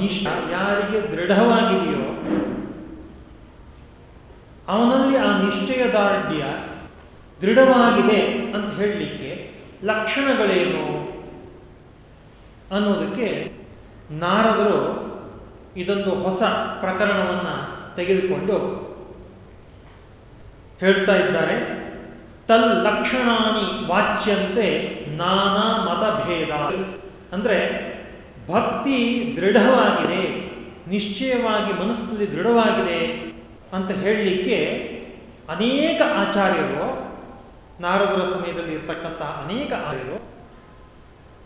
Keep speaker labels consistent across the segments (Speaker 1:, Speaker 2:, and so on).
Speaker 1: ನಿಷ್ಠ ಯಾರಿಗೆ ದೃಢವಾಗಿದೆಯೋ ಅವನಲ್ಲಿ ಆ ನಿಷ್ಠೆಯ ದಾರ್ಢ್ಯ ದೃಢವಾಗಿದೆ ಅಂತ ಹೇಳಲಿಕ್ಕೆ ಲಕ್ಷಣಗಳೇನು ಅನ್ನೋದಕ್ಕೆ ನಾರದರು ಇದೊಂದು ಹೊಸ ಪ್ರಕರಣವನ್ನ ತೆಗೆದುಕೊಂಡು ಹೇಳ್ತಾ ಇದ್ದಾರೆ. ತಲ್ಲಕ್ಷಣಾನಿ ವಾಚ್ಯಂತೆ ನಾನಾ ಮತಭೇದ. ಅಂದ್ರೆ ಭಕ್ತಿ ದೃಢವಾಗಿದೆ, ನಿಶ್ಚಯವಾಗಿ ಮನಸ್ಸಿನಲ್ಲಿ ದೃಢವಾಗಿದೆ ಅಂತ ಹೇಳಲಿಕ್ಕೆ ಅನೇಕ ಆಚಾರ್ಯರು, ನಾರದರ ಸಮಯದಲ್ಲಿ ಇರ್ತಕ್ಕಂತಹ ಅನೇಕ ಆಚಾರ್ಯರು,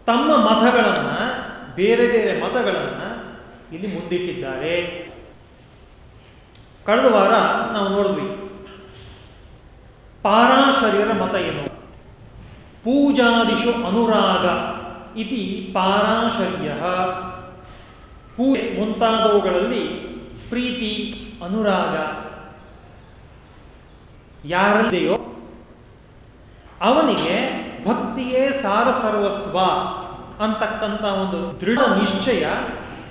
Speaker 1: ತಮ್ಮ ಮತಗಳನ್ನ, ಬೇರೆ ಬೇರೆ ಮತಗಳನ್ನ ಇಲ್ಲಿ ಮುಂದಿಟ್ಟಿದ್ದಾರೆ. ಕಳೆದ ವಾರ ನಾವು ನೋಡಿದ್ವಿ, ಪಾರಾಶರ್ಯರ ಮತ ಏನು? ಪೂಜಾದಿಶು ಅನುರಾಗ. ಇತಿ ಪಾರಾಶರ್ಯ. ಪೂಜೆ ಮುಂತಾದವುಗಳಲ್ಲಿ ಪ್ರೀತಿ, ಅನುರಾಗ ಯಾರಲ್ಲಿದೆಯೋ ಅವನಿಗೆ ಭಕ್ತಿಯೇ ಸಾರ ಸರ್ವಸ್ವ ಅಂತಕ್ಕಂಥ ಒಂದು ದೃಢ ನಿಶ್ಚಯ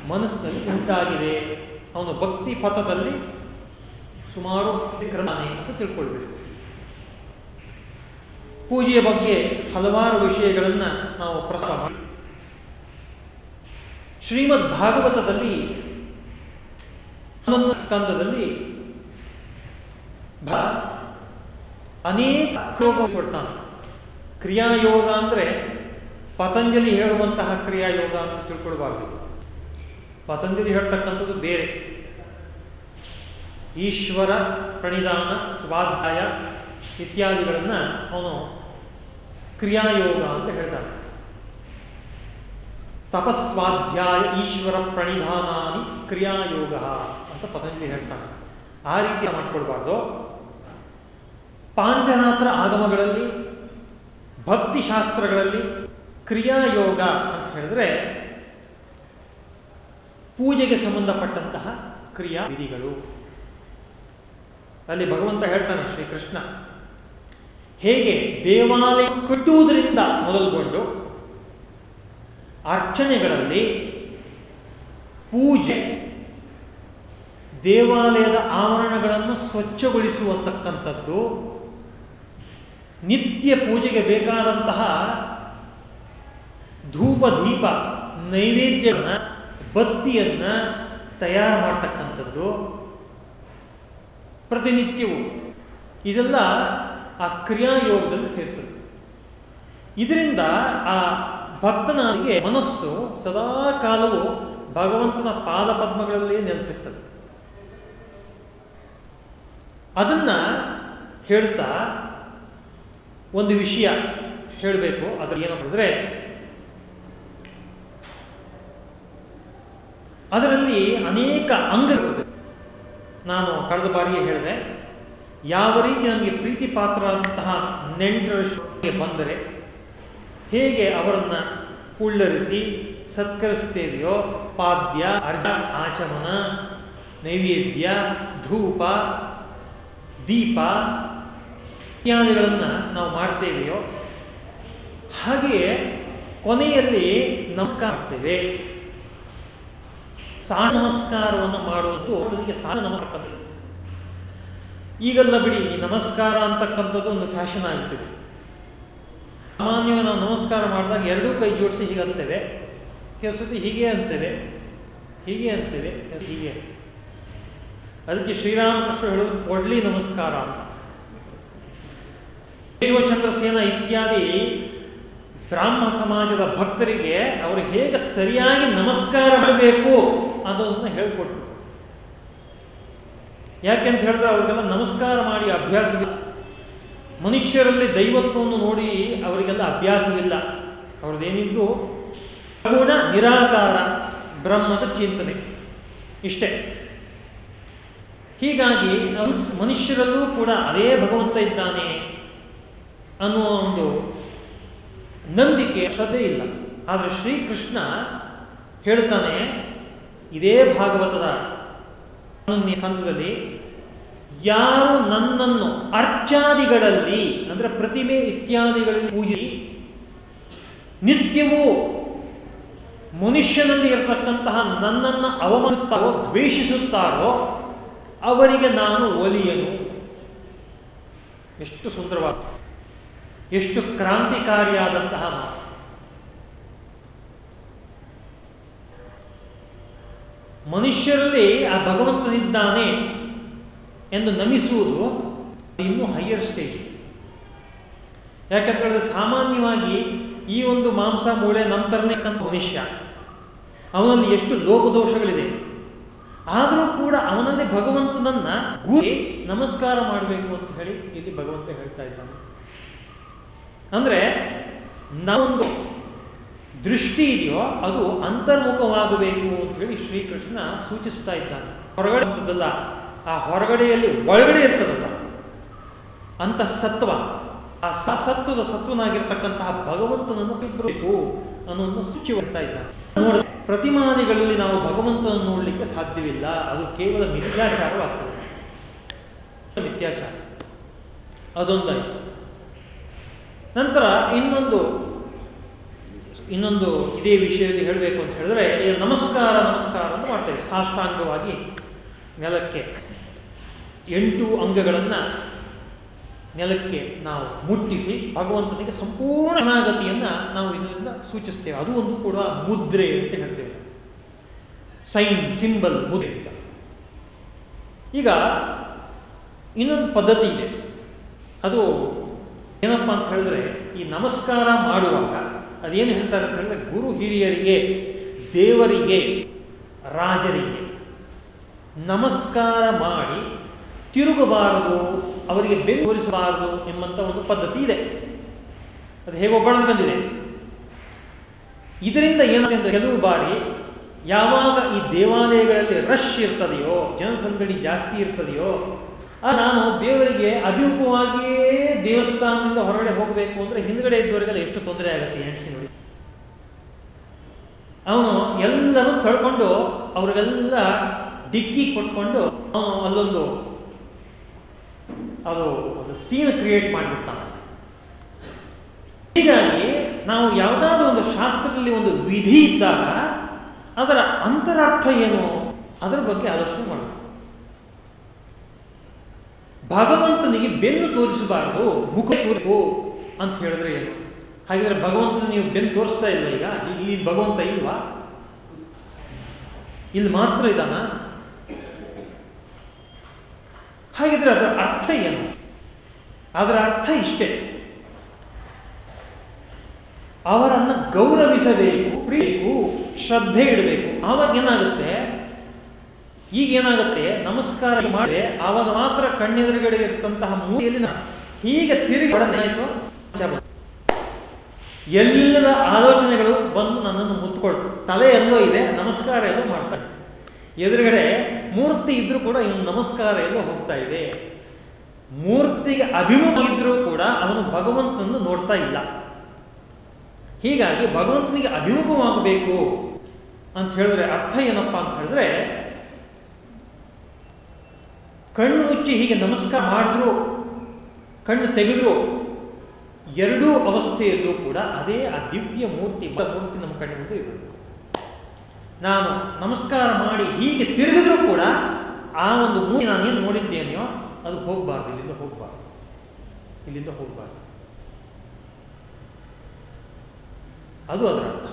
Speaker 1: ಮನಸ್ಸಿನಲ್ಲಿ ಉಂಟಾಗಿದೆ. ಅವನು ಭಕ್ತಿ ಪಥದಲ್ಲಿ ಸುಮಾರು ಅಂತ ತಿಳ್ಕೊಳ್ಬೇಕು. ಪೂಜೆಯ ಬಗ್ಗೆ ಹಲವಾರು ವಿಷಯಗಳನ್ನು ನಾವು ಪ್ರಸ್ತಾಪ ಶ್ರೀಮದ್ ಭಾಗವತದಲ್ಲಿ ಸ್ಕಂದದಲ್ಲಿ ಅನೇಕ ಯೋಗ ಕೊಡ್ತಾನೆ ಕ್ರಿಯಾಯೋಗ ಅಂದ್ರೆ ಪತಂಜಲಿ ಹೇಳುವಂತಹ ಕ್ರಿಯಾಯೋಗ ಅಂತ ತಿಳ್ಕೊಳ್ಬಾರ್ದು. ಪತಂಜಲಿ ಹೇಳ್ತಕ್ಕಂಥದ್ದು ಬೇರೆ. ಈಶ್ವರ ಪ್ರಣಿಧಾನ ಸ್ವಾಧ್ಯಾಯ ಇತ್ಯಾದಿಗಳನ್ನು ಅವನು ಕ್ರಿಯಾಯೋಗ ಅಂತ ಹೇಳ್ತಾರೆ. ತಪಸ್ವಾಧ್ಯಾಯ ಈಶ್ವರ ಪ್ರಣಿಧಾನಾನಿ ಕ್ರಿಯಾಯೋಗ ಅಂತ ಪತಂಜಲಿ ಹೇಳ್ತಾನೆ. ಆ ರೀತಿ ಮಾಡ್ಕೊಳ್ಬಾರ್ದು. ಪಾಂಚರಾತ್ರ ಆಗಮಗಳಲ್ಲಿ, ಭಕ್ತಿ ಶಾಸ್ತ್ರಗಳಲ್ಲಿ ಕ್ರಿಯಾಯೋಗ ಅಂತ ಹೇಳಿದ್ರೆ ಪೂಜೆಗೆ ಸಂಬಂಧಪಟ್ಟಂತಹ ಕ್ರಿಯಾ ವಿಧಿಗಳು. ಅಲ್ಲಿ ಭಗವಂತ ಹೇಳ್ತಾನೆ ಶ್ರೀಕೃಷ್ಣ ಹೇಗೆ ದೇವಾಲಯ ಕಟ್ಟುವುದರಿಂದ ಮೊದಲುಗೊಂಡು ಅರ್ಚನೆಗಳಲ್ಲಿ ಪೂಜೆ, ದೇವಾಲಯದ ಆವರಣಗಳನ್ನು ಸ್ವಚ್ಛಗೊಳಿಸುವಂತಕ್ಕಂಥದ್ದು, ನಿತ್ಯ ಪೂಜೆಗೆ ಬೇಕಾದಂತಹ ಧೂಪ ದೀಪ ನೈವೇದ್ಯನ ಬತ್ತಿಯನ್ನ ತಯಾರು ಮಾಡ್ತಕ್ಕಂಥದ್ದು ಪ್ರತಿನಿತ್ಯವು. ಇದೆಲ್ಲ ಆ ಕ್ರಿಯಾಯೋಗದಲ್ಲಿ ಸೇರ್ತದೆ. ಇದರಿಂದ ಆ ಭಕ್ತನಿಗೆ ಮನಸ್ಸು ಸದಾ ಕಾಲವು ಭಗವಂತನ ಪಾದ ಪದ್ಮಗಳಲ್ಲಿ ನೆಲೆಸಿರ್ತದೆ. ಅದನ್ನ ಹೇಳ್ತಾ ಒಂದು ವಿಷಯ ಹೇಳಬೇಕು. ಅದ್ರ ಏನಂತಂದ್ರೆ ಅದರಲ್ಲಿ ಅನೇಕ ಅಂಗಗಳು ನಾನು ಕಳೆದ ಬಾರಿಗೆ ಹೇಳಿದೆ ಯಾವ ರೀತಿ ನಮಗೆ ಪ್ರೀತಿ ಪಾತ್ರರಾದಂತಹ ನೆಂಟರಿಗೆ ಬಂದರೆ, ಹೇಗೆ ಅವರನ್ನು ಕುಳ್ಳರಿಸಿ ಸತ್ಕರಿಸ್ತೇವೆಯೋ ಪಾದ್ಯ, ಅರ್ಘ, ಆಚಮನ, ನೈವೇದ್ಯ, ಧೂಪ, ದೀಪ, ಇತ್ಯಾದಿಗಳನ್ನು ನಾವು ಮಾಡ್ತೇವೆಯೋ, ಹಾಗೆಯೇ ಕೊನೆಯಲ್ಲಿ ನಮಸ್ಕಾರ ಮಾಡ್ತೇವೆ. ಸಾ ನಮಸ್ಕಾರವನ್ನು ಮಾಡುವುದು ಅವರಿಗೆ ಸಾ ನಮಸ್ಕಾರ ಈಗೆಲ್ಲ ಬಿಡಿ, ಈ ನಮಸ್ಕಾರ ಅಂತಕ್ಕಂಥದ್ದು ಒಂದು ಫ್ಯಾಷನ್ ಆಗ್ತಿದೆ ಸಾಮಾನ್ಯವಾಗಿ ನಾವು ನಮಸ್ಕಾರ ಮಾಡಿದಾಗ ಎರಡೂ ಕೈ ಜೋಡಿಸಿ ಹೀಗೆ ಅಂತೇವೆ, ಕೆಲವು ಸತಿ ಹೀಗೆ ಅಂತೇವೆ ಹೀಗೆ ಅಂತೇವೆ ಹೀಗೆ ಅದಕ್ಕೆ ಶ್ರೀರಾಮಕೃಷ್ಣ ಹೇಳೋದು ಕೊಡ್ಲಿ ನಮಸ್ಕಾರ ಅಂತ. ಶಿವಚಂದ್ರಸೇನ ಇತ್ಯಾದಿ ಬ್ರಾಹ್ಮ ಸಮಾಜದ ಭಕ್ತರಿಗೆ ಅವರು ಹೇಗೆ ಸರಿಯಾಗಿ ನಮಸ್ಕಾರ ಮಾಡಬೇಕು ಅದನ್ನು ಹೇಳ್ಕೊಟ್ರು. ಯಾಕೆಂತ ಹೇಳಿದ್ರೆ ಅವರಿಗೆಲ್ಲ ನಮಸ್ಕಾರ ಮಾಡಿ ಅಭ್ಯಾಸವಿಲ್ಲ. ಮನುಷ್ಯರಲ್ಲಿ ದೈವತ್ವವನ್ನು ನೋಡಿ ಅವರಿಗೆಲ್ಲ ಅಭ್ಯಾಸವಿಲ್ಲ. ಅವ್ರದ್ದೇನಿದ್ರು ಸಗುಣ ನಿರಾಕಾರ ಬ್ರಹ್ಮದ ಚಿಂತನೆ. ಇಷ್ಟೇ. ಹೀಗಾಗಿ ಮನುಷ್ಯರಲ್ಲೂ ಕೂಡ ಅದೇ ಭಗವಂತ ಇದ್ದಾನೆ ಅನ್ನುವ ಒಂದು ನಂಬಿಕೆ ಶ್ರದ್ಧೆ ಇಲ್ಲ. ಆದರೆ ಶ್ರೀಕೃಷ್ಣ ಹೇಳ್ತಾನೆ, ಇದೇ ಭಾಗವತದ ಹಂತದಲ್ಲಿ ಯಾರು ನನ್ನನ್ನು ಅರ್ಚಾದಿಗಳಲ್ಲಿ, ಅಂದ್ರೆ ಪ್ರತಿಮೆ ಇತ್ಯಾದಿಗಳಲ್ಲಿ ಪೂಜಿಸಿ, ನಿತ್ಯವೂ ಮನುಷ್ಯನಲ್ಲಿ ಇರತಕ್ಕಂತಹ ನನ್ನನ್ನು ಅವಮಾನಿಸುತ್ತಾರೋ, ದ್ವೇಷಿಸುತ್ತಾರೋ, ಅವರಿಗೆ ನಾನು ಒಲಿಯನು. ಎಷ್ಟು ಸುಂದರವಾದ, ಎಷ್ಟು ಕ್ರಾಂತಿಕಾರಿಯಾದಂತಹ ಮನುಷ್ಯರಲ್ಲಿ ಆ ಭಗವಂತನಿದ್ದಾನೆ ಎಂದು ನಮಿಸುವುದು ಇನ್ನೂ ಹೈಯರ್ ಸ್ಟೇಜ್ ಯಾಕಂದ್ರೆ ಸಾಮಾನ್ಯವಾಗಿ ಈ ಒಂದು ಮಾಂಸ ಮೂಳೆ ನಮ್ಮ ತರನೇ ಕಂತ ಮನುಷ್ಯ, ಅವನಲ್ಲಿ ಎಷ್ಟು ಲೋಪದೋಷಗಳಿದೆ. ಆದರೂ ಕೂಡ ಅವನಲ್ಲಿ ಭಗವಂತನನ್ನ ಗುರಿ ನಮಸ್ಕಾರ ಮಾಡಬೇಕು ಅಂತ ಹೇಳಿ ಇಲ್ಲಿ ಭಗವಂತ ಹೇಳ್ತಾ ಇದ್ದಾನೆ. ಅಂದ್ರೆ ನಾವೊಂದು ದೃಷ್ಟಿ ಇದೆಯೋ ಅದು ಅಂತರ್ಮುಖವಾಗಬೇಕು ಅಂತ ಹೇಳಿ ಶ್ರೀಕೃಷ್ಣ ಸೂಚಿಸ್ತಾ ಇದ್ದಾನೆ. ಹೊರಗಡೆ ಅಂತದಲ್ಲ ಆ ಹೊರಗಡೆಯಲ್ಲಿ ಒಳಗಡೆ ಇರ್ತದಲ್ಲ ಅಂತ. ಸತ್ವ. ಆ ಸತ್ವದ ಸತ್ವನಾಗಿರ್ತಕ್ಕಂತಹ ಭಗವಂತನನ್ನು ಬಿಬ್ಬಬೇಕು ಅನ್ನೋದನ್ನು ಸೂಚಿ ಬರ್ತಾ ಇದ್ದಾನೆ. ನೋಡಿ ಪ್ರತಿಮಾನಿಗಳಲ್ಲಿ ನಾವು ಭಗವಂತನನ್ನು ನೋಡಲಿಕ್ಕೆ ಸಾಧ್ಯವಿಲ್ಲ. ಅದು ಕೇವಲ ಮಿಥ್ಯಾಚಾರವಾಗ್ತದೆ. ಮಿಥ್ಯಾಚಾರ. ಅದೊಂದಾಯಿತು. ನಂತರ ಇನ್ನೊಂದು ಇನ್ನೊಂದು ಇದೇ ವಿಷಯದಲ್ಲಿ ಹೇಳಬೇಕು ಅಂತ ಹೇಳಿದ್ರೆ ಈಗ ನಮಸ್ಕಾರ ನಮಸ್ಕಾರ ಅಂತ ಮಾಡ್ತೇವೆ. ಸಾಷ್ಟಾಂಗವಾಗಿ ನೆಲಕ್ಕೆ. ಎಂಟು ಅಂಗಗಳನ್ನು ನೆಲಕ್ಕೆ ನಾವು ಮುಟ್ಟಿಸಿ ಭಗವಂತನಿಗೆ ಸಂಪೂರ್ಣ ಶರಣಾಗತಿಯನ್ನು ನಾವು ಇದರಿಂದ ಸೂಚಿಸ್ತೇವೆ. ಅದು ಒಂದು ಕೂಡ ಮುದ್ರೆ ಅಂತ ಹೇಳ್ತೇವೆ. ಸೈನ್, ಸಿಂಬಲ್, ಮುದ್ರೆ ಈಗ ಇನ್ನೊಂದು ಪದ್ಧತಿ ಇದೆ. ಅದು ಏನಪ್ಪ ಅಂತ ಹೇಳಿದ್ರೆ ಈ ನಮಸ್ಕಾರ ಮಾಡುವಾಗ ಅದೇನು ಹೇಳ್ತಾರೆ ಅಂತ ಹೇಳಿದ್ರೆ ಗುರು ಹಿರಿಯರಿಗೆ, ದೇವರಿಗೆ, ರಾಜರಿಗೆ ನಮಸ್ಕಾರ ಮಾಡಿ ತಿರುಗಬಾರದು, ಅವರಿಗೆ ಬೆನ್ನು ತೋರಿಸಬಾರದು ಎಂಬಂತ ಒಂದು ಪದ್ಧತಿ ಇದೆ. ಅದು ಹೇಗೋ ಬಳದು ಬಂದಿದೆ. ಇದರಿಂದ ಏನಾಗುತ್ತೆ ಕೆಲವು ಬಾರಿ ಯಾವಾಗ ಈ ದೇವಾಲಯಗಳಲ್ಲಿ ರಶ್ ಇರ್ತದೆಯೋ, ಜನಸಂದಣಿ ಜಾಸ್ತಿ ಇರ್ತದೆಯೋ, ಆ ನಾನು ದೇವರಿಗೆ ಅಭಿಮುಖವಾಗಿಯೇ ದೇವಸ್ಥಾನದಿಂದ ಹೊರಗಡೆ ಹೋಗಬೇಕು ಅಂದ್ರೆ ಹಿಂದ್ಗಡೆ ಇದ್ದವರಿಗೆಲ್ಲ ಎಷ್ಟು ತೊಂದರೆ ಆಗುತ್ತೆ ಎಣಿಸಿ ನೋಡಿ. ಅವನು ಎಲ್ಲರೂ ತಳ್ಕೊಂಡು, ಅವ್ರಿಗೆಲ್ಲ ಡಿಕ್ಕಿ ಕೊಟ್ಕೊಂಡು ಅಲ್ಲೊಂದು ಅದು ಒಂದು ಸೀನ್ ಕ್ರಿಯೇಟ್ ಮಾಡಿಬಿಡ್ತಾನೆ. ಹೀಗಾಗಿ ನಾವು ಯಾವುದಾದ್ರೂ ಒಂದು ಶಾಸ್ತ್ರದಲ್ಲಿ ಒಂದು ವಿಧಿ ಇದ್ದಾಗ ಅದರ ಅಂತರಾರ್ಥ ಏನು? ಅದರ ಬಗ್ಗೆ ಆಲೋಚನೆ ಮಾಡಬೇಕು ಭಗವಂತನಿಗೆ ಬೆನ್ನು ತೋರಿಸಬಾರದು, ಮುಖ ತೋರಿಸು ಅಂತ ಹೇಳಿದ್ರೆ ಏನು? ಹಾಗಿದ್ರೆ ಭಗವಂತನ ನೀವು ಬೆನ್ನು ತೋರಿಸ್ತಾ ಇಲ್ಲ ಈಗ? ಇಲ್ಲಿ ಭಗವಂತ ಇಲ್ವಾ? ಇಲ್ಲಿ ಮಾತ್ರ ಇದ್ದಾನ? ಹಾಗಿದ್ರೆ ಅದರ ಅರ್ಥ ಏನು? ಅದರ ಅರ್ಥ ಇಷ್ಟೇ. ಅವರನ್ನು ಗೌರವಿಸಬೇಕು ಪ್ರೀತಿಬೇಕು ಶ್ರದ್ಧೆ ಇಡಬೇಕು. ಆವಾಗ ಏನಾಗುತ್ತೆ? ಈಗ ಏನಾಗುತ್ತೆ? ನಮಸ್ಕಾರ ಮಾಡಿ ಆವಾಗ ಮಾತ್ರ ಕಣ್ಣೆದುರುಗಡೆ ಇರ್ತಂತಹ ಮೂಲೆಯಲ್ಲಿ ಹೀಗೆ ತಿರುಗಿ ಆಯ್ತು ಎಲ್ಲದ ಆಲೋಚನೆಗಳು ಬಂದು ನನ್ನನ್ನು ಮುತ್ಕೊಳ್ತು. ತಲೆ ಎಲ್ಲೋ ಇದೆ, ನಮಸ್ಕಾರ ಎಲ್ಲೋ ಮಾಡ್ತಾರೆ ಎದುರುಗಡೆ ಮೂರ್ತಿ ಇದ್ರೂ ಕೂಡ ಇವನು ನಮಸ್ಕಾರ ಎಲ್ಲ ಹೋಗ್ತಾ ಇದೆ. ಮೂರ್ತಿಗೆ ಅಭಿಮುಖ ಇದ್ರೂ ಕೂಡ ಅವನು ಭಗವಂತನನ್ನು ನೋಡ್ತಾ ಇಲ್ಲ. ಹೀಗಾಗಿ ಭಗವಂತನಿಗೆ ಅಭಿಮುಖವಾಗಬೇಕು ಅಂತ ಹೇಳಿದ್ರೆ ಅರ್ಥ ಏನಪ್ಪಾ ಅಂತ ಹೇಳಿದ್ರೆ, ಕಣ್ಣು ಮುಚ್ಚಿ ಹೀಗೆ ನಮಸ್ಕಾರ ಮಾಡಿದ್ರು, ಕಣ್ಣು ತೆಗೆದ್ರು, ಎರಡೂ ಅವಸ್ಥೆಯಲ್ಲೂ ಕೂಡ ಅದೇ ಆ ದಿವ್ಯ ಮೂರ್ತಿ ಮೂರ್ತಿ ನಮ್ಮ ಕಣ್ಣಿಂದ ಇರಬೇಕು ನಾನು ನಮಸ್ಕಾರ ಮಾಡಿ ಹೀಗೆ ತಿರುಗಿದ್ರೂ ಕೂಡ ಆ ಒಂದು ನಾನು ಏನು ನೋಡಿದ್ದೇನೆಯೋ ಅದು ಹೋಗ್ಬಾರ್ದು, ಇಲ್ಲಿಂದ ಹೋಗ್ಬಾರ್ದು. ಇಲ್ಲಿಂದ ಹೋಗಬಾರ್ದು. ಅದು ಅದರ ಅರ್ಥ.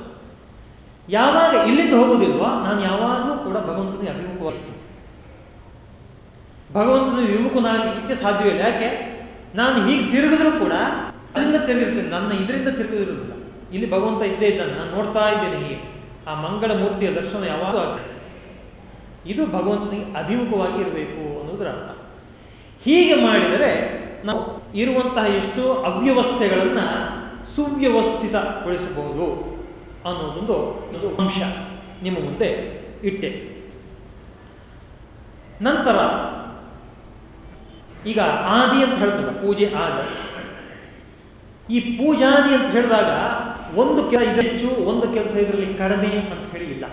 Speaker 1: ಯಾವಾಗ ಇಲ್ಲಿಂದ ಹೋಗೋದಿಲ್ವೋ ನಾನು ಯಾವಾಗಲೂ ಕೂಡ ಭಗವಂತನ ಅಭಿಮುಖವಾಗಿರ್ತೀನಿ. ಭಗವಂತನ ವಿಮುಖನಾಗಲಿಕ್ಕೆ ಸಾಧ್ಯವಿಲ್ಲ ಯಾಕೆ? ನಾನು ಹೀಗೆ ತಿರುಗಿದ್ರೂ ಕೂಡ ಅಲ್ಲಿಂದ ತಿರುಗಿರ್ತೀನಿ. ನನ್ನ ಇದರಿಂದ ತಿರುಗಿದಿರುವುದಿಲ್ಲ ಇಲ್ಲಿ ಭಗವಂತ ಇದ್ದೇ ಇದ್ದಾನೆ. ನಾನು ನೋಡ್ತಾ ಇದ್ದೇನೆ ಹೀಗೆ. ಆ ಮಂಗಳ ಮೂರ್ತಿಯ ದರ್ಶನ ಯಾವಾಗಲೂ ಆಗ್ತದೆ. ಇದು ಭಗವಂತನಿಗೆ ಅಭಿಮುಖವಾಗಿ ಇರಬೇಕು ಅನ್ನೋದರ ಅರ್ಥ. ಹೀಗೆ ಮಾಡಿದರೆ ನಾವು ಇರುವಂತಹ ಎಷ್ಟೋ ಅವ್ಯವಸ್ಥೆಗಳನ್ನು ಸುವ್ಯವಸ್ಥಿತಗೊಳಿಸಬಹುದು ಅನ್ನೋದೊಂದು ಒಂದು ಅಂಶ ನಿಮ್ಮ ಮುಂದೆ ಇಟ್ಟೆ. ನಂತರ ಈಗ ಆದಿ ಅಂತ ಹೇಳ್ತದ ಪೂಜೆ ಆದಿ. ಈ ಪೂಜಾದಿ ಅಂತ ಹೇಳಿದಾಗ ಒಂದು ಕೆಲಸ ಇದು ಹೆಚ್ಚು, ಒಂದು ಕೆಲಸ ಇದರಲ್ಲಿ ಕಡಿಮೆ ಅಂತ ಹೇಳಿ ಇಲ್ಲ.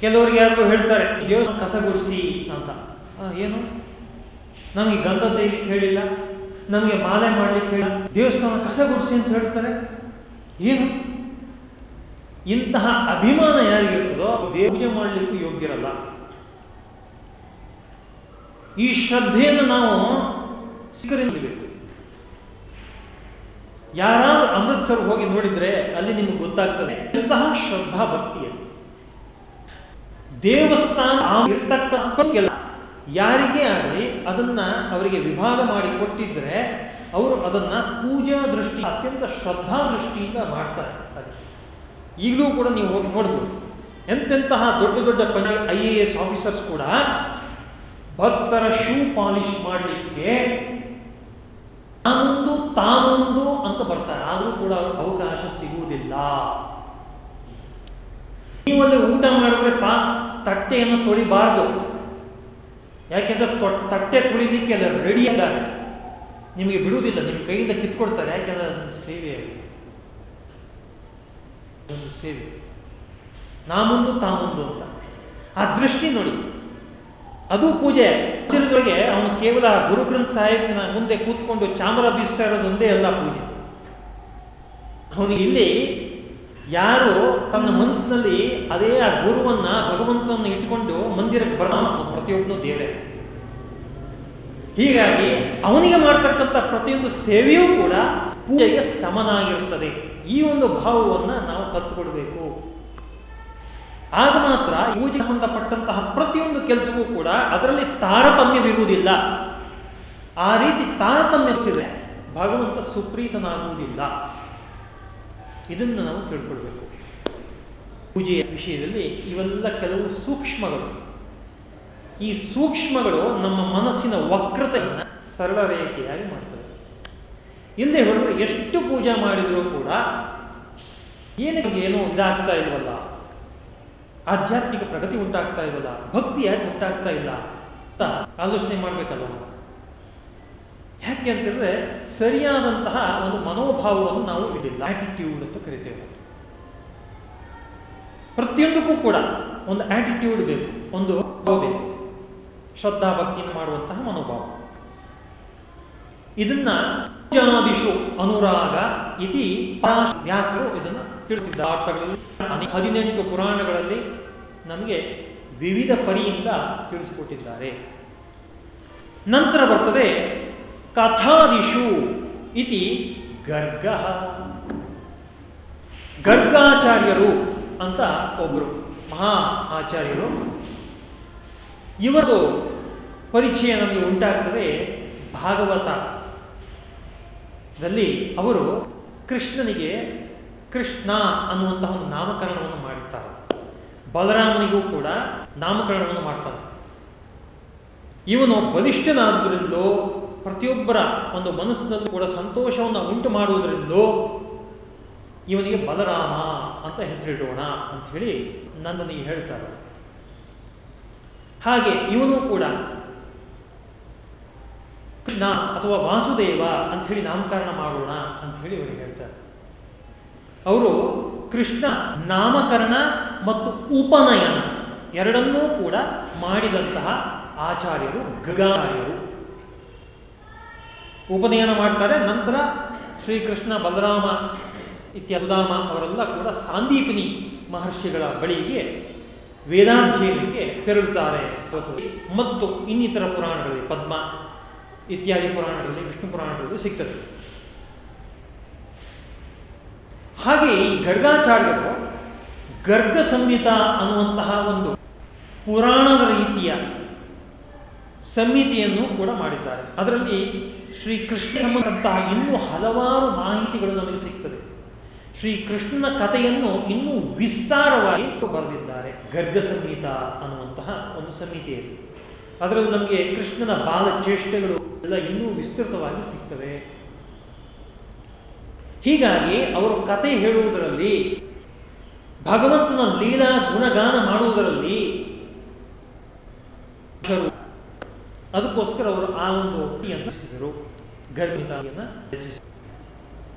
Speaker 1: ಕೆಲವರಿಗೆ ಯಾರು ಹೇಳ್ತಾರೆ ದೇವಸ್ಥಾನ ಕಸಗುಡಿಸಿ ಅಂತ. ಏನು? ನಮಗೆ ಗಂಧ ತೆಗಿಲಿಕ್ಕೆ ಹೇಳಿಲ್ಲ, ನಮಗೆ ಮಾಲೆ ಮಾಡ್ಲಿಕ್ಕೆ ಹೇಳಿಲ್ಲ. ದೇವಸ್ಥಾನ ಕಸಗುಡಿಸಿ ಅಂತ ಹೇಳ್ತಾರೆ? ಏನು? ಇಂತಹ ಅಭಿಮಾನ ಯಾರಿಗಿರ್ತದೋ ಪೂಜೆ ಮಾಡಲಿಕ್ಕೂ ಯೋಗ್ಯರಲ್ಲ. ಈ ಶ್ರದ್ಧೆಯನ್ನು ನಾವು ಸ್ವೀಕರಿಸಬೇಕು ಯಾರಾದ್ರೂ ಅಮೃತ್ಸರ್ ಹೋಗಿ ನೋಡಿದ್ರೆ ಅಲ್ಲಿ ನಿಮ್ಗೆ ಗೊತ್ತಾಗ್ತದೆ. ಎಂತಹ ಶ್ರದ್ಧಾ ಭಕ್ತಿಯ ದೇವಸ್ಥಾನ ಇರ್ತಕ್ಕಂಥ ಯಾರಿಗೇ ಆಗಲಿ ಅದನ್ನ ಅವರಿಗೆ ವಿಭಾಗ ಮಾಡಿ ಕೊಟ್ಟಿದ್ರೆ ಅವರು ಅದನ್ನ ಪೂಜಾ ದೃಷ್ಟಿ, ಅತ್ಯಂತ ಶ್ರದ್ಧಾ ದೃಷ್ಟಿಯಿಂದ ಮಾಡ್ತಾರೆ. ಈಗಲೂ ಕೂಡ ನೀವು ಹೋಗಿ ನೋಡ್ಬೋದು. ಎಂತೆಂತಹ ದೊಡ್ಡ ದೊಡ್ಡ ಐ ಎ ಎಸ್ ಆಫೀಸರ್ಸ್ ಕೂಡ ಭಕ್ತರ ಶೂ ಪಾಲಿಶ್ ಮಾಡಲಿಕ್ಕೆ ನಾನೊಂದು ತಾನೊಂದು ಅಂತ ಬರ್ತಾರೆ. ಆದರೂ ಕೂಡ ಅವಕಾಶ ಸಿಗುವುದಿಲ್ಲ. ನೀವಲ್ಲಿ ಊಟ ಮಾಡಿದ್ರೆ ಪಾ ತಟ್ಟೆಯನ್ನು ತೊಳಿಬಾರ್ದು. ಯಾಕೆಂದ್ರೆ ತಟ್ಟೆ ತೊಳಿಲಿಕ್ಕೆ ಎಲ್ಲ ರೆಡಿ ಇದ್ದಾರೆ. ನಿಮಗೆ ಬಿಡುವುದಿಲ್ಲ, ನಿಮ್ಮ ಕೈಯಿಂದ ಕಿತ್ಕೊಡ್ತಾರೆ. ಯಾಕೆಂದ್ರೆ ಅದೊಂದು ಸೇವೆ. ಒಂದು ಸೇವೆ. ನಾಮೊಂದು ತಾಮೊಂದು ಅಂತ. ಆ ದೃಷ್ಟಿ ನೋಡಿ. ಅದು ಪೂಜೆ. ಮಂದಿರದೊಳಗೆ ಅವನು ಕೇವಲ ಗುರುಗ್ರಂಥ ಸಾಹಿಬ್ನ ಮುಂದೆ ಕೂತ್ಕೊಂಡು ಚಾಮರ ಬೀಸ್ತಾ ಇರೋದು ಒಂದೇ ಅಲ್ಲ ಪೂಜೆ. ಅವನಿಗೆ ಇಲ್ಲಿ ಯಾರು ತನ್ನ ಮನಸ್ಸಿನಲ್ಲಿ ಅದೇ ಆ ಗುರುವನ್ನ ಭಗವಂತನನ್ನು ಇಟ್ಟುಕೊಂಡು ಮಂದಿರಕ್ಕೆ ಬರೋಣ ಪ್ರತಿಯೊಬ್ಬನು ದೇವೇ ಹೀಗಾಗಿ ಅವನಿಗೆ ಮಾಡ್ತಕ್ಕಂಥ ಪ್ರತಿಯೊಂದು ಸೇವೆಯೂ ಕೂಡ ಪೂಜೆಗೆ ಸಮನಾಗಿರುತ್ತದೆ. ಈ ಒಂದು ಭಾವವನ್ನ ನಾವು ಕಲ್ತುಕೊಳ್ಬೇಕು. ಆಗ ಮಾತ್ರ ಯೋಜನೆ ಸಂಬಂಧಪಟ್ಟಂತಹ ಪ್ರತಿಯೊಂದು ಕೆಲಸವೂ ಕೂಡ ಅದರಲ್ಲಿ ತಾರತಮ್ಯವಿರುವುದಿಲ್ಲ. ಆ ರೀತಿ ತಾರತಮ್ಯಿಸಿದ್ರೆ ಭಗವಂತ ಸುಪ್ರೀತನಾಗುವುದಿಲ್ಲ. ಇದನ್ನು ನಾವು ತಿಳ್ಕೊಳ್ಬೇಕು. ಪೂಜೆಯ ವಿಷಯದಲ್ಲಿ ಇವೆಲ್ಲ ಕೆಲವು ಸೂಕ್ಷ್ಮಗಳು. ಈ ಸೂಕ್ಷ್ಮಗಳು ನಮ್ಮ ಮನಸ್ಸಿನ ವಕ್ರತೆಯನ್ನು ಸರಳ ರೇಖೆಯಾಗಿ ಮಾಡ್ತವೆ. ಇಲ್ಲದೆ ಹೊರಟು ಎಷ್ಟು ಪೂಜೆ ಮಾಡಿದರೂ ಕೂಡ ಏನಕ್ಕೆ ಏನೋ ಇದಾಗ್ತಾ ಇಲ್ವಲ್ಲ? ಆಧ್ಯಾತ್ಮಿಕ ಪ್ರಗತಿ ಉಂಟಾಗ್ತಾ ಇಲ್ಲ ಭಕ್ತಿ ಯಾಕೆ ಉಂಟಾಗ್ತಾ ಇಲ್ಲ ಅಂತ ಆಲೋಚನೆ ಮಾಡ್ಬೇಕಲ್ಲ ಯಾಕೆ ಅಂತಂದ್ರೆ ಸರಿಯಾದಂತಹ ಒಂದು ಮನೋಭಾವವನ್ನು ನಾವು ಇಡಿಲ್ಲ ಆಟಿಟ್ಯೂಡ್ ಅಂತ ಕರಿತೇವೆ. ಪ್ರತಿಯೊಂದಕ್ಕೂ ಕೂಡ ಒಂದು ಆಟಿಟ್ಯೂಡ್ ಬೇಕು, ಒಂದು ಬೇಕು. ಶ್ರದ್ಧಾ ಭಕ್ತಿಯನ್ನು ಮಾಡುವಂತಹ ಮನೋಭಾವ. ಇದನ್ನ ಅನುರಾಗ ಇತಿ ವ್ಯಾಸರು ಇದನ್ನು ತಿಳಿಸಿದ್ದ ಅರ್ಥಗಳಲ್ಲಿ ಹದಿನೆಂಟು ಪುರಾಣಗಳಲ್ಲಿ ನಮಗೆ ವಿವಿಧ ಪರಿಯಿಂದ ತಿಳಿಸಿಕೊಟ್ಟಿದ್ದಾರೆ. ನಂತರ ಬರ್ತದೆ, ಕಥಾದಿಶು ಇತಿ ಗರ್ಗ. ಗರ್ಗಾಚಾರ್ಯರು ಅಂತ ಒಬ್ಬರು ಮಹಾ ಆಚಾರ್ಯರು. ಇವರು ಪರಿಚಯ ನಮಗೆ ಉಂಟಾಗ್ತದೆ ಭಾಗವತದಲ್ಲಿ ಅವರು ಕೃಷ್ಣನಿಗೆ ಕೃಷ್ಣ ಅನ್ನುವಂತಹ ಒಂದು ನಾಮಕರಣವನ್ನು ಮಾಡುತ್ತಾರೆ ಬಲರಾಮನಿಗೂ ಕೂಡ ನಾಮಕರಣವನ್ನು ಮಾಡ್ತಾರೆ. ಇವನು ಬಲಿಷ್ಠನಾದ್ರಿಂದಲೋ, ಪ್ರತಿಯೊಬ್ಬರ ಒಂದು ಮನಸ್ಸಿನಲ್ಲೂ ಕೂಡ ಸಂತೋಷವನ್ನು ಉಂಟು ಮಾಡುವುದರಿಂದ ಇವನಿಗೆ ಬಲರಾಮ ಅಂತ ಹೆಸರಿಡೋಣ ಅಂತ ಹೇಳಿ ನನ್ನನಿಗೆ ಹೇಳ್ತಾರೆ. ಹಾಗೆ ಇವನು ಕೂಡ ಕೃಷ್ಣ ಅಥವಾ ವಾಸುದೇವ ಅಂತ ಹೇಳಿ ನಾಮಕರಣ ಮಾಡೋಣ ಅಂತ ಹೇಳಿ ಅವರಿಗೆ ಹೇಳ್ತಾರೆ. ಅವರು ಕೃಷ್ಣ ನಾಮಕರಣ ಮತ್ತು ಉಪನಯನ ಎರಡನ್ನೂ ಕೂಡ ಮಾಡಿದಂತಹ ಆಚಾರ್ಯರು, ಗಗಾಚಾರ್ಯರು. ಉಪನಯನ ಮಾಡ್ತಾರೆ, ನಂತರ ಶ್ರೀಕೃಷ್ಣ ಬಲರಾಮ ಇತ್ಯಲ್ಲಾಮ ಅವರೆಲ್ಲ ಕೂಡ ಸಾಂದೀಪಿನಿ ಮಹರ್ಷಿಗಳ ಬಳಿಗೆ ವೇದಾಧ್ಯಯನಕ್ಕೆ ತೆರಳುತ್ತಾರೆ. ಮತ್ತು ಇನ್ನಿತರ ಪುರಾಣಗಳಲ್ಲಿ ಪದ್ಮ ಇತ್ಯಾದಿ ಪುರಾಣಗಳಲ್ಲಿ ವಿಷ್ಣು ಪುರಾಣಗಳಲ್ಲಿ ಸಿಗ್ತದೆ. ಹಾಗೆ ಈ ಗರ್ಗಾಚಾರ್ಯರು ಗರ್ಗ ಸಂಹಿತ ಅನ್ನುವಂತಹ ಒಂದು ಪುರಾಣದ ರೀತಿಯ ಸಂಹಿತೆಯನ್ನು ಕೂಡ ಮಾಡಿದ್ದಾರೆ. ಅದರಲ್ಲಿ ಶ್ರೀ ಕೃಷ್ಣಂತಹ ಇನ್ನೂ ಹಲವಾರು ಮಾಹಿತಿಗಳು ನಮಗೆ ಸಿಗ್ತದೆ. ಶ್ರೀ ಕೃಷ್ಣನ ಕಥೆಯನ್ನು ಇನ್ನೂ ವಿಸ್ತಾರವಾಗಿ ಬರೆದಿದ್ದಾರೆ ಗರ್ಗ ಸಂಹಿತ ಅನ್ನುವಂತಹ ಒಂದು ಸಂಹಿತೆಯಲ್ಲಿ ಅದರಲ್ಲಿ ನಮಗೆ ಕೃಷ್ಣನ ಬಾಲ ಚೇಷ್ಟೆಗಳು ಎಲ್ಲ ಇನ್ನೂ ವಿಸ್ತೃತವಾಗಿ ಸಿಗ್ತವೆ. ಹೀಗಾಗಿ ಅವರು ಕತೆ ಹೇಳುವುದರಲ್ಲಿ, ಭಗವಂತನ ಲೀಲಾ ಗುಣಗಾನ ಮಾಡುವುದರಲ್ಲಿ ಅದಕ್ಕೋಸ್ಕರ ಅವರು ಆ ಒಂದು ರಚಿಸಿದರು. ರಚಿಸಿದರು.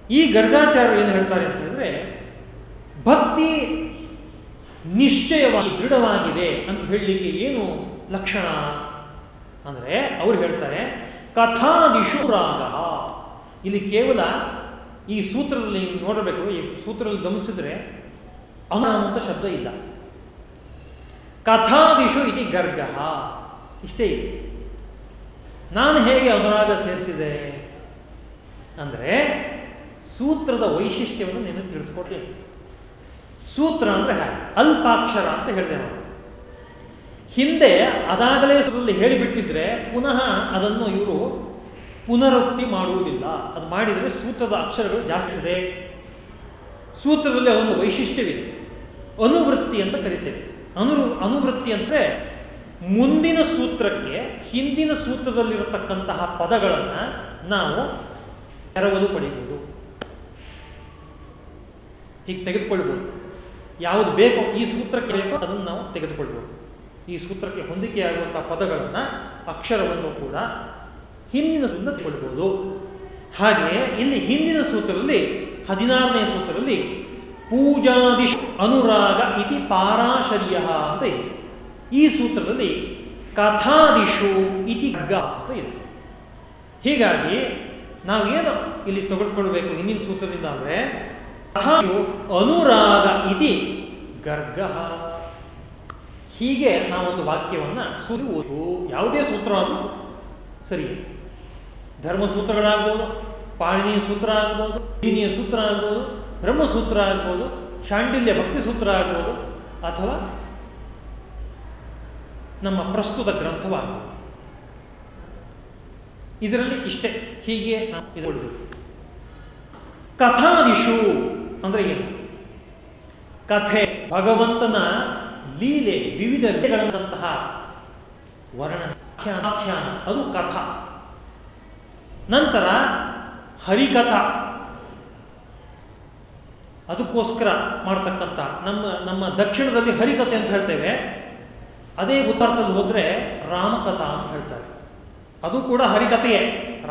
Speaker 1: ಈ ಗರ್ಗಾಚಾರ್ಯರು ಏನು ಹೇಳ್ತಾರೆ ಅಂತ ಹೇಳಿದ್ರೆ, ಭಕ್ತಿ ನಿಶ್ಚಯವಾಗಿ ದೃಢವಾಗಿದೆ ಅಂತ ಹೇಳಲಿಕ್ಕೆ ಏನು ಲಕ್ಷಣ? ಅಂದರೆ ಅವ್ರು ಹೇಳ್ತಾರೆ, ಕಥಾದಿಶು ರಾಗ. ಇಲ್ಲಿ ಕೇವಲ ಈ ಸೂತ್ರದಲ್ಲಿ ನೋಡಬೇಕು, ಈ ಸೂತ್ರದಲ್ಲಿ ಗಮನಿಸಿದ್ರೆ ಅಂತ ಶಬ್ದ ಇಲ್ಲ. ಕಥಾದಿಶು ಇದು ಗರ್ಗ. ಇಷ್ಟೇ ಇದೆ. ನಾನು ಹೇಗೆ ಅನುರಾಗ ಸೇರಿಸಿದೆ ಅಂದರೆ ಸೂತ್ರದ ವೈಶಿಷ್ಟ್ಯವನ್ನು ನೀನು ತಿಳಿಸ್ಕೊಡ್ಲಿ. ಸೂತ್ರ ಅಂದ್ರೆ ಅಲ್ಪಾಕ್ಷರ ಅಂತ ಹೇಳಿದೆ ನಾನು. ಹಿಂದೆ ಅದಾಗಲೇ ಹೇಳಿಬಿಟ್ಟಿದ್ರೆ ಪುನಃ ಅದನ್ನು ಇವರು ಪುನರುಕ್ತಿ ಮಾಡುವುದಿಲ್ಲ. ಅದು ಮಾಡಿದರೆ ಸೂತ್ರದ ಅಕ್ಷರಗಳು ಜಾಸ್ತಿ ಇದೆ. ಸೂತ್ರದಲ್ಲಿ ಒಂದು ವೈಶಿಷ್ಟ್ಯವಿದೆ. ಅನುವೃತ್ತಿ ಅಂತ ಕರಿತೇವೆ. ಅನು ಅನುವೃತ್ತಿ ಅಂದರೆ ಮುಂದಿನ ಸೂತ್ರಕ್ಕೆ ಹಿಂದಿನ ಸೂತ್ರದಲ್ಲಿರತಕ್ಕಂತಹ ಪದಗಳನ್ನು ನಾವು ಎರವಲು ಪಡೆಯಬಹುದು. ಹೀಗೆ ತೆಗೆದುಕೊಳ್ಬೋದು. ಯಾವುದು ಬೇಕೋ ಈ ಸೂತ್ರಕ್ಕೆ ಬೇಕೋ ಅದನ್ನು ನಾವು ತೆಗೆದುಕೊಳ್ಬೋದು. ಈ ಸೂತ್ರಕ್ಕೆ ಹೊಂದಿಕೆಯಾಗುವಂತಹ ಪದಗಳನ್ನು ಅಕ್ಷರವನ್ನು ಕೂಡ ಹಿಂದಿನ ಸೂತ್ರ ಹಾಗೆ ಇಲ್ಲಿ ಹಿಂದಿನ ಸೂತ್ರದಲ್ಲಿ ಹದಿನಾರನೇ ಸೂತ್ರದಲ್ಲಿ ಪೂಜಾದಿಶು ಅನುರಾಗ ಇತಿ ಪಾರಾಶರ್ಯ ಅಂತ ಇದೆ. ಈ ಸೂತ್ರದಲ್ಲಿ ಕಥಾದಿಶು ಇತಿ ಗಗ್ಗ ಅಂತ ಇದೆ. ಹೀಗಾಗಿ ನಾವೇನು ಇಲ್ಲಿ ತೆಗೆದುಕೊಳ್ಬೇಕು ಹಿಂದಿನ ಸೂತ್ರದಿಂದ ಅಂದರೆ ಅನುರಾಗ ಇತಿ ಗರ್ಗ ಹೀಗೆ ನಾವೊಂದು ವಾಕ್ಯವನ್ನು ಸುರಿಯುವುದು ಯಾವುದೇ ಸೂತ್ರ ಆದರೂ ಸರಿ. ಧರ್ಮಸೂತ್ರಗಳಾಗ್ಬೋದು ಪಾಣಿನಿಯ ಸೂತ್ರ ಆಗ್ಬೋದು, ದೀನಿಯ ಸೂತ್ರ ಆಗ್ಬೋದು, ಬ್ರಹ್ಮಸೂತ್ರ ಆಗ್ಬೋದು ಶಾಂಡಿಲ್ಯ ಭಕ್ತಿ ಸೂತ್ರ ಆಗ್ಬೋದು, ಅಥವಾ ನಮ್ಮ ಪ್ರಸ್ತುತ ಗ್ರಂಥವಾಗ್ಬೋದು. ಇದರಲ್ಲಿ ಇಷ್ಟೇ, ಹೀಗೆ ನಾವು ಕಥಾದಿಶು ಅಂದ್ರೆ ಏನು? ಕಥೆ, ಭಗವಂತನ ಲೀಲೆ, ವಿವಿಧ ಲೀಲೆಗಳಂತಹ ವರ್ಣ ಆಖ್ಯಾನ ಅದು ಕಥಾ. ನಂತರ ಹರಿಕಥಾ. ಅದಕ್ಕೋಸ್ಕರ ಮಾಡ್ತಕ್ಕಂಥ ನಮ್ಮ ನಮ್ಮ ದಕ್ಷಿಣದಲ್ಲಿ ಹರಿಕಥೆ ಅಂತ ಹೇಳ್ತೇವೆ. ಅದೇ ಉತ್ತರದಲ್ಲಿ ಹೋದರೆ ರಾಮಕಥಾ ಅಂತ ಹೇಳ್ತಾರೆ. ಅದು ಕೂಡ ಹರಿಕಥೆಯೇ.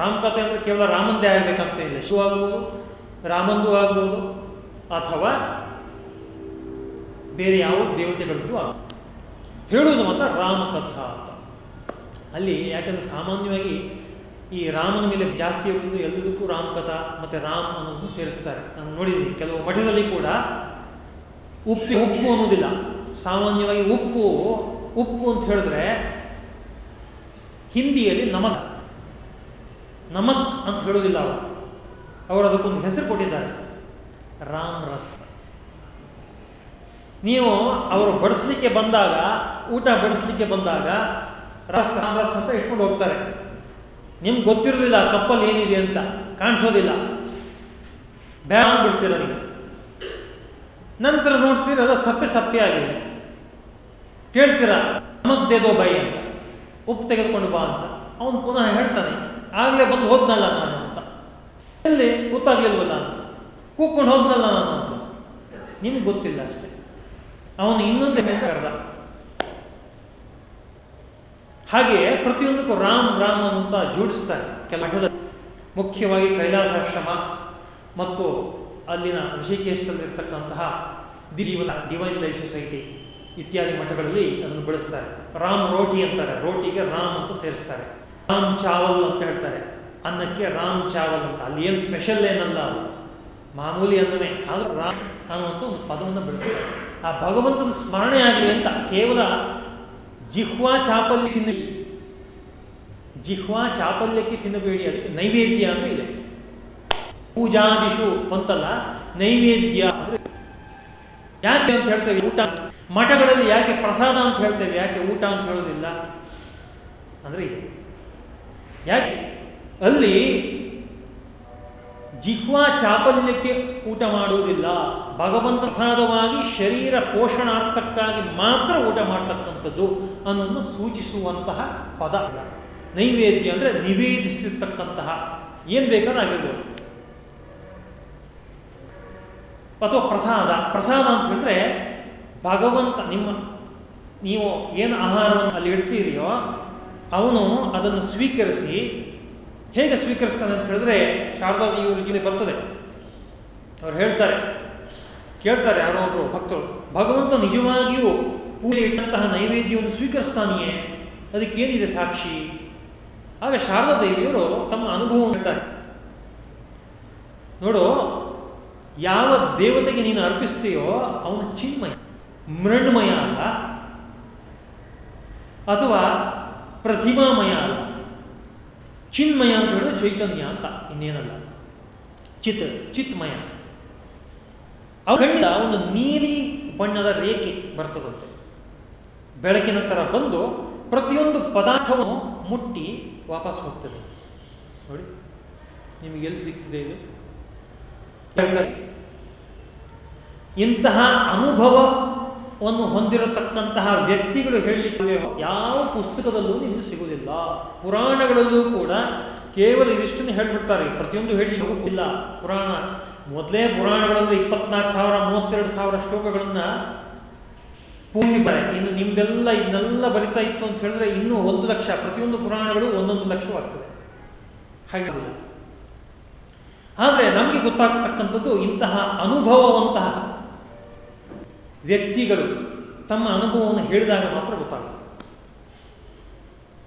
Speaker 1: ರಾಮಕಥೆ ಅಂದರೆ ಕೇವಲ ರಾಮಂದೇ ಆಗಬೇಕಂತ ಇಲ್ಲ. ಶಿವ ಆಗ್ಬೋದು, ರಾಮಂದು ಆಗ್ಬೋದು, ಅಥವಾ ಬೇರೆ ಯಾವ ದೇವತೆಗಳದ್ದು ಆಗ್ಬೋದು. ಹೇಳುವುದು ಮಾತ್ರ ರಾಮಕಥಾ ಅಂತ. ಅಲ್ಲಿ ಯಾಕಂದ್ರೆ ಸಾಮಾನ್ಯವಾಗಿ ಈ ರಾಮನ ಮೇಲೆ ಜಾಸ್ತಿ ಇರುವುದು ಎಲ್ಲದಕ್ಕೂ ರಾಮಕಥಾ ಮತ್ತೆ ರಾಮ್ ಅನ್ನೋದು ಸೇರಿಸ್ತಾರೆ. ನಾನು ನೋಡಿದ್ದೀನಿ, ಕೆಲವು ಮಠದಲ್ಲಿ ಕೂಡ ಉಪ್ಪು ಉಪ್ಪು ಅನ್ನೋದಿಲ್ಲ. ಸಾಮಾನ್ಯವಾಗಿ ಉಪ್ಪು ಉಪ್ಪು ಅಂತ ಹೇಳಿದ್ರೆ ಹಿಂದಿಯಲ್ಲಿ ನಮಕ್ ನಮಕ್ ಅಂತ ಹೇಳೋದಿಲ್ಲ ಅವರು. ಅವರು ಅದಕ್ಕೊಂದು ಹೆಸರು ಕೊಟ್ಟಿದ್ದಾರೆ, ರಾಮ್ ರಸ್. ನೀವು ಅವರು ಬಡಿಸ್ಲಿಕ್ಕೆ ಬಂದಾಗ, ಊಟ ಬಡಿಸ್ಲಿಕ್ಕೆ ಬಂದಾಗ ರಸ್, ರಾಮ್ ರಸ್ ಅಂತ ಇಟ್ಕೊಂಡು ಹೋಗ್ತಾರೆ. ನಿಮ್ಗೆ ಗೊತ್ತಿರೋದಿಲ್ಲ, ಕಪ್ಪಲ್ಲಿ ಏನಿದೆ ಅಂತ. ಕಾಣಿಸೋದಿಲ್ಲ. ಬ್ಯಾಗ್ ಬಿಡ್ತೀರ ನೀವು? ನಂತರ ನೋಡ್ತೀರ ಅದು ಸಪ್ಪೆ ಸಪ್ಪೆ ಆಗಿದೆ. ಕೇಳ್ತೀರ? ನಮಗ್ದೇದೋ ಬೈ ಅಂತ. ಉಪ್ಪು ತೆಗೆದುಕೊಂಡು ಬಾ ಅಂತ. ಅವನು ಪುನಃ ಹೇಳ್ತಾನೆ, ಆಗಲೇ ಬಂದು ಹೋದ್ನಲ್ಲ ನಾನು ಅಂತ. ಎಲ್ಲಿ? ಗೊತ್ತಾಗ್ಲಿಲ್ವಲ್ಲ ಅಂತ ಕೂತ್ಕೊಂಡು ಹೋದ್ನಲ್ಲ ನಾನು ಅಂತ. ನಿಮ್ಗೆ ಗೊತ್ತಿಲ್ಲ ಅಷ್ಟೇ. ಅವನು ಇನ್ನೊಂದು ಕರೆದ ಹಾಗೆ ಪ್ರತಿಯೊಂದಕ್ಕೂ ರಾಮ್ ರಾಮ್ ಅಂತ ಜೋಡಿಸ್ತಾರೆ. ಕೆಲ ಮಠದಲ್ಲಿ ಮುಖ್ಯವಾಗಿ ಕೈಲಾಸಾಶ್ರಮ ಮತ್ತು ಅಲ್ಲಿನ ಋಷಿಕೇಶದಲ್ಲಿರ್ತಕ್ಕಂತಹ ದಿಜೀವನ ಡಿವೈನ್ ಲೈಫ್ ಸೊಸೈಟಿ ಇತ್ಯಾದಿ ಮಠಗಳಲ್ಲಿ ಅದನ್ನು ಬಳಸ್ತಾರೆ. ರಾಮ್ ರೋಟಿ ಅಂತಾರೆ. ರೋಟಿಗೆ ರಾಮ್ ಅಂತ ಸೇರಿಸ್ತಾರೆ. ರಾಮ್ ಚಾವಲ್ ಅಂತ ಹೇಳ್ತಾರೆ. ಅನ್ನಕ್ಕೆ ರಾಮ್ ಚಾವಲ್ ಅಂತ. ಅಲ್ಲಿ ಏನು ಸ್ಪೆಷಲ್ ಏನಲ್ಲ ಅದು. ಮಾಮೂಲಿ ಅನ್ನನೇ. ಆದರೂ ರಾಮ್ ಅನ್ನುವಂಥ ಒಂದು ಪದವನ್ನು ಬೆಳೆಸ್ತಾರೆ. ಆ ಭಗವಂತನ ಸ್ಮರಣೆ ಆಗಲಿ ಅಂತ ಕೇವಲ ಜಿಹ್ವಾ ಚಾಪಲ್ಯ ತಿನ್ನಬೇಡಿ. ಜಿಹ್ವಾ ಚಾಪಲ್ಯಕ್ಕೆ ತಿನ್ನಬೇಡಿ. ಅದಕ್ಕೆ ನೈವೇದ್ಯ ಅಂತ ಇದೆ. ಪೂಜಾದಿಶು ಅಂತಲ್ಲ, ನೈವೇದ್ಯ ಅಂದ್ರೆ ಯಾಕೆ ಅಂತ ಹೇಳ್ತೇವೆ, ಊಟ ಮಠಗಳಲ್ಲಿ ಯಾಕೆ ಪ್ರಸಾದ ಅಂತ ಹೇಳ್ತೇವೆ, ಯಾಕೆ ಊಟ ಅಂತ ಹೇಳೋದಿಲ್ಲ ಅಂದ್ರೆ ಯಾಕೆ? ಅಲ್ಲಿ ಜಿಹ್ವಾ ಚಾಪಲ್ಯಕ್ಕೆ ಊಟ ಮಾಡುವುದಿಲ್ಲ. ಭಗವಂತ ಪ್ರಸಾದವಾಗಿ ಶರೀರ ಪೋಷಣಾರ್ಥಕ್ಕಾಗಿ ಮಾತ್ರ ಊಟ ಮಾಡ್ತಕ್ಕಂಥದ್ದು. ಅನ್ನೋದನ್ನು ಸೂಚಿಸುವಂತಹ ಪದ. ನೈವೇದ್ಯ ಅಂದ್ರೆ ನಿವೇದಿಸಿರ್ತಕ್ಕಂತಹ. ಏನು ಬೇಕಾದ್ರೂ ಆಗಿರ್ಬೋದು. ಅಥವಾ ಪ್ರಸಾದ. ಪ್ರಸಾದ ಅಂತ ಹೇಳಿದ್ರೆ ಭಗವಂತ ನಿಮ್ಮ, ನೀವು ಏನು ಆಹಾರವನ್ನು ಅಲ್ಲಿ ಇಡ್ತೀರಿಯೋ ಅವನು ಅದನ್ನು ಸ್ವೀಕರಿಸಿ, ಹೇಗೆ ಸ್ವೀಕರಿಸ್ತಾನೆ ಅಂತ ಹೇಳಿದ್ರೆ ಶಾರದಾ ದೇವರಿಗೆ ಬರ್ತದೆ. ಅವ್ರು ಹೇಳ್ತಾರೆ. ಕೇಳ್ತಾರೆ ಯಾರೋ ಒಬ್ಬರು ಭಕ್ತರು. ಭಗವಂತ ನಿಜವಾಗಿಯೂ ಪೂಜೆ ಇಟ್ಟಂತಹ ನೈವೇದ್ಯವನ್ನು ಸ್ವೀಕರಿಸ್ತಾನೆಯೇ? ಅದಕ್ಕೇನಿದೆ ಸಾಕ್ಷಿ? ಆಗ ಶಾರದಾ ದೇವಿಯವರು ತಮ್ಮ ಅನುಭವ ಹೇಳ್ತಾರೆ. ನೋಡು, ಯಾವ ದೇವತೆಗೆ ನೀನು ಅರ್ಪಿಸ್ತೀಯೋ ಅವನು ಚಿನ್ಮಯ, ಮೃಣ್ಮಯ ಅಲ್ಲ, ಅಥವಾ ಪ್ರತಿಮಾಮಯ ಅಲ್ಲ. ಚಿನ್ಮಯ ಅಂತ ಹೇಳಿದ್ರೆ ಚೈತನ್ಯ ಅಂತ, ಇನ್ನೇನಲ್ಲ. ಚಿತ್, ಚಿತ್ಮಯ. ಅವರಿಂದ ಒಂದು ನೀಲಿ ಬಣ್ಣದ ರೇಖೆ ಬರ್ತದಂತೆ. ಬೆಳಕಿನ ಥರ ಬಂದು ಪ್ರತಿಯೊಂದು ಪದಾರ್ಥವನ್ನು ಮುಟ್ಟಿ ವಾಪಸ್ ಹೋಗ್ತದೆ. ನೋಡಿ, ನಿಮಗೆ ಎಲ್ಲಿ ಸಿಗ್ತದೆ ಇದು? ಇಂತಹ ಅನುಭವವನ್ನು ಹೊಂದಿರತಕ್ಕಂತಹ ವ್ಯಕ್ತಿಗಳು ಹೇಳಲಿಕ್ಕೆ ಯಾವ ಪುಸ್ತಕದಲ್ಲೂ ನಿಮಗೆ ಸಿಗುವುದಿಲ್ಲ. ಪುರಾಣಗಳಲ್ಲೂ ಕೂಡ ಕೇವಲ ಇದಿಷ್ಟನ್ನು ಹೇಳ್ಬಿಡ್ತಾರೆ. ಪ್ರತಿಯೊಂದು ಹೇಳಲಿಕ್ಕೆ ಇಲ್ಲ. ಪುರಾಣ, ಮೊದಲೇ ಪುರಾಣಗಳಲ್ಲಿ ಇಪ್ಪತ್ನಾಲ್ಕು ಸಾವಿರ, ಮೂವತ್ತೆರಡು ಸಾವಿರ ಶ್ಲೋಕಗಳನ್ನ ಪೂಜಿಸಿದ್ದಾರೆ ಇನ್ನು ನಿಮ್ದೆಲ್ಲ ಇದನ್ನೆಲ್ಲ ಬರಿತಾ ಇತ್ತು ಅಂತ ಹೇಳಿದ್ರೆ ಇನ್ನೂ ಒಂದು ಲಕ್ಷ, ಪ್ರತಿಯೊಂದು ಪುರಾಣಗಳು ಒಂದೊಂದು ಲಕ್ಷವಾಗ್ತದೆ ಹಾಗೆ ಆದರೆ ನಮಗೆ ಗೊತ್ತಾಗ್ತಕ್ಕಂಥದ್ದು ಇಂತಹ ಅನುಭವವಂತಹ ವ್ಯಕ್ತಿಗಳು ತಮ್ಮ ಅನುಭವವನ್ನು ಹೇಳಿದಾಗ ಮಾತ್ರ ಗೊತ್ತಾಗುತ್ತೆ.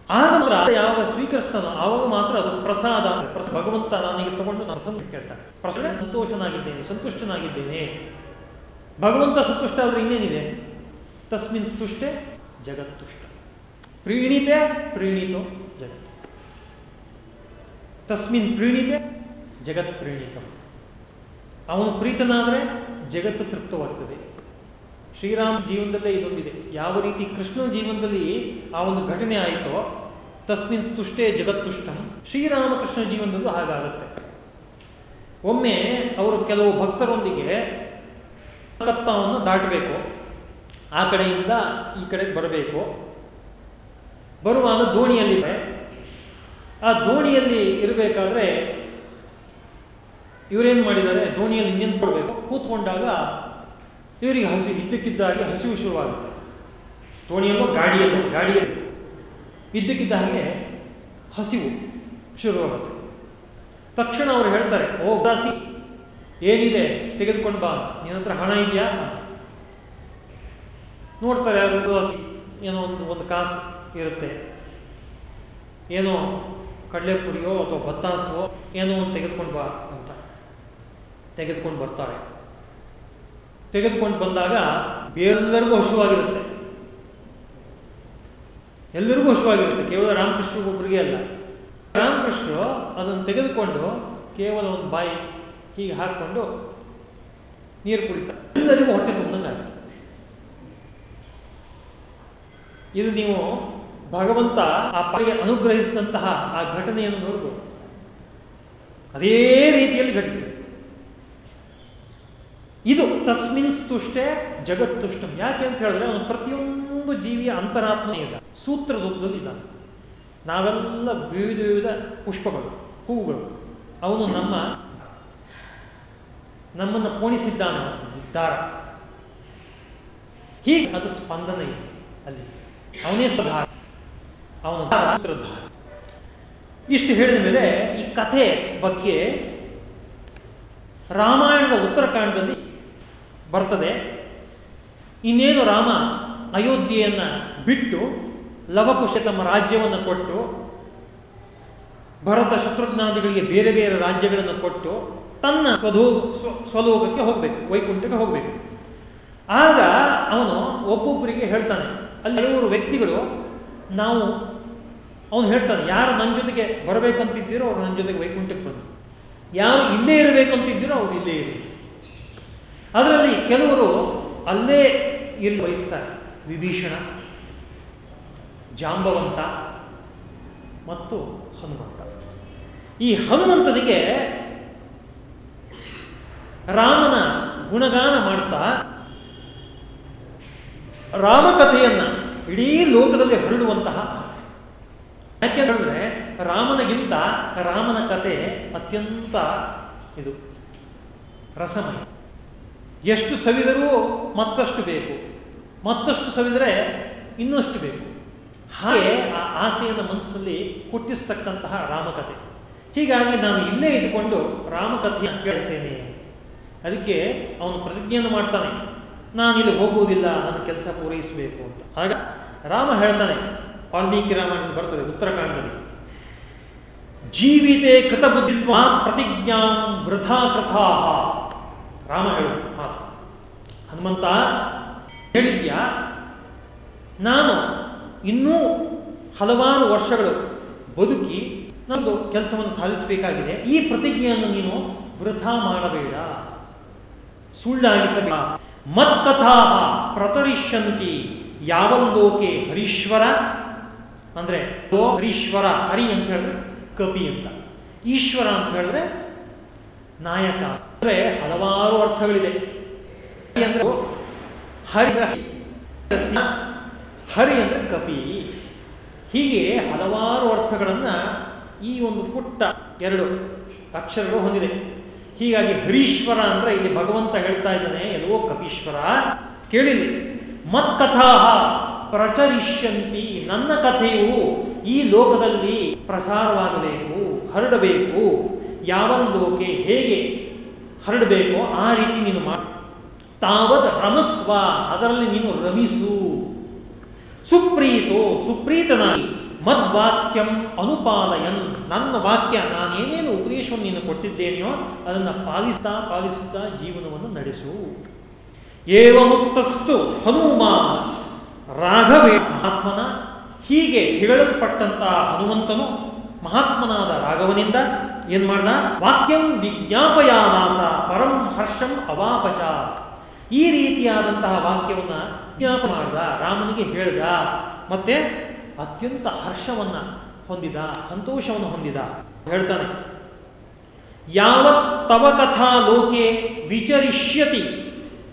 Speaker 1: ಆಗ ಯಾವಾಗ ಸ್ವೀಕರಿಸ್ತಾನೋ ಆವಾಗ ಮಾತ್ರ ಅದು ಪ್ರಸಾದ ಭಗವಂತ ನನಗೆ ತಗೊಂಡು ನಾನು ಸಂತ ಕೇಳ್ತಾನೆ. ಪ್ರಸಾದ ಸಂತೋಷನಾಗಿದ್ದೇನೆ, ಸಂತುಷ್ಟನಾಗಿದ್ದೇನೆ. ಭಗವಂತ ಸಂತುಷ್ಟ ಆದ್ರೆ ಇನ್ನೇನಿದೆ? ತಸ್ಮಿನ್ ಸ್ತುಷ್ಟೆ ಜಗತ್ತುಷ್ಟ ಪ್ರೀಣಿತೆ ಪ್ರೀಣಿತೋ ಜಗತ್ ತಸ್ಮಿನ್ ಪ್ರೀಣಿತೆ ಜಗತ್ ಪ್ರೀಣಿತ ಅವನು ಪ್ರೀತನಾದರೆ ಜಗತ್ತು ತೃಪ್ತವಾಗ್ತದೆ. ಶ್ರೀರಾಮ ಜೀವನದಲ್ಲೇ ಇದೊಂದಿದೆ. ಯಾವ ರೀತಿ ಕೃಷ್ಣ ಜೀವನದಲ್ಲಿ ಆ ಒಂದು ಘಟನೆ ಆಯಿತೋ, ತಸ್ಮಿನ್ ಸ್ತುಷ್ಟೇ ಜಗತ್ತುಷ್ಟಂ ಶ್ರೀರಾಮಕೃಷ್ಣ ಜೀವನದಲ್ಲೂ ಹಾಗಾಗುತ್ತೆ. ಒಮ್ಮೆ ಅವರು ಕೆಲವು ಭಕ್ತರೊಂದಿಗೆ ಕಲ್ಕತ್ತಾವನ್ನು ದಾಟಬೇಕು. ಆ ಕಡೆಯಿಂದ ಈ ಕಡೆ ಬರಬೇಕು. ಬರುವಾಗ ದೋಣಿಯಲ್ಲಿದೆ ಆ ದೋಣಿಯಲ್ಲಿ ಇರಬೇಕಾದ್ರೆ ಇವರೇನು ಮಾಡಿದ್ದಾರೆ? ದೋಣಿಯಲ್ಲಿ ನಿಂತ್ಕೊಳ್ಬೇಕು. ಕೂತ್ಕೊಂಡಾಗ ಇವರಿಗೆ ಹಸಿ ಇದ್ದಕ್ಕಿದ್ದಾಗೆ ಹಸಿವು ಶುರುವಾಗುತ್ತೆ. ದೋಣಿಯಲ್ಲೋ, ಗಾಡಿಯಲ್ಲೋ, ಗಾಡಿಯಲ್ಲಿ ಇದ್ದಕ್ಕಿದ್ದ ಹಾಗೆ ಹಸಿವು ಶುರುವಾಗುತ್ತೆ. ತಕ್ಷಣ ಅವರು ಹೇಳ್ತಾರೆ, ಓ ದಾಸಿ ಏನಿದೆ? ತೆಗೆದುಕೊಂಡು ಬಾ. ನಿನ್ನ ಹತ್ರ ಹಣ ಇದೆಯಾ? ನೋಡ್ತಾರೆ ಯಾರು ಏನೋ ಒಂದು ಒಂದು ಕಾಸು ಇರುತ್ತೆ. ಏನೋ ಕಡಲೆಪುರಿಯೋ ಅಥವಾ ಬತ್ತಾಸೋ ಏನೋ ಒಂದು ತೆಗೆದುಕೊಂಡು ಬಾ ಅಂತ ತೆಗೆದುಕೊಂಡು ಬರ್ತಾರೆ. ತೆಗೆದುಕೊಂಡು ಬಂದಾಗ ಬೇರೆಲ್ಲರಿಗೂ ಹಸುವಾಗಿರುತ್ತೆ. ಎಲ್ಲರಿಗೂ ಹಸುವಾಗಿರುತ್ತೆ, ಕೇವಲ ರಾಮಕೃಷ್ಣ ಒಬ್ಬರಿಗೆ ಅಲ್ಲ. ರಾಮಕೃಷ್ಣರು ಅದನ್ನು ತೆಗೆದುಕೊಂಡು ಕೇವಲ ಒಂದು ಬಾಯಿ ಹೀಗೆ ಹಾಕ್ಕೊಂಡು ನೀರು ಕುಡಿತಾರೆ. ಎಲ್ಲರಿಗೂ ಹೊಟ್ಟೆ ತುಂಬಿದಂಗೆ ಇದು ನೀವು ಭಗವಂತ ಆ ಪಾಳಿಗೆ ಅನುಗ್ರಹಿಸಿದಂತಹ ಆ ಘಟನೆಯನ್ನು ನೋಡಬಹುದು ಅದೇ ರೀತಿಯಲ್ಲಿ ಘಟಿಸಿದೆ. ಇದು ತಸ್ಮಿನ್ ಸ್ತುಷ್ಟೇ ಜಗತ್ತುಷ್ಟಂ. ಯಾಕೆ ಅಂತ ಹೇಳಿದ್ರೆ ಅವನು ಪ್ರತಿಯೊಂದು ಜೀವಿಯ ಅಂತರಾತ್ಮ ಸೂತ್ರದ ಸೂತ್ರ ಇದ್ದಾನೆ. ನಾವೆಲ್ಲ ವಿವಿಧ ವಿವಿಧ ಪುಷ್ಪಗಳು, ಹೂವುಗಳು. ಅವನು ನಮ್ಮ ನಮ್ಮನ್ನು ಪೋಣಿಸಿದ್ದಾನೆ ದಾರ. ಹೀಗೆ ಅದು ಸ್ಪಂದನ ಇದೆ ಅಲ್ಲಿ. ಅವನೇ ಸುಧಾರ ಅವನ ಸೂತ್ರಧಾರ ಇಷ್ಟು ಹೇಳಿದ ಮೇಲೆ ಈ ಕಥೆ ಬಗ್ಗೆ ರಾಮಾಯಣದ ಉತ್ತರಕಾಂಡದಲ್ಲಿ ಬರ್ತದೆ. ಇನ್ನೇನು ರಾಮ ಅಯೋಧ್ಯೆಯನ್ನ ಬಿಟ್ಟು ಲವಕುಶ ತಮ್ಮ ರಾಜ್ಯವನ್ನು ಕೊಟ್ಟು, ಭರತ ಶತ್ರುಘ್ನಾದಿಗಳಿಗೆ ಬೇರೆ ಬೇರೆ ರಾಜ್ಯಗಳನ್ನು ಕೊಟ್ಟು ತನ್ನ ಸ್ವಧೋ ಸ್ವಲೋಕಕ್ಕೆ ಹೋಗಬೇಕು, ವೈಕುಂಠಕ್ಕೆ ಹೋಗಬೇಕು. ಆಗ ಅವನು ಒಬ್ಬೊಬ್ಬರಿಗೆ ಹೇಳ್ತಾನೆ ಅಲ್ಲಿ ಕೆಲವರು ವ್ಯಕ್ತಿಗಳು ನಾವು ಅವನು ಹೇಳ್ತಾನೆ, ಯಾರು ನನ್ನ ಜೊತೆಗೆ ಬರಬೇಕಂತಿದ್ದೀರೋ ಅವ್ರು ನನ್ನ ಜೊತೆಗೆ ವೈಕುಂಠಕ್ಕೆ ಬಂದರು. ಯಾರು ಇಲ್ಲೇ ಇರಬೇಕಂತಿದ್ದೀರೋ ಅವ್ರು ಇಲ್ಲೇ ಇರಲಿ. ಅದರಲ್ಲಿ ಕೆಲವರು ಅಲ್ಲೇ ಇಲ್ಲಿ ವಹಿಸ್ತಾರೆ. ವಿಭೀಷಣ, ಜಾಂಬವಂತ ಮತ್ತು ಹನುಮಂತ. ಈ ಹನುಮಂತನಿಗೆ ರಾಮನ ಗುಣಗಾನ ಮಾಡ್ತಾ ರಾಮಕಥೆಯನ್ನ ಇಡೀ ಲೋಕದಲ್ಲಿ ಹರಡುವಂತಹ ಆಸೆ. ಯಾಕೆ ಹೇಳಿದ್ರೆ ರಾಮನಗಿಂತ ರಾಮನ ಕತೆ ಅತ್ಯಂತ ಇದು ರಸಮಯ. ಎಷ್ಟು ಸವಿದರೂ ಮತ್ತಷ್ಟು ಬೇಕು, ಮತ್ತಷ್ಟು ಸವಿದರೆ ಇನ್ನಷ್ಟು ಬೇಕು. ಹಾಗೆ ಆ ಆಸೆಯನ್ನು ಮನಸ್ಸಿನಲ್ಲಿ ಹುಟ್ಟಿಸ್ತಕ್ಕಂತಹ ರಾಮಕಥೆ. ಹೀಗಾಗಿ ನಾನು ಇಲ್ಲೇ ಇದ್ದುಕೊಂಡು ರಾಮಕಥೆಯನ್ನು ಕೇಳ್ತೇನೆ. ಅದಕ್ಕೆ ಅವನು ಪ್ರತಿಜ್ಞೆಯನ್ನು ಮಾಡ್ತಾನೆ. ನಾನು ಇಲ್ಲಿ ಹೋಗುವುದಿಲ್ಲ, ನನ್ನ ಕೆಲಸ ಪೂರೈಸಬೇಕು ಅಂತ. ಆಗ ರಾಮ ಹೇಳ್ತಾನೆ ವಾಲ್ಮೀಕಿ ರಾಮಾಯಣ ಬರ್ತದೆ ಉತ್ತರಕಾಂಡದಲ್ಲಿ ಜೀವಿತೆ ಕೃತ ಬುದ್ಧಿತ್ವ ಪ್ರತಿಜ್ಞಾ ವೃಥಾ ಕೃಥಾ ರಾಮ ಹೇಳು ಮಾತು. ಹನುಮಂತ, ಹೇಳಿದ್ಯಾ? ನಾನು ಇನ್ನೂ ಹಲವಾರು ವರ್ಷಗಳು ಬದುಕಿ ನಂದು ಕೆಲಸವನ್ನು ಸಾಧಿಸಬೇಕಾಗಿದೆ. ಈ ಪ್ರತಿಜ್ಞೆಯನ್ನು ನೀನು ವೃಥಾ ಮಾಡಬೇಡ. ಸುಳ್ಳಾಗಿಸಬೇಡ. ಮತ್ಕಥಾ ಪ್ರತರಿಷ್ಯಂತಿ ಯಾವಲ್ಲೋಕೆ ಹರೀಶ್ವರ? ಅಂದ್ರೆ ಲೋ ಹರೀಶ್ವರ ಹರಿ ಅಂತ ಹೇಳಿದ್ರೆ ಕಪಿ ಅಂತ. ಈಶ್ವರ ಅಂತ ಹೇಳಿದ್ರೆ ನಾಯಕ. ಅಂದ್ರೆ ಹಲವಾರು ಅರ್ಥಗಳಿದೆ. ಅಂದ್ರೆ ಹರಿ ಹರಿ ಅಂದ್ರೆ ಕಪಿ. ಹೀಗೆ ಹಲವಾರು ಅರ್ಥಗಳನ್ನ ಈ ಒಂದು ಪುಟ್ಟ ಎರಡು ಅಕ್ಷರಗಳು ಹೊಂದಿದೆ. ಹೀಗಾಗಿ ಹರೀಶ್ವರ ಅಂದ್ರೆ ಇಲ್ಲಿ ಭಗವಂತ ಹೇಳ್ತಾ ಇದ್ದಾನೆ ಎಲ್ಲವೋ ಕಪೀಶ್ವರ, ಕೇಳಿಲ್ಲ ಮತ್ಕಥಾ ಪ್ರಚರಿಷ್ಯಂತಿ, ನನ್ನ ಕಥೆಯು ಈ ಲೋಕದಲ್ಲಿ ಪ್ರಸಾರವಾಗಬೇಕು, ಹರಡಬೇಕು ಯಾವ ಲೋಕೆ ಹೇಗೆ ಹರಡಬೇಕೋ ಆ ರೀತಿ ನೀನು ಮಾಡಿ ತಾವದ್ ರಮಸ್ವ, ಅದರಲ್ಲಿ ನೀನು ರಮಿಸು. ಸುಪ್ರೀತೋ ಸುಪ್ರೀತನಾಗಿ ಮದ್ವಾಕ್ಯಂ ಅನುಪಾಲಯನ್. ನನ್ನ ವಾಕ್ಯ ನಾನೇನೇನು ಉಪದೇಶವನ್ನು ನೀನು ಕೊಟ್ಟಿದ್ದೇನೆಯೋ ಅದನ್ನು ಪಾಲಿಸ್ತಾ ಪಾಲಿಸುತ್ತಾ ಜೀವನವನ್ನು ನಡೆಸು. ಏವ ಮುಕ್ತಸ್ತು ಹನುಮಾನ್. ರಾಘವೇ ಮಹಾತ್ಮನ. ಹೀಗೆ ಹೇಳಲ್ಪಟ್ಟಂತಹ ಹನುಮಂತನು ಮಹಾತ್ಮನಾದ ರಾಘವನಿಂದ ಏನ್ ಮಾಡ್ದ? ವಾಕ್ಯಂ ವಿಜ್ಞಾಪಯಾನಾಸ ಪರಂ ಹರ್ಷಂ ಅವಾಪಚ. ಈ ರೀತಿಯಾದಂತಹ ವಾಕ್ಯವನ್ನ ವಿಜ್ಞಾಪ ಮಾಡ್ದ. ರಾಮನಿಗೆ ಹೇಳ್ದ. ಮತ್ತೆ ಅತ್ಯಂತ ಹರ್ಷವನ್ನ ಹೊಂದಿದ, ಸಂತೋಷವನ್ನು ಹೊಂದಿದ. ಹೇಳ್ತಾನೆ, ಯಾವತ್ ತವ ಕಥಾ ಲೋಕೆ ವಿಚರಿಷ್ಯತಿ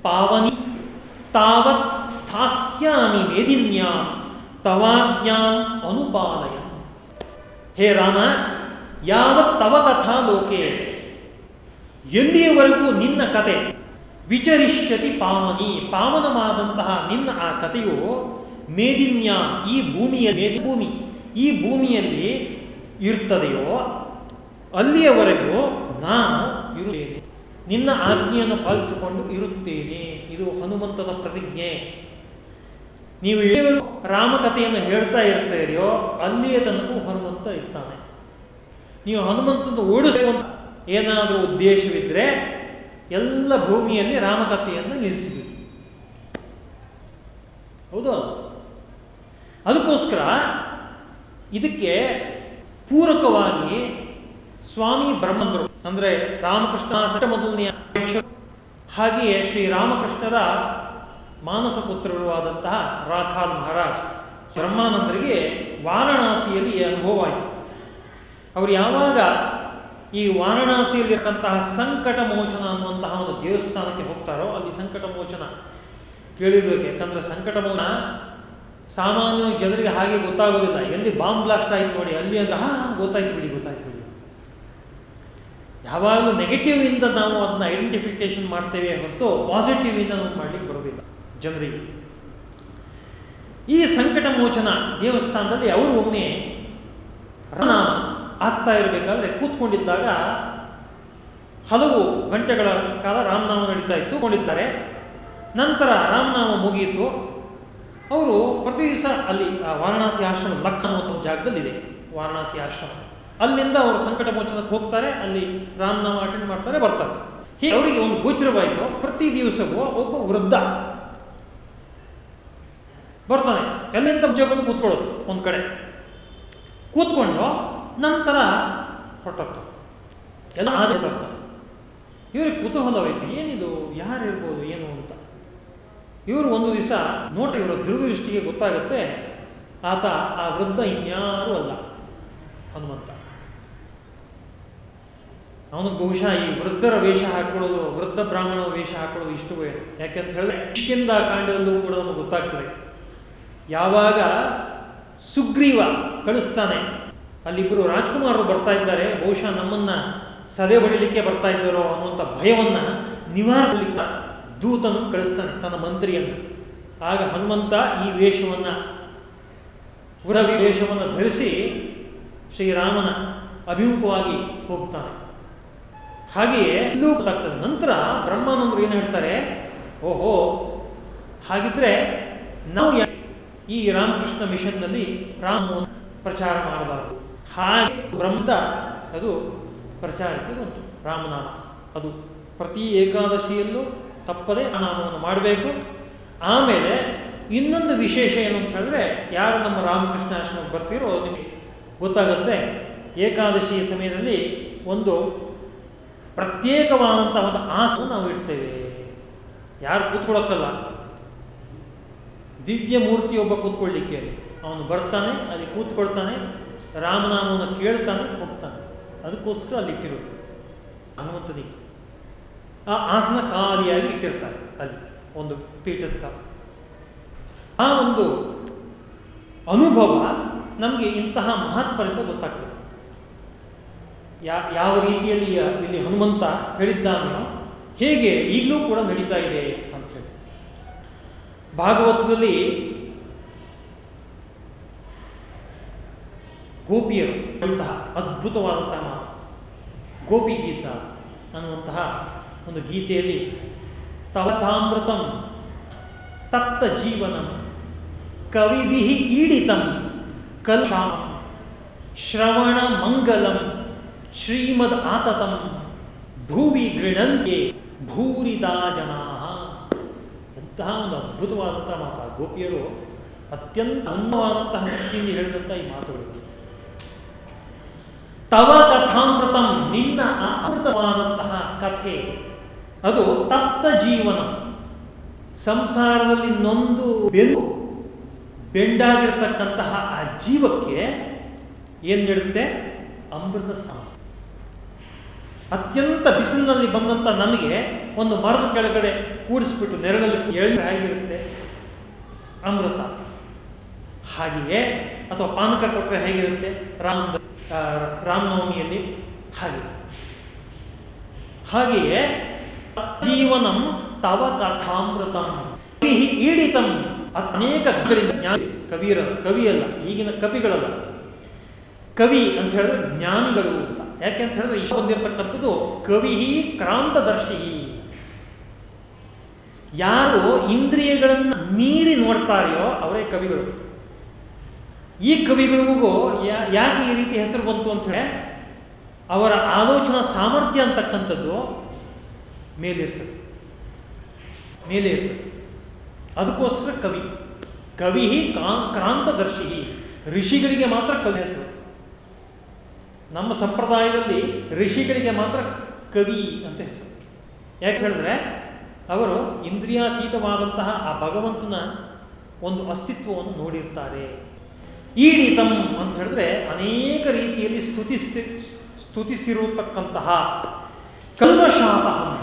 Speaker 1: ಪಾವನಿ, ತಾವತ್ ಸ್ಥಾಸ್ಯಾನಿ ವೇದಿನ್ಯಾ, ತವಾಜ್ಞಾ ಅನುಪಾಲಯ ಹೇ ರಾಮ, ಯಾವತ್ ತವ ಕಥಾ ಲೋಕೆ, ಎಲ್ಲಿಯವರೆಗೂ ನಿನ್ನ ಕತೆ ವಿಚರಿಷ್ಯತಿ ಪಾವನಿ, ಪಾವನವಾದಂತಹ ನಿನ್ನ ಆ ಕಥೆಯು ಮೇದಿನ್ಯ ಈ ಭೂಮಿಯ ಮೇದಿ ಭೂಮಿ, ಈ ಭೂಮಿಯಲ್ಲಿ ಇರ್ತದೆಯೋ ಅಲ್ಲಿಯವರೆಗೂ ನಾನು ಇರುತ್ತೇನೆ. ನಿನ್ನ ಆಜ್ಞೆಯನ್ನು ಪಾಲಿಸಿಕೊಂಡು ಇರುತ್ತೇನೆ. ಇದು ಹನುಮಂತನ ಪ್ರತಿಜ್ಞೆ. ನೀವು ರಾಮಕಥೆಯನ್ನು ಹೇಳ್ತಾ ಇರ್ತೀರಿಯೋ ಅಲ್ಲಿಯ ತನಕ ಹನುಮಂತ ಇರ್ತಾನೆ. ನೀವು ಹನುಮಂತನ ಓಡಿಸುವಂತ ಏನಾದರೂ ಉದ್ದೇಶವಿದ್ರೆ ಎಲ್ಲ ಭೂಮಿಯಲ್ಲಿ ರಾಮಕಥೆಯನ್ನು ನಿಲ್ಲಿಸಬೇಕು ಹೌದು ಅದಕ್ಕೋಸ್ಕರ ಇದಕ್ಕೆ ಪೂರಕವಾಗಿ ಸ್ವಾಮಿ ಬ್ರಹ್ಮಂದರು, ಅಂದರೆ ರಾಮಕೃಷ್ಣ ಮೊದಲನೆಯ ಹಾಗೆಯೇ ಶ್ರೀ ರಾಮಕೃಷ್ಣರ ಮಾನಸ ಪುತ್ರರು ಆದಂತಹ ರಾಖಾಲ್ ಮಹಾರಾಜ್, ಬ್ರಹ್ಮಾನಂದರಿಗೆ ವಾರಣಾಸಿಯಲ್ಲಿ ಅನುಭವ ಆಯಿತು. ಅವರು ಯಾವಾಗ ಈ ವಾರಣಾಸಿಯಲ್ಲಿರ್ತಕ್ಕಂತಹ ಸಂಕಟ ಮೋಚನ ಅನ್ನುವಂತಹ ಒಂದು ದೇವಸ್ಥಾನಕ್ಕೆ ಹೋಗ್ತಾರೋ ಅಲ್ಲಿ ಸಂಕಟ ಮೋಚನ ಕೇಳಿರ್ಬೇಕು. ಯಾಕಂದ್ರೆ ಸಂಕಟ ಮೋಚನ ಸಾಮಾನ್ಯ ಜನರಿಗೆ ಹಾಗೆ ಗೊತ್ತಾಗೋದಿಲ್ಲ ಎಲ್ಲಿ ಬಾಂಬ್ ಬ್ಲಾಸ್ಟ್ ಆಯ್ತು ನೋಡಿ, ಅಲ್ಲಿ ಅಂದ್ರೆ, ಹಾ ಗೊತ್ತಾಯ್ತು ಬಿಡಿ ಗೊತ್ತಾಯ್ತು ಬಿಡಿ. ಯಾವಾಗಲೂ ನೆಗೆಟಿವ್ ಇಂದ ನಾವು ಅದನ್ನ ಐಡೆಂಟಿಫಿಕೇಶನ್ ಮಾಡ್ತೇವೆ ಹೊರತು ಪಾಸಿಟಿವ್ ಇಂದ ನಾವು ಮಾಡ್ಲಿಕ್ಕೆ ಬರೋದಿಲ್ಲ ಜನರಿಗೆ. ಈ ಸಂಕಟ ಮೋಚನ ದೇವಸ್ಥಾನದಲ್ಲಿ ಅವರು ಒಮ್ಮೆ ರಣ ಆಗ್ತಾ ಇರಬೇಕಾದ್ರೆ ಕೂತ್ಕೊಂಡಿದ್ದಾಗ ಹಲವು ಗಂಟೆಗಳ ಕಾಲ ರಾಮನಾಮ ನಡೀತಾ ಇತ್ತು. ಕೊಂಡಿದ್ದಾರೆ ನಂತರ ರಾಮನಾಮ ಮುಗಿಯಿತು. ಅವರು ಪ್ರತಿ ದಿವಸ ಅಲ್ಲಿ ವಾರಣಾಸಿ ಆಶ್ರಮ ಲಕ್ಷ ಅನ್ನುವಂಥ ಜಾಗದಲ್ಲಿದೆ, ವಾರಣಾಸಿ ಆಶ್ರಮ. ಅಲ್ಲಿಂದ ಅವರು ಸಂಕಟ ಮೋಚನಕ್ಕೆ ಹೋಗ್ತಾರೆ, ಅಲ್ಲಿ ರಾಮನಾಮ ಅಟೆಂಡ್ ಮಾಡ್ತಾರೆ, ಬರ್ತಾರೆ. ಹೀಗೆ ಅವರಿಗೆ ಒಂದು ಗೋಚರವಾಯಿತು ಪ್ರತಿ ದಿವಸವೂ ಒಬ್ಬ ವೃದ್ಧ ಬರ್ತಾನೆ. ಎಲ್ಲಿಂದ ಬಂದು ಕೂತ್ಕೊಳ್ಳೋದು? ಒಂದು ಕಡೆ. ಕೂತ್ಕೊಂಡು ನಂತರ ಹೊರಟೋಗ್ತಾರೆ ಎಲ್ಲ ಬರ್ತಾರೆ ಇವ್ರಿಗೆ ಕುತೂಹಲವಾಯ್ತು, ಏನಿದು? ಯಾರಿರ್ಬೋದು, ಏನು ಅಂತ. ಇವರು ಒಂದು ದಿವಸ ನೋಡ್ರಿ ಇವರ ದೃಷ್ಟಿಗೆ ಗೊತ್ತಾಗುತ್ತೆ, ಆತ ಆ ವೃದ್ಧ ಇನ್ಯಾರೂ ಅಲ್ಲ, ಹನುಮಂತ. ಅವನು ಬಹುಶಃ ಈ ವೃದ್ಧರ ವೇಷ ಹಾಕೊಳ್ಳೋದು ವೃದ್ಧ ಬ್ರಾಹ್ಮಣ ವೇಷ ಹಾಕೊಳ್ಳೋದು ಇಷ್ಟವೇ ಯಾಕೆಂತ ಹೇಳಿದ್ರೆ ಕಿಷ್ಕಿಂದ ಕಾಂಡದಲ್ಲೂ ಕೂಡ ನಮಗೆ ಗೊತ್ತಾಗ್ತದೆ. ಯಾವಾಗ ಸುಗ್ರೀವ ಕಳಿಸ್ತಾನೆ ಅಲ್ಲಿಬ್ಬರು ರಾಜ್ಕುಮಾರರು ಬರ್ತಾ ಇದ್ದಾರೆ, ಬಹುಶಃ ನಮ್ಮನ್ನ ಸದೆ ಬಡಿಲಿಕ್ಕೆ ಬರ್ತಾ ಇದ್ದಾರೋ ಅನ್ನುವಂಥ ಭಯವನ್ನ ನಿವಾರಿಸಲಿಕ್ಕೆ ದೂತನು ಕಳಿಸ್ತಾನೆ ತನ್ನ ಮಂತ್ರಿಯನ್ನು. ಆಗ ಹನುಮಂತ ಈ ವೇಷವನ್ನು, ಉರವಿ ವೇಷವನ್ನು ಧರಿಸಿ ಶ್ರೀರಾಮನ ಅಭಿಮುಖವಾಗಿ ಹೋಗ್ತಾನೆ. ಹಾಗೆಯೇ ಇಲ್ಲೂ ಗೊತ್ತಾಗ್ತದೆ ನಂತರ ಬ್ರಹ್ಮಾನಂದರು ಏನು ಹೇಳ್ತಾರೆ? ಓಹೋ, ಹಾಗಿದ್ರೆ ನಾವು ಈ ರಾಮಕೃಷ್ಣ ಮಿಷನ್ನಲ್ಲಿ ರಾಮವನ್ನು ಪ್ರಚಾರ ಮಾಡಬಾರದು. ಹಾಗೆ ಬ್ರಹ್ಮದ, ಅದು ಪ್ರಚಾರಕ್ಕೆ ಬಂತು. ರಾಮನಾಮ ಅದು ಪ್ರತಿ ಏಕಾದಶಿಯಲ್ಲೂ ತಪ್ಪದೆ ನಾಮವನ್ನು ಮಾಡಬೇಕು. ಆಮೇಲೆ ಇನ್ನೊಂದು ವಿಶೇಷ ಏನು ಅಂತ ಹೇಳಿದ್ರೆ, ಯಾರು ನಮ್ಮ ರಾಮಕೃಷ್ಣ ಆಶ್ರಮಕ್ಕೆ ಬರ್ತೀರೋ ನಿಮಗೆ ಗೊತ್ತಾಗುತ್ತೆ. ಏಕಾದಶಿ ಸಮಯದಲ್ಲಿ ಒಂದು ಪ್ರತ್ಯೇಕವಾದಂತಹ ಒಂದು ಆಸನ ನಾವು ಇಡ್ತೇವೆ. ಯಾರು ಕೂತ್ಕೊಳ್ಳೋಕ್ಕಲ್ಲ. ದಿವ್ಯ ಮೂರ್ತಿ ಒಬ್ಬ ಕೂತ್ಕೊಳ್ಳಿಕ್ಕೆ. ಅವನು ಬರ್ತಾನೆ, ಅಲ್ಲಿ ಕೂತ್ಕೊಳ್ತಾನೆ, ರಾಮನಾಮವನ್ನು ಕೇಳ್ತಾನೆ, ಹೋಗ್ತಾನೆ. ಅದಕ್ಕೋಸ್ಕರ ಅಲ್ಲಿ ಇಟ್ಟಿರೋದು ಹನುಮಂತನಿಗೆ. ಆ ಆಸನ ಖಾಲಿಯಾಗಿ ಇಟ್ಟಿರ್ತಾರೆ ಅಲ್ಲಿ, ಒಂದು ಪೀಠದ ಆ ಒಂದು ಅನುಭವ ನಮಗೆ ಇಂತಹ ಮಹತ್ವದಿಂದ ಗೊತ್ತಾಗ್ತದೆ. ಯಾ, ಯಾವ ರೀತಿಯಲ್ಲಿ ಇಲ್ಲಿ ಹನುಮಂತ ಹೇಳಿದ್ದಾನೋ ಹೇಗೆ ಈಗಲೂ ಕೂಡ ನಡೀತಾ ಇದೆ ಅಂತ ಹೇಳಿ. ಭಾಗವತದಲ್ಲಿ ಗೋಪಿಯರು ಅಂತಹ ಅದ್ಭುತವಾದಂತಹ ಗೋಪಿ ಗೀತ ಅನ್ನುವಂತಹ ಒಂದು ಗೀತೆಯಲ್ಲಿ ತವತಾಮೃತಂ ತಪ್ತ ಜೀವನಂ ಕವಿಭಿ ಈಡಿತಂ ಕಲ್ಶಾಂ ಶ್ರವಣ ಮಂಗಲಂ, ಶ್ರೀಮದ್ ಆತತಂ, ಭೂವಿ ಗೃಢಂಗೆ ಭೂರಿದಾ ಜನಾ ಎಂತಹ ಒಂದು ಅದ್ಭುತವಾದಂತಹ ಮಾತು. ಗೋಪಿಯರು ಅತ್ಯಂತ ಅನ್ನವಾದಂತಹ ಶಕ್ತಿಯಿಂದ ಹೇಳಿದಂಥ ಈ ಮಾತುಗಳು. ತವ ಕಥಾಮೃತಂ ನಿನ್ನ ಅಮೃತವಾದಂತಹ ಕಥೆ ಅದು ತಪ್ತ ಜೀವನ. ಸಂಸಾರದಲ್ಲಿ ನೊಂದು ಬೆಂದು ಬೆಂಡಾಗಿರ್ತಕ್ಕಂತಹ ಆ ಜೀವಕ್ಕೆ ಏನ್ ನೀಡುತ್ತೆ? ಅಮೃತ ಸಮ ಅತ್ಯಂತ ಬಿಸಿಲಿನಲ್ಲಿ ಬಂದಂತ ನನಗೆ ಒಂದು ಮರದ ಕೆಳಗಡೆ ಕೂಡಿಸ್ಬಿಟ್ಟು ನೆರಳಲ್ಲಿ ಎಳ್ಳು ಹೇಗಿರುತ್ತೆ? ಅಮೃತ. ಹಾಗೆಯೇ, ಅಥವಾ ಪಾನಕ ಕೊಟ್ಟರೆ ಹೇಗಿರುತ್ತೆ? ರಾಮ ರಾಮನವಮಿಯಲ್ಲಿ ಹಾಗೆ. ಹಾಗೆಯೇ ಜೀವನಂ ತವ ಕಥಾಮೃತಂ. ಈಡಿತಂ. ಅನೇಕ ಕವಿಯರ ಕವಿಯಲ್ಲ, ಈಗಿನ ಕವಿಗಳಲ್ಲ. ಕವಿ ಅಂತ ಹೇಳಿದ್ರೆ ಜ್ಞಾನಿಗಳು ಅಂತ. ಯಾಕೆ ಅಂತ ಹೇಳಿದ್ರೆ ಇಷ್ಟ ಬಂದಿರತಕ್ಕಂಥದ್ದು ಕವಿ ಕ್ರಾಂತದರ್ಶಿ ಯಾರು ಇಂದ್ರಿಯಗಳನ್ನ ಮೀರಿ ನೋಡ್ತಾರೆಯೋ ಅವರೇ ಕವಿಗಳು. ಈ ಕವಿಗಳಿಗೂ ಯಾಕೆ ಈ ರೀತಿ ಹೆಸರು ಬಂತು ಅಂತ ಹೇಳಿ ಅವರ ಆಲೋಚನಾ ಸಾಮರ್ಥ್ಯ ಅಂತಕ್ಕಂಥದ್ದು ಮೇಲಿರ್ತದೆ ಮೇಲೆ ಇರ್ತದೆ. ಅದಕ್ಕೋಸ್ಕರ ಕವಿ. ಕವಿ ಕ್ರಾಂತದರ್ಶಿ ಋಷಿಗಳಿಗೆ ಮಾತ್ರ ಕವಿ ಹೆಸರು. ನಮ್ಮ ಸಂಪ್ರದಾಯದಲ್ಲಿ ಋಷಿಗಳಿಗೆ ಮಾತ್ರ ಕವಿ ಅಂತ ಹೆಸರು. ಯಾಕೆ ಹೇಳಿದ್ರೆ, ಅವರು ಇಂದ್ರಿಯಾತೀತವಾದಂತಹ ಆ ಭಗವಂತನ ಒಂದು ಅಸ್ತಿತ್ವವನ್ನು ನೋಡಿರ್ತಾರೆ. ಈಡಿತಂ ಅಂತ ಹೇಳಿದ್ರೆ ಅನೇಕ ರೀತಿಯಲ್ಲಿ ಸ್ತುತಿಸ್ತಿ, ಸ್ತುತಿಸಿರತಕ್ಕಂತಹ ಕಲ್ಮಶಾಪಹಂ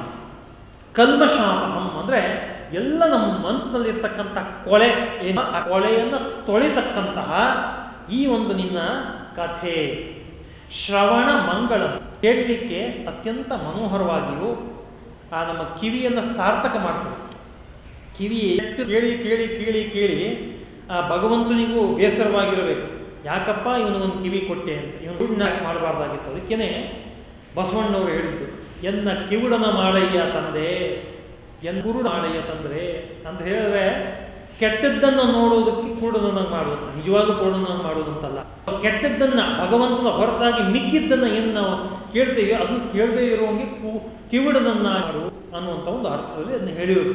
Speaker 1: ಕಲ್ಮಶಾಪಹಂ ಅಂದ್ರೆ ಎಲ್ಲ ನಮ್ಮ ಮನಸ್ಸಿನಲ್ಲಿರ್ತಕ್ಕಂಥ ಕೊಳೆ, ಏನ ಆ ಕೊಳೆಯನ್ನು ತೊಳಿತಕ್ಕಂತಹ ಈ ಒಂದು ನಿನ್ನ ಕಥೆ. ಶ್ರವಣ ಮಂಗಳ ಕೇಳಲಿಕ್ಕೆ ಅತ್ಯಂತ ಮನೋಹರವಾಗಿಯೂ ಆ ನಮ್ಮ ಕಿವಿಯನ್ನು ಸಾರ್ಥಕ ಮಾಡ್ತದೆ. ಕಿವಿ ಎಷ್ಟು ಕೇಳಿ ಕೇಳಿ ಕೇಳಿ ಕೇಳಿ ಆ ಭಗವಂತನಿಗೂ ಬೇಸರವಾಗಿರಬೇಕು. ಯಾಕಪ್ಪ ಇವನಿಗೊಂದು ಕಿವಿ ಕೊಟ್ಟೆ ಅಂತ. ಇವನು ದುಡ್ಡನ್ನ ಮಾಡಬಾರ್ದಾಗಿತ್ತು. ಅದಕ್ಕೇನೆ ಬಸವಣ್ಣವರು ಹೇಳಿದ್ದು ಎನ್ನ ಕಿವುಡನ ಮಾಡಯ್ಯ ತಂದೆ, ಎನ್ ಕುರುಡ ಮಾಡಯ್ಯ ತಂದ್ರೆ, ಅಂತ ಹೇಳಿದ್ರೆ ಕೆಟ್ಟದ್ದನ್ನ ನೋಡೋದಕ್ಕೆ ಕುರುಡನನ್ನು ಮಾಡೋದು ನಿಜವಾಗ್ಲೂ ಕುರುಡನನ್ನು ಮಾಡೋದಂತಲ್ಲ ಕೆಟ್ಟದ್ದನ್ನ ಭಗವಂತನ ಹೊರತಾಗಿ ಮಿಕ್ಕಿದ್ದನ್ನ ಏನ್ ನಾವು ಕೇಳ್ತೇವೆ, ಅದು ಕೇಳದೇ ಇರುವಂಗೆ ಕಿವಿಡನನ್ನ ಅನ್ನುವಂತ ಒಂದು ಅರ್ಥದಲ್ಲಿ ಅದನ್ನ ಹೇಳಿದರು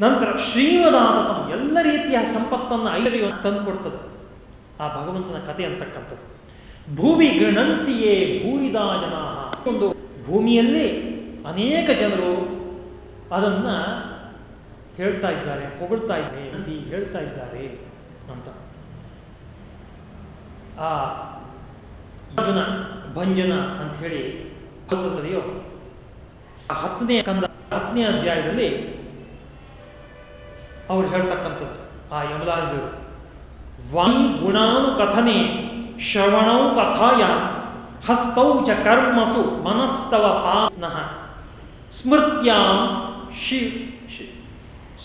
Speaker 1: ನಂತರ ಶ್ರೀಮದಾನತಂ ಎಲ್ಲ ರೀತಿಯ ಸಂಪತ್ತನ್ನು ತಂದು ತಂದುಕೊಡ್ತದೆ ಆ ಭಗವಂತನ ಕಥೆ ಅಂತಕ್ಕಂಥದ್ದು. ಭೂವಿ ಗಣಂತಿಯೇ ಭೂರಿದ ಜನ ಒಂದು ಭೂಮಿಯಲ್ಲಿ ಅನೇಕ ಜನರು ಅದನ್ನ ಹೇಳ್ತಾ ಇದ್ದಾರೆ, ಹೊಗಳ್ತಾ ಇದ್ದಾರೆ ಹೇಳ್ತಾ ಇದ್ದಾರೆ ಅಂತ. ಆ ಅರ್ಜುನ, ಭಂಜನ ಅಂತ ಹೇಳಿ ಆ ಹತ್ತನೇ ಕಂದ, ಹತ್ತನೇ ಅಧ್ಯಾಯದಲ್ಲಿ ಅವ್ರು ಹೇಳ್ತಕ್ಕಂಥದ್ದು. ಆ ಯಮಲಾಂಜರು ವಾಣಿ ಗುಣಾನು ಕಥನೆ, ಶ್ರವಣೌ ಕಥಾಯ. ಹಸ್ತೌ ಚ ಕರ್ಮಸು ಮನಸ್ತವ ಪಾನಃ. ಸ್ಮೃತ್ಯಾಂ ಶಿ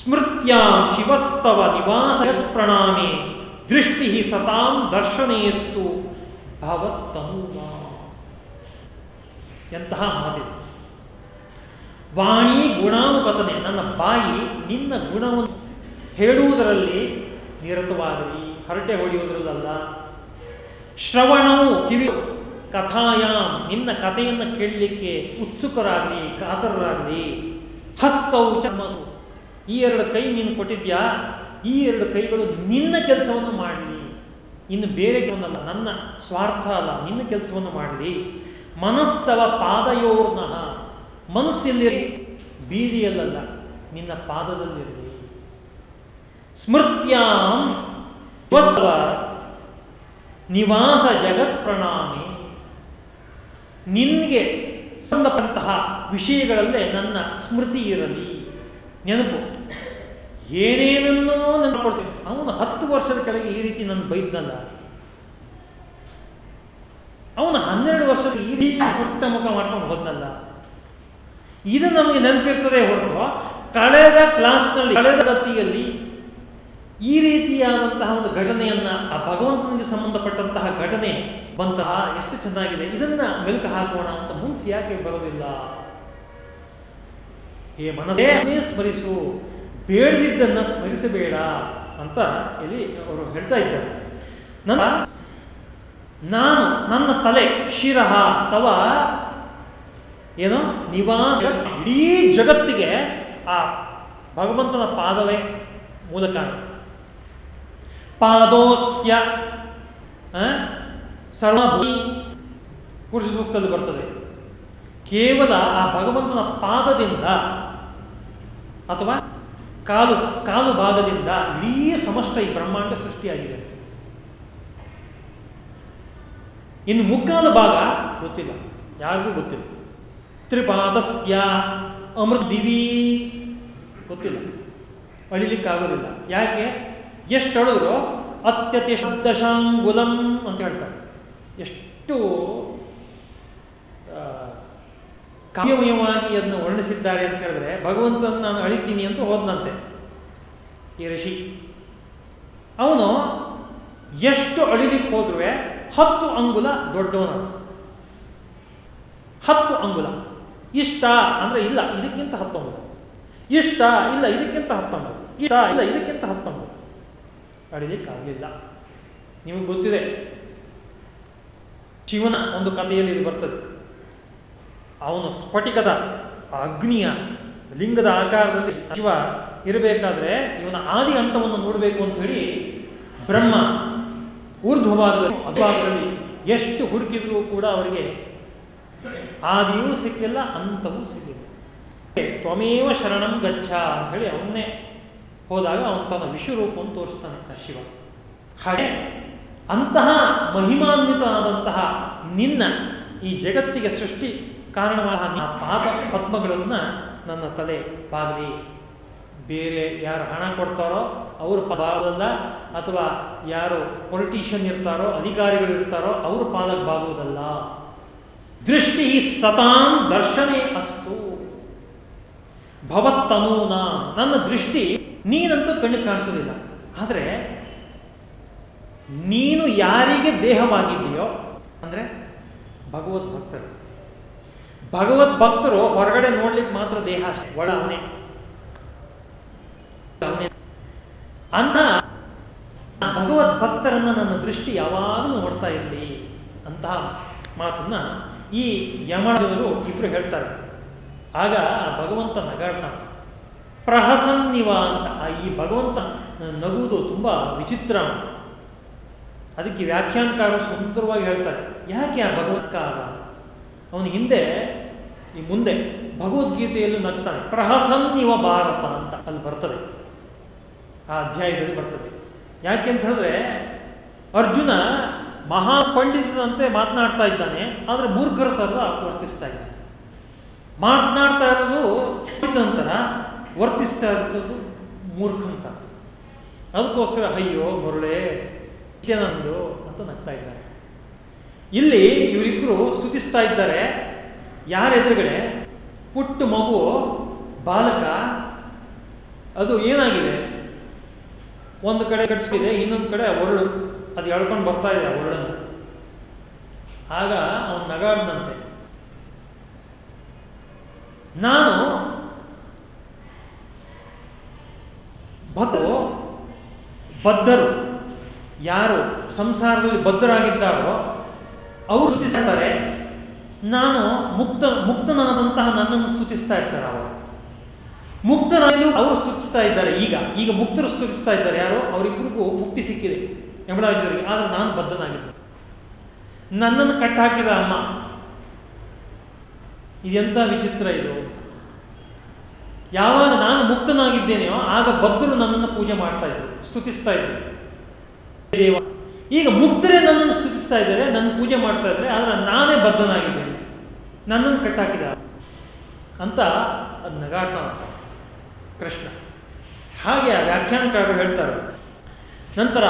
Speaker 1: ಸ್ಮೃತ್ಯಾಂ ಶಿವಸ್ತವ ನಿವಾಸ ಪ್ರಣಾಮೆ. ದೃಷ್ಟಿ ಸತಾಂ ದರ್ಶನೇಸ್ತು ಎಂತಹ ಮಾತಿದೆ. ವಾಣಿ ಗುಣಾನುಪತನೆ ನನ್ನ ಬಾಯಿ ನಿನ್ನ ಗುಣವನ್ನು ಹೇಳುವುದರಲ್ಲಿ ನಿರತವಾಗಲಿ. ಹರಟೆ ಹೊಡೆಯುವುದರಲ್ಲ ಶ್ರವಣವು ಕಿವಿ ಕಥಾಯಾಮ್ ನಿನ್ನ ಕಥೆಯನ್ನು ಕೇಳಲಿಕ್ಕೆ ಉತ್ಸುಕರಾಗಲಿ, ಕಾತರರಾಗಲಿ. ಹಸ್ತವು ಚಮಸು ಈ ಎರಡು ಕೈ ನೀನು ಕೊಟ್ಟಿದ್ಯಾ? ಈ ಎರಡು ಕೈಗಳು ನಿನ್ನ ಕೆಲಸವನ್ನು ಮಾಡಲಿ. ಇನ್ನು ಬೇರೆ ಕೆಲವಲ್ಲ ನನ್ನ ಸ್ವಾರ್ಥ ಅಲ್ಲ, ನಿನ್ನ ಕೆಲಸವನ್ನು ಮಾಡಲಿ. ಮನಸ್ತವ ಪಾದಯೋರ್ನಃ. ಮನಸ್ಸಿಲ್ಲಿರಲಿ ಬೀದಿಯಲ್ಲಲ್ಲ, ನಿನ್ನ ಪಾದದಲ್ಲಿರಲಿ ಸ್ಮೃತ್ಯಾಂ ನಿವಾಸ ಜಗತ್ ಪ್ರಣಾಮಿ ನಿನ್ಗೆ ಸಂಬಂಧಪಟ್ಟಂತಹ ವಿಷಯಗಳಲ್ಲೇ ನನ್ನ ಸ್ಮೃತಿ ಇರಲಿ. ನೆನಪು. ಏನೇನನ್ನೋ ನೆನಪಡ್ತೀನಿ ಅವನು ಹತ್ತು ವರ್ಷದ ಕೆಳಗೆ ಈ ರೀತಿ ನನ್ನ ಬೈದ್ದಲ್ಲ ಅವನು ಹನ್ನೆರಡು ವರ್ಷದ ಈ ರೀತಿ ಸುತ್ತ ಮುಖ ಮಾಡ್ಕೊಂಡು ಹೋದ್ನಲ್ಲ. ಇದು ನಮಗೆ ನೆನಪಿರ್ತದೆ ಹೊರತು. ಕಳೆದ ಕ್ಲಾಸ್ನಲ್ಲಿ ಕಳೆದ ಗತಿಯಲ್ಲಿ ಈ ರೀತಿಯಾದಂತಹ ಒಂದು ಘಟನೆಯನ್ನ ಆ ಭಗವಂತನಿಗೆ ಸಂಬಂಧಪಟ್ಟಂತಹ ಘಟನೆ ಬಂತಹ ಎಷ್ಟು ಚೆನ್ನಾಗಿದೆ. ಇದನ್ನ ಮೆಲುಕು ಹಾಕೋಣ ಅಂತ ಮುನ್ಸಿ ಯಾಕೆ ಬರೋದಿಲ್ಲ? ಹೇ ಮನಸ್ಸೇ ಸ್ಮರಿಸು, ಬೇಡದಿದ್ದನ್ನ ಸ್ಮರಿಸಬೇಡ ಅಂತ ಇಲ್ಲಿ ಅವರು ಹೇಳ್ತಾ ಇದ್ದಾರೆ. ನನ್ನ ನಾನು ನನ್ನ ತಲೆ ಶಿರಹ ಅಥವಾ ಏನು ನಿವಾಸ ಇಡೀ ಜಗತ್ತಿಗೆ ಆ ಭಗವಂತನ ಪಾದವೇ ಮೂಲಕ ಪಾದೋಸ್ಯ ಸರ್ವಭೂಮಿ ಪುರುಷ ಸೂಕ್ತದಲ್ಲಿ ಬರ್ತದೆ. ಕೇವಲ ಆ ಭಗವಂತನ ಪಾದದಿಂದ ಅಥವಾ ಕಾಲು ಕಾಲು ಭಾಗದಿಂದ ಇಡೀ ಸಮಷ್ಟ ಈ ಬ್ರಹ್ಮಾಂಡ ಸೃಷ್ಟಿಯಾಗಿದೆ. ಇನ್ನು ಮುಕ್ಕಾಲು ಭಾಗ ಗೊತ್ತಿಲ್ಲ, ಯಾರಿಗೂ ಗೊತ್ತಿಲ್ಲ. ತ್ರಿಪಾದಸ್ಯ ಅಮೃದಿವಿ ಗೊತ್ತಿಲ್ಲ. ಅಳಿಲಿಕ್ಕಾಗೋದಿಲ್ಲ. ಯಾಕೆ? ಎಷ್ಟು ಹೇಳಿದ್ರು? ಅತ್ಯತಿ ಶಬ್ದಶಾಂಗುಲಂ ಅಂತ ಹೇಳ್ತಾರೆ. ಎಷ್ಟು ಕಾವ್ಯಮಯವಾಗಿ ಅದನ್ನು ವರ್ಣಿಸಿದ್ದಾರೆ ಅಂತ ಹೇಳಿದ್ರೆ ಭಗವಂತನ ನಾನು ಅಳಿತೀನಿ ಅಂತ ಹೋದ್ನಂತೆ. ಈ ಋಷಿ. ಅವನು ಎಷ್ಟು ಅಳಿಲಿಕ್ಕೆ ಹೋದ್ರೆ ಹತ್ತು ಅಂಗುಲ ದೊಡ್ಡವನ ಹತ್ತು ಅಂಗುಲ. ಇಷ್ಟ ಅಂದ್ರೆ ಇಲ್ಲ, ಇದಕ್ಕಿಂತ ಹತ್ತೊಂಬತ್ತು. ಇಷ್ಟ ಇಲ್ಲ, ಇದಕ್ಕಿಂತ ಹತ್ತೊಂಬತ್ತು. ಇಷ್ಟ ಇಲ್ಲ, ಇದಕ್ಕಿಂತ ಹತ್ತೊಂಬತ್ತು. ಅಡಿಲಿಕ್ಕಾಗಲಿಲ್ಲ ನಿಮಗೆ ಗೊತ್ತಿದೆ, ಶಿವನ ಒಂದು ಕಥೆಯಲ್ಲಿ ಇದು ಬರ್ತದೆ. ಅವನು ಸ್ಫಟಿಕದ ಅಗ್ನಿಯ ಲಿಂಗದ ಆಕಾರದಲ್ಲಿ ಶಿವ ಇರಬೇಕಾದ್ರೆ ಇವನ ಆದಿ ಹಂತವನ್ನು ನೋಡಬೇಕು ಅಂತ ಹೇಳಿ ಬ್ರಹ್ಮ ಊರ್ಧ್ವಭಾಗದಲ್ಲಿ ಅಭಾಗದಲ್ಲಿ ಎಷ್ಟು ಹುಡುಕಿದ್ರೂ ಕೂಡ ಅವರಿಗೆ ಆದಿಯೂ ಸಿಕ್ಕಿಲ್ಲ ಅಂತವೂ ಸಿಕ್ಕಿಲ್ಲ. ತ್ವಮೇವ ಶರಣಂ ಗಚ್ಚ ಅಂತ ಹೇಳಿ ಅವನ್ನೇ ಹೋದಾಗ ಅವನು ತನ್ನ ವಿಶ್ವರೂಪವನ್ನು ತೋರಿಸ್ತಾನೆ ಶಿವ. ಹಾಗೆ ಅಂತಹ ಮಹಿಮಾನ್ವಿತ ಆದಂತಹ ನಿನ್ನ ಈ ಜಗತ್ತಿಗೆ ಸೃಷ್ಟಿ ಕಾರಣವಾದ ಪಾಪ ಪದ್ಮಗಳನ್ನು ನನ್ನ ತಲೆ ಬಾಗಲಿ. ಬೇರೆ ಯಾರು ಹಣ ಕೊಡ್ತಾರೋ ಅವರು ಬಾಗೋದಲ್ಲ ಅಥವಾ ಯಾರು ಪೊಲಿಟಿಷಿಯನ್ ಇರ್ತಾರೋ, ಅಧಿಕಾರಿಗಳು ಇರ್ತಾರೋ, ಅವರು ಪಾದಕ್ಕೆ ಬಾಗುವುದಲ್ಲ. ದೃಷ್ಟಿ ಸತಾಂ ದರ್ಶನೇ ಅಸ್ತು ಭವತ್ತನೂನ. ನನ್ನ ದೃಷ್ಟಿ ನೀನಂತೂ ಕಣ್ಣಿಗೆ ಕಾಣಿಸೋದಿಲ್ಲ. ಆದರೆ ನೀನು ಯಾರಿಗೆ ದೇಹವಾಗಿದೆಯೋ ಅಂದ್ರೆ ಭಗವದ್ ಭಕ್ತರು. ಭಗವದ್ ಭಕ್ತರು ಹೊರಗಡೆ ನೋಡ್ಲಿಕ್ಕೆ ಮಾತ್ರ ದೇಹ ಅಷ್ಟೇ. ಒಳ ಅವನೇ. ಅನ್ನ, ಭಗವದ್ ಭಕ್ತರನ್ನ ನನ್ನ ದೃಷ್ಟಿ ಯಾವಾಗಲೂ ನೋಡ್ತಾ ಇರಲಿ ಅಂತಹ ಮಾತನ್ನ ಈ ಯಮಳರು ಇಬ್ರು ಹೇಳ್ತಾರೆ. ಆಗ ಆ ಭಗವಂತ ನಗಾಡ್ತಾನೆ ಪ್ರಹಸನ್ನಿವ ಅಂತ ಆ ಈ ಭಗವಂತ ನಗುವುದು ತುಂಬ ವಿಚಿತ್ರ. ಅದಕ್ಕೆ ವ್ಯಾಖ್ಯಾನಕಾರರು ಸುಂದರವಾಗಿ ಹೇಳ್ತಾರೆ, ಯಾಕೆ ಆ ಭಗವತ್ಕಾರ ಅವನ ಹಿಂದೆ, ಈ ಮುಂದೆ ಭಗವದ್ಗೀತೆಯಲ್ಲೂ ನಗ್ತಾನೆ, ಪ್ರಹಸನ್ನಿವ ಭಾರತ ಅಂತ ಅಲ್ಲಿ ಬರ್ತದೆ. ಆ ಅಧ್ಯಾಯದಲ್ಲಿ ಬರ್ತದೆ. ಯಾಕೆ ಅಂತ ಹೇಳಿದ್ರೆ, ಅರ್ಜುನ ಮಹಾಪಂಡಿತನಂತೆ ಮಾತನಾಡ್ತಾ ಇದ್ದಾನೆ, ಆದರೆ ಮೂರ್ಖರ ಥರ ವರ್ತಿಸ್ತಾ ಇದ್ದಾನೆ. ಮಾತನಾಡ್ತಾ ಇರೋದು ನಂತರ ವರ್ತಿಸ್ತಾ ಇರೋದು ಮೂರ್ಖಂತ. ಅದಕ್ಕೋಸ್ಕರ ಅಯ್ಯೋ, ಮರುಳೆ ನಂದು ಅಂತ ನಗ್ತಾ ಇದ್ದಾರೆ. ಇಲ್ಲಿ ಇವರಿಬ್ರು ಸುತಿಸ್ತಾ ಇದ್ದಾರೆ. ಯಾರ ಎದುರುಗಡೆ? ಪುಟ್ಟ ಮಗು, ಬಾಲಕ, ಅದು ಏನಾಗಿದೆ? ಒಂದು ಕಡೆ ಕಟ್ಸಿದೆ ಇನ್ನೊಂದು ಕಡೆ ಒರಳು. ಅದು ಎಳ್ಕೊಂಡು ಬರ್ತಾ ಇದೆ ಒರಳನ್ನು. ಆಗ ಅವನು ನಗಾಡ್ದಂತೆ. ನಾನು ಬದು ಬದ್ಧರು. ಯಾರು ಸಂಸಾರದಲ್ಲಿ ಬದ್ಧರಾಗಿದ್ದಾರೋ, ಅವರು ಸ್ತುತಿಸ್ತಾರೆ. ನಾನು ಮುಕ್ತ, ಮುಕ್ತನಾದಂತಹ ನನ್ನನ್ನು ಸ್ತುತಿಸ್ತಾ ಇರ್ತಾರೆ ಅವರು. ಮುಕ್ತನಾಗಿ ಅವರು ಸ್ತುತಿಸ್ತಾ ಇದ್ದಾರೆ ಈಗ. ಈಗ ಮುಕ್ತರು ಸ್ತುತಿಸ್ತಾ ಇದ್ದಾರೆ ಯಾರು? ಅವರಿಬ್ಬರಿಗೂ ಮುಕ್ತಿ ಸಿಕ್ಕಿದೆ. ಎಂಬುದಾಗಿದ್ದವರಿಗೆ ಆದರೆ ನಾನು ಬದ್ಧನಾಗಿದ್ದೆ ನನ್ನನ್ನು ಕಟ್ಟಾಕಿದ ಅಮ್ಮ. ಇದೆಂತ ವಿಚಿತ್ರ ಇದು? ಯಾವಾಗ ನಾನು ಮುಕ್ತನಾಗಿದ್ದೇನೆಯೋ, ಆಗ ಭಕ್ತರು ನನ್ನನ್ನು ಪೂಜೆ ಮಾಡ್ತಾ ಇದ್ರು, ಸ್ತುತಿಸ್ತಾ ಇದ್ರು. ದೇವ, ಈಗ ಮುಕ್ತರೇ ನನ್ನನ್ನು ಸ್ತುತಿಸ್ತಾ ಇದ್ದಾರೆ ನನ್ನ ಪೂಜೆ ಮಾಡ್ತಾ ಇದ್ದಾರೆ, ಆದ್ರೆ ನಾನೇ ಬದ್ಧನಾಗಿದ್ದೇನೆ. ನನ್ನನ್ನು ಕಟ್ಟಾಕಿದ ಅಂತ ಅದು ನಗಾಡ್ತಾ ಕೃಷ್ಣ. ಹಾಗೆ ಆ ವ್ಯಾಖ್ಯಾನಕಾರರು ಹೇಳ್ತಾರೆ. ನಂತರ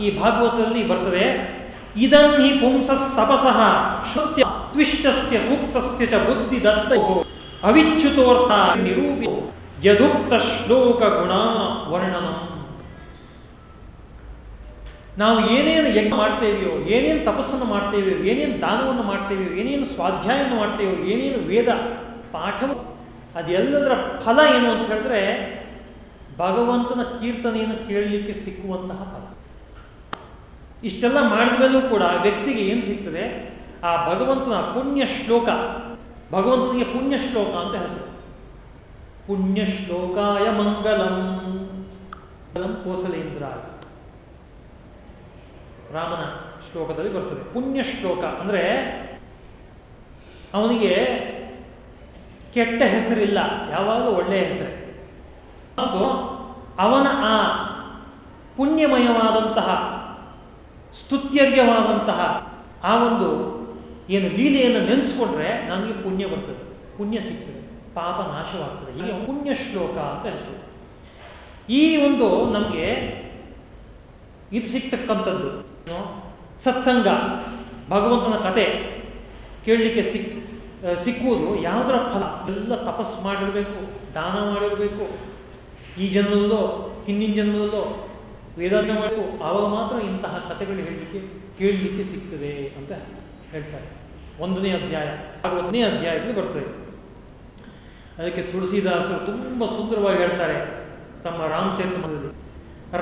Speaker 1: ಈ ಭಾಗವತದಲ್ಲಿ ಬರ್ತದೆ, ಇದಂ ಹಿ ಪುಂಸ ತಪಸಃ ಶುಸ್ಯ ಸ್ವಿಷ್ಟಸ್ಯ ಸೂಕ್ತಸ್ಯ ಚ ಬುದ್ಧಿ ದತ್ತ ಅವಿಚ್ಯುತೋರ್ಥ ನಿರೂಪಿ ಯದುಕ್ತ ಶ್ಲೋಕ ಗುಣ ವರ್ಣನ. ನಾವು ಏನೇನು ಯಜ್ಞ ಮಾಡ್ತೇವೆಯೋ, ಏನೇನು ತಪಸ್ಸನ್ನು ಮಾಡ್ತೇವೆಯೋ, ಏನೇನು ದಾನವನ್ನು ಮಾಡ್ತೇವೆಯೋ, ಏನೇನು ಸ್ವಾಧ್ಯಾಯವನ್ನು ಮಾಡ್ತೇವೋ ಏನೇನು ವೇದ ಪಾಠವು, ಅದೆಲ್ಲದರ ಫಲ ಏನು ಅಂತ ಹೇಳಿದ್ರೆ ಭಗವಂತನ ಕೀರ್ತನೆಯನ್ನು ಕೇಳಲಿಕ್ಕೆ ಸಿಕ್ಕುವಂತಹ ಫಲ. ಇಷ್ಟೆಲ್ಲ ಮಾಡಿದ ಕೂಡ ವ್ಯಕ್ತಿಗೆ ಏನು ಸಿಗ್ತದೆ? ಆ ಭಗವಂತನ ಪುಣ್ಯ ಶ್ಲೋಕ ಭಗವಂತನಿಗೆ ಪುಣ್ಯ ಶ್ಲೋಕ ಅಂತ ಹೆಸರು. ಪುಣ್ಯ ಶ್ಲೋಕಾಯ ಮಂಗಲಂ ಕೋಸಲೇಂದ್ರ ರಾಮನ ಶ್ಲೋಕದಲ್ಲಿ ಬರ್ತದೆ. ಪುಣ್ಯ ಶ್ಲೋಕ ಅಂದ್ರೆ ಅವನಿಗೆ ಕೆಟ್ಟ ಹೆಸರಿಲ್ಲ, ಯಾವಾಗಲೂ ಒಳ್ಳೆಯ ಹೆಸರು. ಮತ್ತು ಅವನ ಆ ಪುಣ್ಯಮಯವಾದಂತಹ ಸ್ತುತ್ಯರ್ಗವಾದಂತಹ ಆ ಒಂದು ಏನು ಲೀಲೆಯನ್ನು ನೆನೆಸ್ಕೊಂಡ್ರೆ ನನಗೆ ಪುಣ್ಯ ಬರ್ತದೆ. ಪುಣ್ಯ ಸಿಗ್ತದೆ. ಪಾಪ ನಾಶವಾಗ್ತದೆ. ಈಗ ಪುಣ್ಯ ಶ್ಲೋಕ ಅಂತ ಹೆಸರು. ಈ ಒಂದು ನಮಗೆ ಇದು ಸಿಗ್ತಕ್ಕಂಥದ್ದು. ಸತ್ಸಂಗ. ಭಗವಂತನ ಕತೆ ಕೇಳಲಿಕ್ಕೆ ಸಿಕ್ ಸಿಕ್ಕುವುದು ಯಾವುದರ ಫಲ? ಎಲ್ಲ ತಪಸ್ಸು ಮಾಡಿರಬೇಕು, ದಾನ ಮಾಡಿರಬೇಕು. ಈ ಜನ್ಮದಲ್ಲೋ, ಹಿಂದಿನ ಜನ್ಮದಲ್ಲೋ ವೇದಾಂತ ಮಾಡಬೇಕು ಆವಾಗ ಮಾತ್ರ ಇಂತಹ ಕಥೆಗಳು ಹೇಳಲಿಕ್ಕೆ, ಕೇಳಲಿಕ್ಕೆ ಸಿಗ್ತದೆ ಅಂತ ಹೇಳ್ತಾರೆ. ಒಂದನೇ ಅಧ್ಯಾಯ ಒಂದನೇ ಅಧ್ಯಾಯದಲ್ಲಿ ಬರ್ತದೆ. ಅದಕ್ಕೆ ತುಳಸಿದಾಸರು ತುಂಬ ಸುಂದರವಾಗಿ ಹೇಳ್ತಾರೆ ತಮ್ಮ ರಾಮಚರಿತಮದಲ್ಲಿ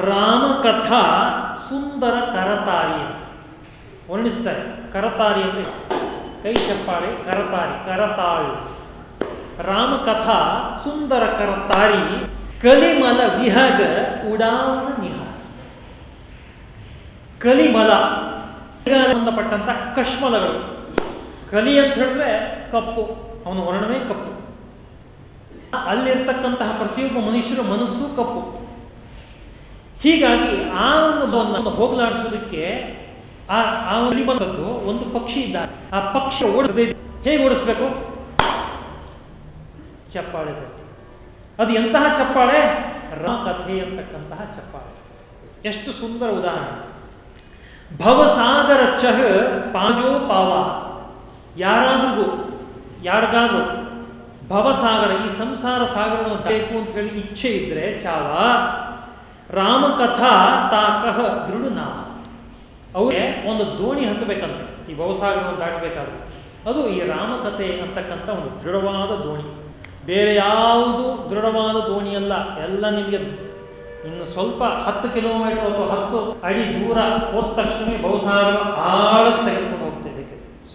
Speaker 1: ರಾಮಕಥಾ ಸುಂದರ ಕರತಾರಿ ವರ್ಣಿಸ್ತಾರೆ. ಕರತಾರಿ ಅಂದರೆ ಕೈ ಚಪ್ಪಾಳೆ, ಕರತಾರಿ, ಕರತಾಳು. ರಾಮಕಥಾ ಸುಂದರ ಕರತಾರಿ, ಕಲಿಮಲ ವಿಹಗ ಉಡಾವಣ ನಿಹ ಕಲಿಮಲ ಸಂಬಂಧಪಟ್ಟಂತ ಕಶ್ಮಲಗಳು. ಕಲಿ ಅಂತ ಹೇಳಿದ್ರೆ ಕಪ್ಪು. ಅವನ ವರ್ಣವೇ ಕಪ್ಪು. ಅಲ್ಲಿರ್ತಕ್ಕಂತಹ ಪ್ರತಿಯೊಬ್ಬ ಮನುಷ್ಯರ ಮನಸ್ಸು ಕಪ್ಪು. ಹೀಗಾಗಿ ಆ ಒಂದು ಹೋಗಲಾಡಿಸೋದಕ್ಕೆ ಆ ಆ ಬಂದದ್ದು ಒಂದು ಪಕ್ಷಿ ಇದ್ದ ಆ ಪಕ್ಷಿ ಓಡದೆ ಹೇಗೆ ಓಡಿಸ್ಬೇಕು? ಚಪ್ಪಾಳೆ ಅದು ಎಂತಹ ಚಪ್ಪಾಳೆ? ಕಥೆ ಅಂತಕ್ಕಂತಹ ಚಪ್ಪಾಳೆ. ಎಷ್ಟು ಸುಂದರ ಉದಾಹರಣೆ. ಭವಸಾಗರ ಚಹ ಪಾಜೋ ಪಾವ. ಯಾರಾದ್ರಿಗೂ ಯಾರಿಗಾದ್ರೂ ಭವಸಾಗರ, ಈ ಸಂಸಾರ ಸಾಗರವನ್ನು ಬೇಕು ಅಂತ ಹೇಳಿ ಇಚ್ಛೆ ಇದ್ರೆ ಚಾವ, ರಾಮಕಥಾ ತಾಕಹ ದೃಢ ನಾಮ ಒಂದು ದೋಣಿ ಹತ್ತಬೇಕಂತೆ, ಈ ಭವಸಾಗರವನ್ನು ದಾಟಬೇಕಾದ್ರೆ. ಅದು ಈ ರಾಮಕಥೆ ಅಂತಕ್ಕಂಥ ಒಂದು ದೃಢವಾದ ದೋಣಿ. ಬೇರೆ ಯಾವುದು ದೃಢವಾದ ದೋಣಿಯಲ್ಲ, ಎಲ್ಲ ನಿಮಗೆ ಇನ್ನು ಸ್ವಲ್ಪ ಹತ್ತು ಕಿಲೋಮೀಟರ್ ಅಥವಾ ಹತ್ತು ಅಡಿ ದೂರ ಹೋದ ತಕ್ಷಣ ಬಹುಸಾಗರ ಆಳಕ್ಕೆ ತೆಗೆದುಕೊಂಡು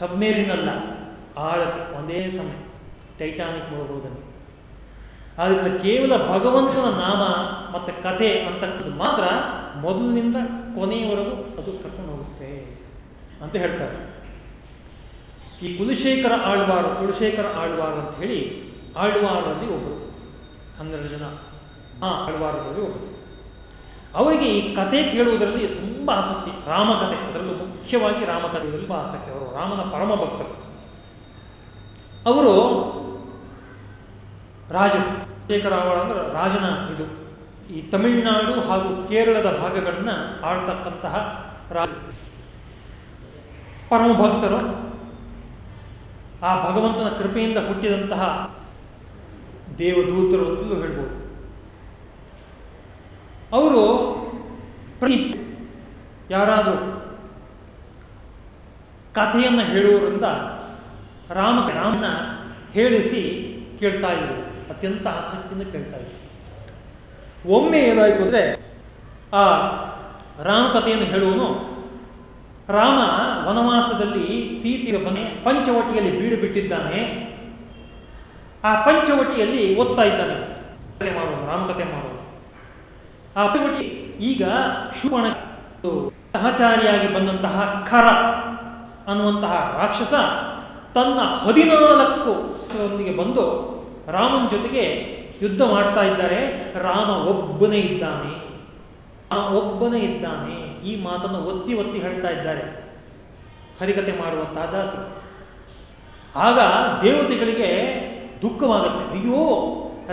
Speaker 1: ಹೋಗ್ತೇವೆ ಸಬ್ಮೇರಿನ್ ಅಲ್ಲ ಆಳಕ್ಕೆ ಒಂದೇ ಸಮಯ. ಟೈಟಾನಿಕ್ ಮುಳುಗುವುದನ್ನು ಆದ್ದರಿಂದ ಕೇವಲ ಭಗವಂತನ ನಾಮ ಮತ್ತು ಕಥೆ ಅಂತಕ್ಕದ್ದು ಮಾತ್ರ ಮೊದಲಿನಿಂದ ಕೊನೆಯವರೆಗೂ ಅದು ಕರ್ಕೊಂಡು ಹೋಗುತ್ತೆ ಅಂತ ಹೇಳ್ತಾರೆ. ಈ ಕುಲಶೇಖರ ಆಳ್ವಾರ ಕುಲಶೇಖರ ಆಳ್ವಾರ ಅಂತ ಹೇಳಿ ಆಳ್ವಾರಲ್ಲಿ ಒಬ್ಬರು ಹನ್ನೆರಡು ಜನ ಆ ಆಳ್ವಾರದಲ್ಲಿ ಒಬ್ಬರು ಅವರಿಗೆ ಈ ಕತೆ ಕೇಳುವುದರಲ್ಲಿ ತುಂಬ ಆಸಕ್ತಿ. ರಾಮಕಥೆ ಅದರಲ್ಲೂ ಮುಖ್ಯವಾಗಿ ರಾಮಕಥೆ ತುಂಬ ಆಸಕ್ತಿ. ಅವರು ರಾಮನ ಪರಮ ಭಕ್ತರು. ಅವರು ರಾಜರು. ಶೇಖರಾವಳ ಅಂದ್ರೆ ರಾಜನ ಇದು. ಈ ತಮಿಳುನಾಡು ಹಾಗೂ ಕೇರಳದ ಭಾಗಗಳನ್ನ ಆಳ್ತಕ್ಕಂತಹ ರಾಜ ಪರಮ ಭಕ್ತರು. ಆ ಭಗವಂತನ ಕೃಪೆಯಿಂದ ಹುಟ್ಟಿದಂತಹ ದೇವದೂತರು ಅಂತಲೂ ಹೇಳ್ಬೋದು. ಅವರು ಯಾರಾದರೂ ಕಥೆಯನ್ನು ಹೇಳುವುದರಿಂದ ರಾಮ ರಾಮನ ಹೇಳಿಸಿ ಕೇಳ್ತಾ ಇದ್ರು. ಅತ್ಯಂತ ಆಸಕ್ತಿಯಿಂದ ಕೇಳ್ತಾ ಇದ್ರು. ಒಮ್ಮೆ ಏನಾಯಿತು ಅಂದರೆ ಆ ರಾಮಕಥೆಯನ್ನು ಹೇಳುವನು ರಾಮ ವನವಾಸದಲ್ಲಿ ಸೀತೆಯ ಮನೆ ಪಂಚವಟಿಯಲ್ಲಿ ಬೀಡು ಬಿಟ್ಟಿದ್ದಾನೆ. ಆ ಪಂಚವಟಿಯಲ್ಲಿ ಓದ್ತಾ ಇದ್ದಾನೆ. ಮಾಡೋನು ರಾಮಕಥೆ ಮಾಡೋನು ಆ ಈಗ ಶುಭಣ ಸಹಚಾರಿಯಾಗಿ ಬಂದಂತಹ ಖರ ಅನ್ನುವಂತಹ ರಾಕ್ಷಸ ತನ್ನ ಹದಿನಾಲ್ಕು ಒಂದಿಗೆ ಬಂದು ರಾಮನ ಜೊತೆಗೆ ಯುದ್ಧ ಮಾಡ್ತಾ ಇದ್ದಾರೆ. ರಾಮ ಒಬ್ಬನೇ ಇದ್ದಾನೆ. ಒಬ್ಬನೇ ಇದ್ದಾನೆ. ಈ ಮಾತನ್ನು ಒತ್ತಿ ಒತ್ತಿ ಹೇಳ್ತಾ ಇದ್ದಾರೆ. ಹರಿಕತೆ ಮಾಡುವಂತಹ ದಾಸರು ಆಗ ದೇವತೆಗಳಿಗೆ ದುಃಖವಾಗುತ್ತೆ. ಅಯ್ಯೋ,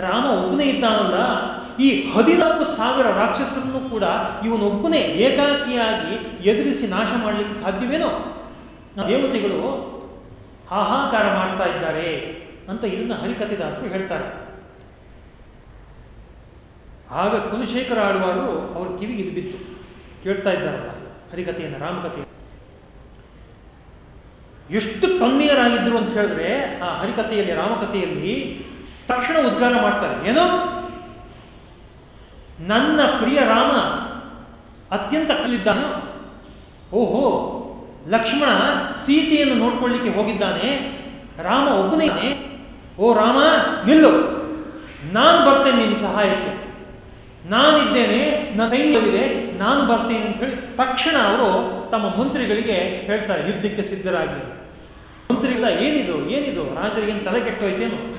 Speaker 1: ರಾಮ ಒಬ್ಬನೇ ಇದ್ದಾನಲ್ಲ. ಈ ಹದಿನಾಲ್ಕು ಸಾವಿರ ರಾಕ್ಷಸರನ್ನು ಕೂಡ ಇವನೊಬ್ಬನೇ ಏಕಾಕಿಯಾಗಿ ಎದುರಿಸಿ ನಾಶ ಮಾಡಲಿಕ್ಕೆ ಸಾಧ್ಯವೇನೋ? ದೇವತೆಗಳು ಹಾಹಾಕಾರ ಮಾಡ್ತಾ ಇದ್ದಾರೆ ಅಂತ ಇದನ್ನ ಹರಿಕಥೆದಾಸರು ಹೇಳ್ತಾರೆ. ಆಗ ಕುಲಶೇಖರ ಆಳ್ವಾರು ಅವ್ರ ಕಿವಿಗೆ ಇದು ಬಿತ್ತು. ಕೇಳ್ತಾ ಇದ್ದಾರಲ್ಲ ಹರಿಕಥೆಯನ್ನು, ರಾಮಕಥೆ. ಎಷ್ಟು ತನ್ಮೀಯರಾಗಿದ್ರು ಅಂತ ಹೇಳಿದ್ರೆ ಆ ಹರಿಕಥೆಯಲ್ಲಿ, ರಾಮಕಥೆಯಲ್ಲಿ ತಕ್ಷಣ ಉದ್ಗಾರ ಮಾಡ್ತಾರೆ. ಏನೋ? ನನ್ನ ಪ್ರಿಯ ರಾಮ ಅತ್ಯಂತ ಕಲಿದ್ದಾನು. ಓಹೋ, ಲಕ್ಷ್ಮಣ ಸೀತೆಯನ್ನು ನೋಡ್ಕೊಳ್ಳಿಕ್ಕೆ ಹೋಗಿದ್ದಾನೆ. ರಾಮ ಒಬ್ಬನೇ ಓ ರಾಮ, ನಿಲ್ಲು. ನಾನು ಬರ್ತೇನೆ ನಿನ್ನ ಸಹಾಯಕ್ಕೆ. ನಾನಿದ್ದೇನೆ, ನನ್ನ ಸೈನ್ಯವಿದೆ ನಾನು ಬರ್ತೇನೆ ಅಂತ ಹೇಳಿ ತಕ್ಷಣ ಅವರು ತಮ್ಮ ಮಂತ್ರಿಗಳಿಗೆ ಹೇಳ್ತಾರೆ, ಯುದ್ಧಕ್ಕೆ ಸಿದ್ಧರಾಗಿ ಮಂತ್ರಿಗಳ ಏನಿದು ಏನಿದು? ರಾಜರಿಗೆ ತಲೆ ಕೆಟ್ಟೋಯ್ತೇನು.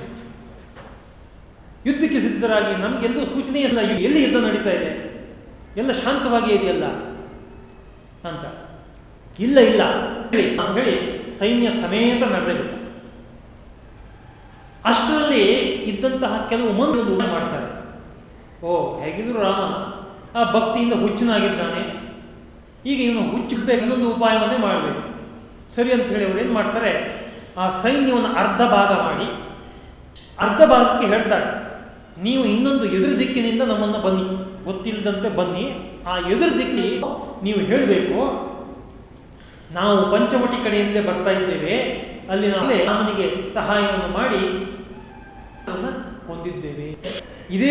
Speaker 1: ಯುದ್ಧಕ್ಕೆ ಸಿದ್ಧರಾಗಿ ನಮ್ಗೆಲ್ಲೂ ಸೂಚನೆ ಇಲ್ಲ ಎಲ್ಲಿ ಯುದ್ಧ ನಡೀತಾ ಇದೆ? ಎಲ್ಲ ಶಾಂತವಾಗಿ ಇದೆಯಲ್ಲ? ಅಂತ. ಇಲ್ಲ ಇಲ್ಲ. ಅಂತ ಹೇಳಿ ಸೈನ್ಯ ಸಮೇತ ನಡೆದಿತ್ತು ಅಷ್ಟರಲ್ಲಿ ಇದ್ದಂತಹ ಕೆಲವು ಮಂದಿ ಮಾಡ್ತಾರೆ. ಓ, ಹೇಗಿದ್ರು ರಾಮ ಆ ಭಕ್ತಿಯಿಂದ ಹುಚ್ಚನಾಗಿದ್ದಾನೆ. ಈಗ ಇವನು ಹುಚ್ಚಿಸ್ಬೇಕು, ಇನ್ನೊಂದು ಉಪಾಯವನ್ನೇ ಮಾಡಬೇಕು. ಸರಿ ಅಂತ ಹೇಳಿ ಅವ್ರು ಏನು ಮಾಡ್ತಾರೆ? ಆ ಸೈನ್ಯವನ್ನು ಅರ್ಧ ಭಾಗ ಮಾಡಿ, ಅರ್ಧ ಭಾಗಕ್ಕೆ ಹೇಳ್ತಾರೆ. ನೀವು ಇನ್ನೊಂದು ಎದುರು ದಿಕ್ಕಿನಿಂದ ನಮ್ಮನ್ನು ಬನ್ನಿ. ಗೊತ್ತಿಲ್ಲದಂತೆ ಬನ್ನಿ. ಆ ಎದುರು ದಿಕ್ಕಿ ನೀವು ಹೇಳಬೇಕು, ನಾವು ಪಂಚಮಟಿ ಕಡೆಯಿಂದ ಬರ್ತಾ ಇದ್ದೇವೆ. ಅಲ್ಲಿ ನಾವು ರಾಮನಿಗೆ ಸಹಾಯವನ್ನು ಮಾಡಿ ಹೊಂದಿದ್ದೇವೆ. ಇದೇ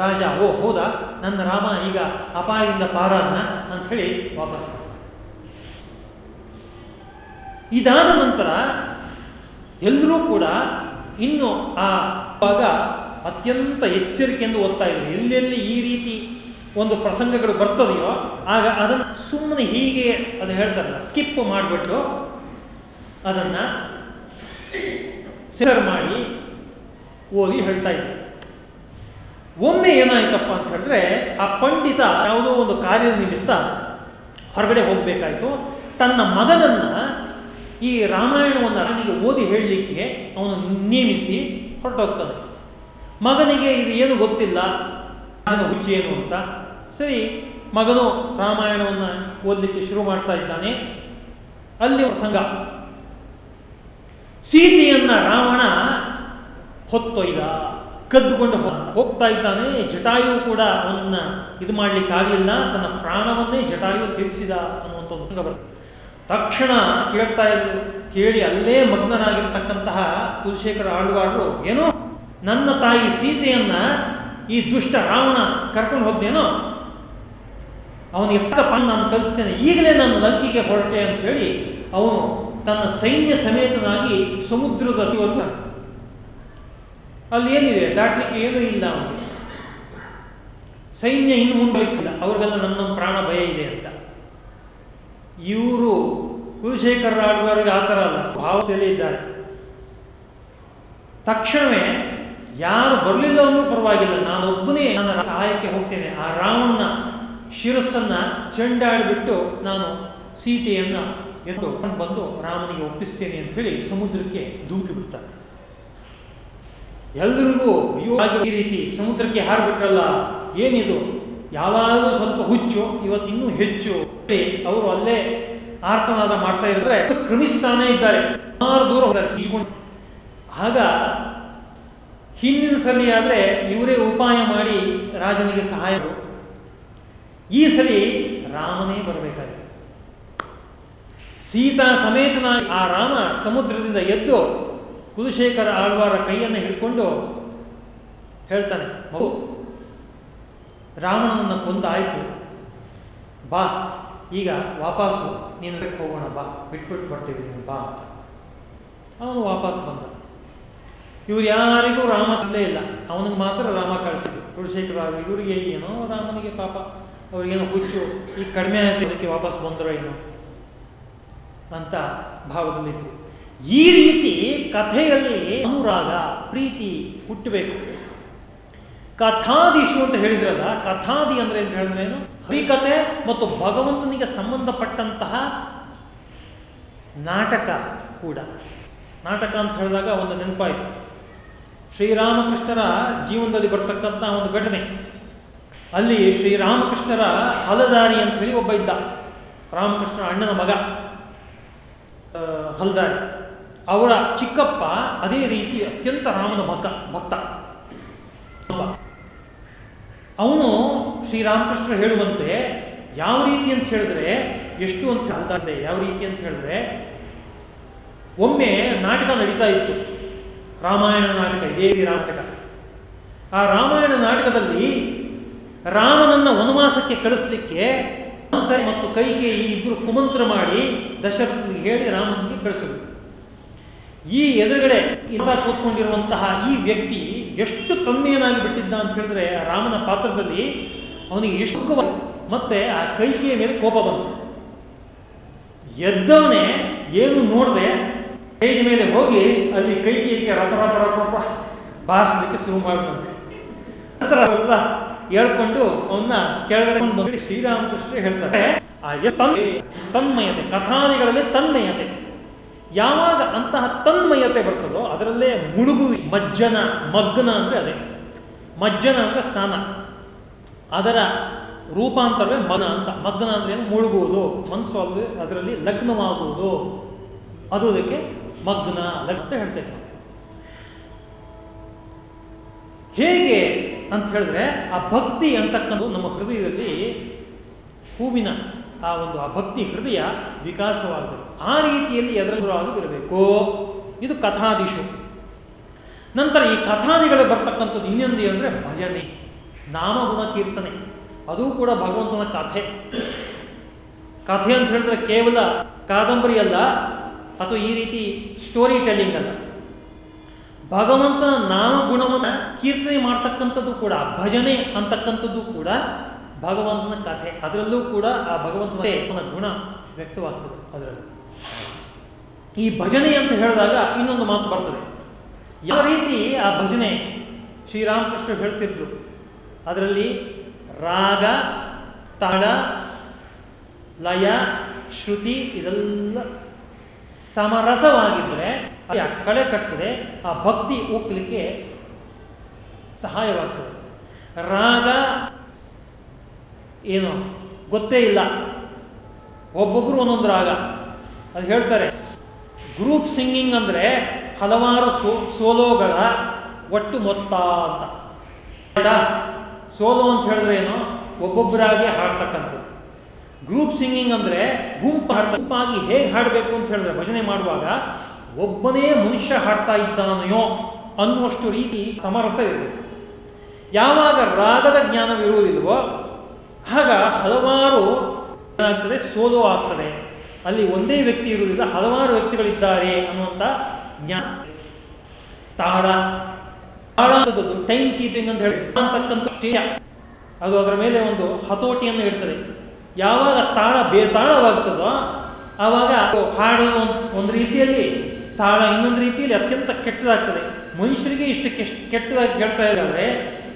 Speaker 1: ರಾಜ, ಓ, ಹೌದಾ? ನನ್ನ ರಾಮ ಈಗ ಅಪಾಯದಿಂದ ಪಾರಾದ್ನ ಅಂತ ಹೇಳಿ ವಾಪಸ್ ಇದಾದ ನಂತರ ಎಲ್ಲರೂ ಕೂಡ ಇನ್ನು ಆ ಭಾಗ ಅತ್ಯಂತ ಎಚ್ಚರಿಕೆಯಿಂದ ಓದ್ತಾ ಇದ್ರು. ಎಲ್ಲೆಲ್ಲಿ ಈ ರೀತಿ ಒಂದು ಪ್ರಸಂಗಗಳು ಬರ್ತದೆಯೋ, ಆಗ ಅದನ್ನು ಸುಮ್ಮನೆ ಹೀಗೆ ಅದು ಹೇಳ್ತಾರಲ್ಲ ಸ್ಕಿಪ್ ಮಾಡಿಬಿಟ್ಟು ಅದನ್ನ ಸಿರ್ ಮಾಡಿ ಓದಿ ಹೇಳ್ತಾ ಇದ್ರು. ಒಮ್ಮೆ ಏನಾಯ್ತಪ್ಪ ಅಂತ ಹೇಳಿದ್ರೆ, ಆ ಪಂಡಿತ ಯಾವುದೋ ಒಂದು ಕಾರ್ಯದ ನಿಮಿತ್ತ ಹೊರಗಡೆ ಹೋಗಬೇಕಾಯಿತು. ತನ್ನ ಮಗನನ್ನ ಈ ರಾಮಾಯಣವನ್ನು ಅವನಿಗೆ ಓದಿ ಹೇಳಲಿಕ್ಕೆ ಅವನು ನೇಮಿಸಿ ಹೊರಟೋಗ್ತಾನೆ. ಮಗನಿಗೆ ಇದು ಏನು ಗೊತ್ತಿಲ್ಲ ಅದನ್ನು ಏನು ಅಂತ. ಸರಿ, ಮಗನು ರಾಮಾಯಣವನ್ನು ಓದಲಿಕ್ಕೆ ಶುರು ಮಾಡ್ತಾ ಇದ್ದಾನೆ. ಅಲ್ಲಿ ಸಂಘ. ಸೀತೆಯನ್ನ ರಾವಣ ಹೊತ್ತೊಯ್ದ, ಕದ್ದುಕೊಂಡು ಹೋಗ್ತಾ ಇದ್ದಾನೆ. ಜಟಾಯು ಕೂಡ ಅವನನ್ನ ಇದು ಮಾಡ್ಲಿಕ್ಕಾಗಲಿಲ್ಲ ತನ್ನ ಪ್ರಾಣವನ್ನೇ ಜಟಾಯು ತೀರಿಸಿದ ಅನ್ನುವಂಥ ತಕ್ಷಣ ಕೇಳ್ತಾ ಇದ್ರು, ಕೇಳಿ ಅಲ್ಲೇ ಮಗ್ನರಾಗಿರ್ತಕ್ಕಂತಹ ಕುಲಶೇಖರ ಆಳ್ವಾರರು ಏನೋ ನನ್ನ ತಾಯಿ ಸೀತೆಯನ್ನ ಈ ದುಷ್ಟ ರಾವಣ ಕರ್ಕೊಂಡು ಹೋದ್ನೇನೋ ಅವನಿಗೆ ಎಪ್ಪಪ್ಪ ನಾನು ಕಲಿಸ್ತೇನೆ. ಈಗಲೇ ನಾನು ಲಂಕಿಗೆ ಹೊರಟೆ ಅಂತ ಹೇಳಿ ಅವನು ತನ್ನ ಸೈನ್ಯ ಸಮೇತನಾಗಿ ಸಮುದ್ರದ ಅಲ್ಲಿ ಏನಿದೆ? ದಾಟಲಿಕ್ಕೆ ಏನೂ ಇಲ್ಲ ಅವನಿಗೆ. ಸೈನ್ಯ ಇನ್ನು ಮುಂದುವರಿಸಿಲ್ಲ. ಅವ್ರಿಗೆಲ್ಲ ನನ್ನ ಪ್ರಾಣ ಭಯ ಇದೆ ಅಂತ. ಇವರು ಕುಲಶೇಖರ ಆಳ್ವರಿಗೆ ಆ ಥರ ಅಲ್ಲ ಭಾವದಲ್ಲಿ ಇದ್ದಾರೆ. ತಕ್ಷಣವೇ ಯಾರು ಬರಲಿಲ್ಲ ಅಂದ್ರೂ ಪರವಾಗಿಲ್ಲ. ನಾನೊಬ್ಬನೇ ನನ್ನ ಸಹಾಯಕ್ಕೆ ಹೋಗ್ತೇನೆ. ಆ ರಾವಣನ ಶಿರಸ್ಸನ್ನ ಚೆಂಡಾಡಿಬಿಟ್ಟು ನಾನು ಸೀತೆಯನ್ನ ಎಂದು ಬಂದು ರಾಮನಿಗೆ ಒಪ್ಪಿಸ್ತೇನೆ ಅಂತ ಹೇಳಿ ಸಮುದ್ರಕ್ಕೆ ಧುಮುಕಿ ಬಿಡ್ತಾರೆ. ಎಲ್ರಿಗೂ ಈ ರೀತಿ ಸಮುದ್ರಕ್ಕೆ ಹಾರಿಬಿಟ್ರಲ್ಲ. ಏನಿದು? ಯಾವಾಗಲೂ ಸ್ವಲ್ಪ ಹುಚ್ಚು ಇವತ್ತಿನ್ನೂ ಹೆಚ್ಚು. ಅವರು ಅಲ್ಲೇ ಆರ್ತನಾದ ಮಾಡ್ತಾ ಇದ್ರೆ ಕ್ರಮಿಸ್ತಾನೇ ಇದ್ದಾರೆ. ಸುಮಾರು ದೂರ ಹೋಗ್ತಾರೆ. ಆಗ ಹಿಂದಿನ ಸಲಿ ಆದರೆ ಇವರೇ ಉಪಾಯ ಮಾಡಿ ರಾಜನಿಗೆ ಸಹಾಯ ಈ ಸಲಿ ರಾಮನೇ ಬರಬೇಕಾಗಿತ್ತು. ಸೀತಾ ಸಮೇತನಾಗಿ ಆ ರಾಮ ಸಮುದ್ರದಿಂದ ಎದ್ದು ಕುಲಶೇಖರ ಆಳ್ವಾರ ಕೈಯನ್ನು ಹಿಡ್ಕೊಂಡು ಹೇಳ್ತಾನೆ, ಮಗು, ರಾವಣನನ್ನು ಕೊಂದಾಯಿತು. ಬಾ, ಈಗ ವಾಪಸ್ಸು. ನೀನು ಹೋಗೋಣ, ಬಾ. ಬಿಟ್ಬಿಟ್ಟು ಬರ್ತೀವಿ ನೀನು ಬಾ ಅಂತ. ಅವನು ವಾಪಸ್ ಬಂದ. ಇವ್ರು ಯಾರಿಗೂ ರಾಮ ತಂದೇ ಇಲ್ಲ. ಅವನಿಗೆ ಮಾತ್ರ ರಾಮ ಕಳಿಸಿದ್ರು ಕುಲಶೇಖರ ಇವರಿಗೆ ಏನೋ ರಾಮನಿಗೆ ಪಾಪ. ಅವ್ರಿಗೇನೋ ಹುಚ್ಚು. ಈಗ ಕಡಿಮೆ ಆಯ್ತು, ಅದಕ್ಕೆ ವಾಪಸ್ ಬಂದರೋ ಏನೋ ಅಂತ ಭಾವದಲ್ಲಿತ್ತು ಈ ರೀತಿ ಕಥೆಯಲ್ಲಿ ಅನುರಾಗ, ಪ್ರೀತಿ ಹುಟ್ಟಬೇಕು. ಕಥಾದಿಶು ಅಂತ ಹೇಳಿದ್ರಲ್ಲ ಕಥಾದಿ ಅಂದ್ರೆ ಅಂತ ಹೇಳಿದ್ರೇನು? ಹರಿಕತೆ ಮತ್ತು ಭಗವಂತನಿಗೆ ಸಂಬಂಧಪಟ್ಟಂತಹ ನಾಟಕ ಕೂಡ. ನಾಟಕ ಅಂತ ಹೇಳಿದಾಗ ಒಂದು ನೆನಪಾಯಿತು. ಶ್ರೀರಾಮಕೃಷ್ಣರ ಜೀವನದಲ್ಲಿ ಬರ್ತಕ್ಕಂಥ ಒಂದು ಘಟನೆ. ಅಲ್ಲಿ ಶ್ರೀರಾಮಕೃಷ್ಣರ ಹಲದಾರಿ ಅಂತ ಹೇಳಿ ಒಬ್ಬ ಇದ್ದ. ರಾಮಕೃಷ್ಣ ಅಣ್ಣನ ಮಗ ಹಲದಾರಿ. ಅವರ ಚಿಕ್ಕಪ್ಪ ಅದೇ ರೀತಿ ಅತ್ಯಂತ ರಾಮನ ಭಕ್ತ ಭಕ್ತ. ಅವನು ಶ್ರೀರಾಮಕೃಷ್ಣ ಹೇಳುವಂತೆ ಯಾವ ರೀತಿ ಅಂತ ಹೇಳಿದ್ರೆ, ಎಷ್ಟು ಅಂತ ಹೇಳ್ತಾರೆ ಯಾವ ರೀತಿ ಅಂತ ಹೇಳಿದ್ರೆ, ಒಮ್ಮೆ ನಾಟಕ ನಡೀತಾ ಇತ್ತು. ರಾಮಾಯಣ ನಾಟಕ ದೇವಿ ನಾಟಕ. ಆ ರಾಮಾಯಣ ನಾಟಕದಲ್ಲಿ ರಾಮನನ್ನ ವನವಾಸಕ್ಕೆ ಕಳಿಸ್ಲಿಕ್ಕೆ ಮತ್ತು ಕೈಗೆ ಈ ಇಬ್ಬರು ಕುಮಂತ್ರ ಮಾಡಿ ದಶರಥನಿಗೆ ಹೇಳಿ ರಾಮನಿಗೆ ಕಳಿಸಿದ್ರು ಈ ಎದುರುಗಡೆ ಇಂಥ ಕೂತ್ಕೊಂಡಿರುವಂತಹ ಈ ವ್ಯಕ್ತಿ ಎಷ್ಟು ಕಮ್ಮಿಯನಾಗಿ ಬಿಟ್ಟಿದ್ದ ಅಂತ ಹೇಳಿದ್ರೆ ರಾಮನ ಪಾತ್ರದಲ್ಲಿ ಅವನಿಗೆ ಎಷ್ಟು ಮತ್ತೆ ಆ ಕೈಕೆಯ ಮೇಲೆ ಕೋಪ ಬಂತು. ಎದ್ದವನೇ ಏನು ನೋಡದೆ ಸ್ಟೇಜ್ ಮೇಲೆ ಹೋಗಿ ಅಲ್ಲಿ ಕೈ ರಥ ರಥ ರಥ ಬಾರಿಸಲಿಕ್ಕೆ ಶುರು ಮಾಡ್ತಂತೆ. ನಂತರ ಅವೆಲ್ಲ ಹೇಳ್ಕೊಂಡು ಅವನ್ನ ಕೆಳಗಡೆ ಶ್ರೀರಾಮಕೃಷ್ಣ ಹೇಳ್ತಾರೆ ತನ್ಮಯತೆ ಕಥಾನಿಗಳಲ್ಲಿ ತನ್ಮಯತೆ. ಯಾವಾಗ ಅಂತಹ ತನ್ಮಯತೆ ಬರ್ತದೋ ಅದರಲ್ಲೇ ಮುಳುಗುವಿ, ಮಜ್ಜನ, ಮಗ್ನ ಅಂದ್ರೆ ಅದೇ. ಮಜ್ಜನ ಅಂದ್ರೆ ಸ್ನಾನ. ಅದರ ರೂಪಾಂತರವೇ ಮನ ಅಂತ. ಮಗ್ನ ಅಂದ್ರೆ ಏನು? ಮುಳುಗುವುದು. ಮನಸ್ಸು ಅದರಲ್ಲಿ ಲಗ್ನವಾಗುವುದು. ಅದು ಅದಕ್ಕೆ ಮಗ್ನ ಲಗ್ನ ಹೇಳ್ತೇವೆ ಹೇಗೆ ಅಂತ ಹೇಳಿದ್ರೆ ಆ ಭಕ್ತಿ ಅಂತಕ್ಕಂಥ ನಮ್ಮ ಹೃದಯದಲ್ಲಿ ಹೂವಿನ ಆ ಒಂದು ಆ ಭಕ್ತಿ ಹೃದಯ ವಿಕಾಸವಾಗಬೇಕು ಆ ರೀತಿಯಲ್ಲಿ ಎದುರಾಗಿ ಇರಬೇಕು. ಇದು ಕಥಾದಿಶು. ನಂತರ ಈ ಕಥಾದಿಗಳು ಬರ್ತಕ್ಕಂಥದ್ದು ಇನ್ನೊಂದು ಅಂದರೆ ಭಜನೆ, ನಾಮಗುಣ ಕೀರ್ತನೆ. ಅದು ಕೂಡ ಭಗವಂತನ ಕಥೆ. ಕಥೆ ಅಂತ ಹೇಳಿದ್ರೆ ಕೇವಲ ಕಾದಂಬರಿ ಅಲ್ಲ ಅಥವಾ ಈ ರೀತಿ ಸ್ಟೋರಿ ಟೆಲ್ಲಿಂಗ್ ಅಲ್ಲ. ಭಗವಂತನ ನಾಮಗುಣವನ್ನ ಕೀರ್ತನೆ ಮಾಡ್ತಕ್ಕಂಥದ್ದು ಕೂಡ, ಭಜನೆ ಅಂತಕ್ಕಂಥದ್ದು ಕೂಡ ಭಗವಂತನ ಕಥೆ. ಅದರಲ್ಲೂ ಕೂಡ ಆ ಭಗವಂತನ ಗುಣ ವ್ಯಕ್ತವಾಗ್ತದೆ ಅದರಲ್ಲಿ. ಈ ಭಜನೆ ಅಂತ ಹೇಳಿದಾಗ ಇನ್ನೊಂದು ಮಾತು ಬರ್ತದೆ. ಯಾವ ರೀತಿ ಆ ಭಜನೆ ಶ್ರೀರಾಮಕೃಷ್ಣ ಹೇಳ್ತಿದ್ರು? ಅದರಲ್ಲಿ ರಾಗ, ತಾಳ, ಲಯ, ಶ್ರುತಿ ಇದೆಲ್ಲ ಸಮರಸವಾಗಿದ್ರೆ ಕಳೆ ಕಟ್ಟದೆ, ಆ ಭಕ್ತಿ ಉಕ್ಕಲಿಕ್ಕೆ ಸಹಾಯವಾಗ್ತದೆ. ರಾಗ ಏನು ಗೊತ್ತೇ ಇಲ್ಲ. ಒಬ್ಬೊಬ್ರು ಒಂದೊಂದು ರಾಗ. ಅದು ಹೇಳ್ತಾರೆ, ಗ್ರೂಪ್ ಸಿಂಗಿಂಗ್ ಅಂದರೆ ಹಲವಾರು ಸೋ, ಸೋಲೋಗಳ ಒಟ್ಟು ಮೊತ್ತ ಅಂತ. ಸೋಲೋ ಅಂತ ಹೇಳಿದ್ರೆ ಏನು? ಒಬ್ಬೊಬ್ಬರಾಗಿ ಹಾಡ್ತಕ್ಕಂಥದ್ದು. ಗ್ರೂಪ್ ಸಿಂಗಿಂಗ್ ಅಂದ್ರೆ ಗುಂಪು ಗುಂಪಾಗಿ ಹೇಗೆ ಹಾಡಬೇಕು ಅಂತ ಹೇಳಿದ್ರೆ ಭಜನೆ ಮಾಡುವಾಗ ಒಬ್ಬನೇ ಮನುಷ್ಯ ಹಾಡ್ತಾ ಇದ್ದಾನೆಯೋ ಅನ್ನುವಷ್ಟು ರೀತಿ ಸಮರಸ ಇರಬೇಕು. ಯಾವಾಗ ರಾಗದ ಜ್ಞಾನವಿರುವುದಿಲ್ವೋ, ಆಗ ಹಲವಾರು ಏನಾಗ್ತದೆ ಸೋಲೋ ಆಗ್ತದೆ. ಅಲ್ಲಿ ಒಂದೇ ವ್ಯಕ್ತಿ ಇರುವುದಿಲ್ಲ, ಹಲವಾರು ವ್ಯಕ್ತಿಗಳಿದ್ದಾರೆ ಅನ್ನುವಂಥ ಜ್ಞಾನ. ತಾಳ. ತಾಳ ಟೈಮ್ ಕೀಪಿಂಗ್ ಅಂತ ಹೇಳಿ ಅಂತಕ್ಕಂಥ ಅದು ಅದರ ಮೇಲೆ ಒಂದು ಹತೋಟಿಯನ್ನು ಇಡ್ತದೆ. ಯಾವಾಗ ತಾಳ ಬೇತಾಳವಾಗ್ತದೋ ಆವಾಗ ಹಾಡು ಒಂದು ರೀತಿಯಲ್ಲಿ ತಾಳ ಇನ್ನೊಂದು ರೀತಿಯಲ್ಲಿ ಅತ್ಯಂತ ಕೆಟ್ಟದಾಗ್ತದೆ. ಮನುಷ್ಯರಿಗೆ ಇಷ್ಟು ಕೆಟ್ಟದಾಗಿ ಕೇಳ್ತಾ ಇದ್ದಾರೆ.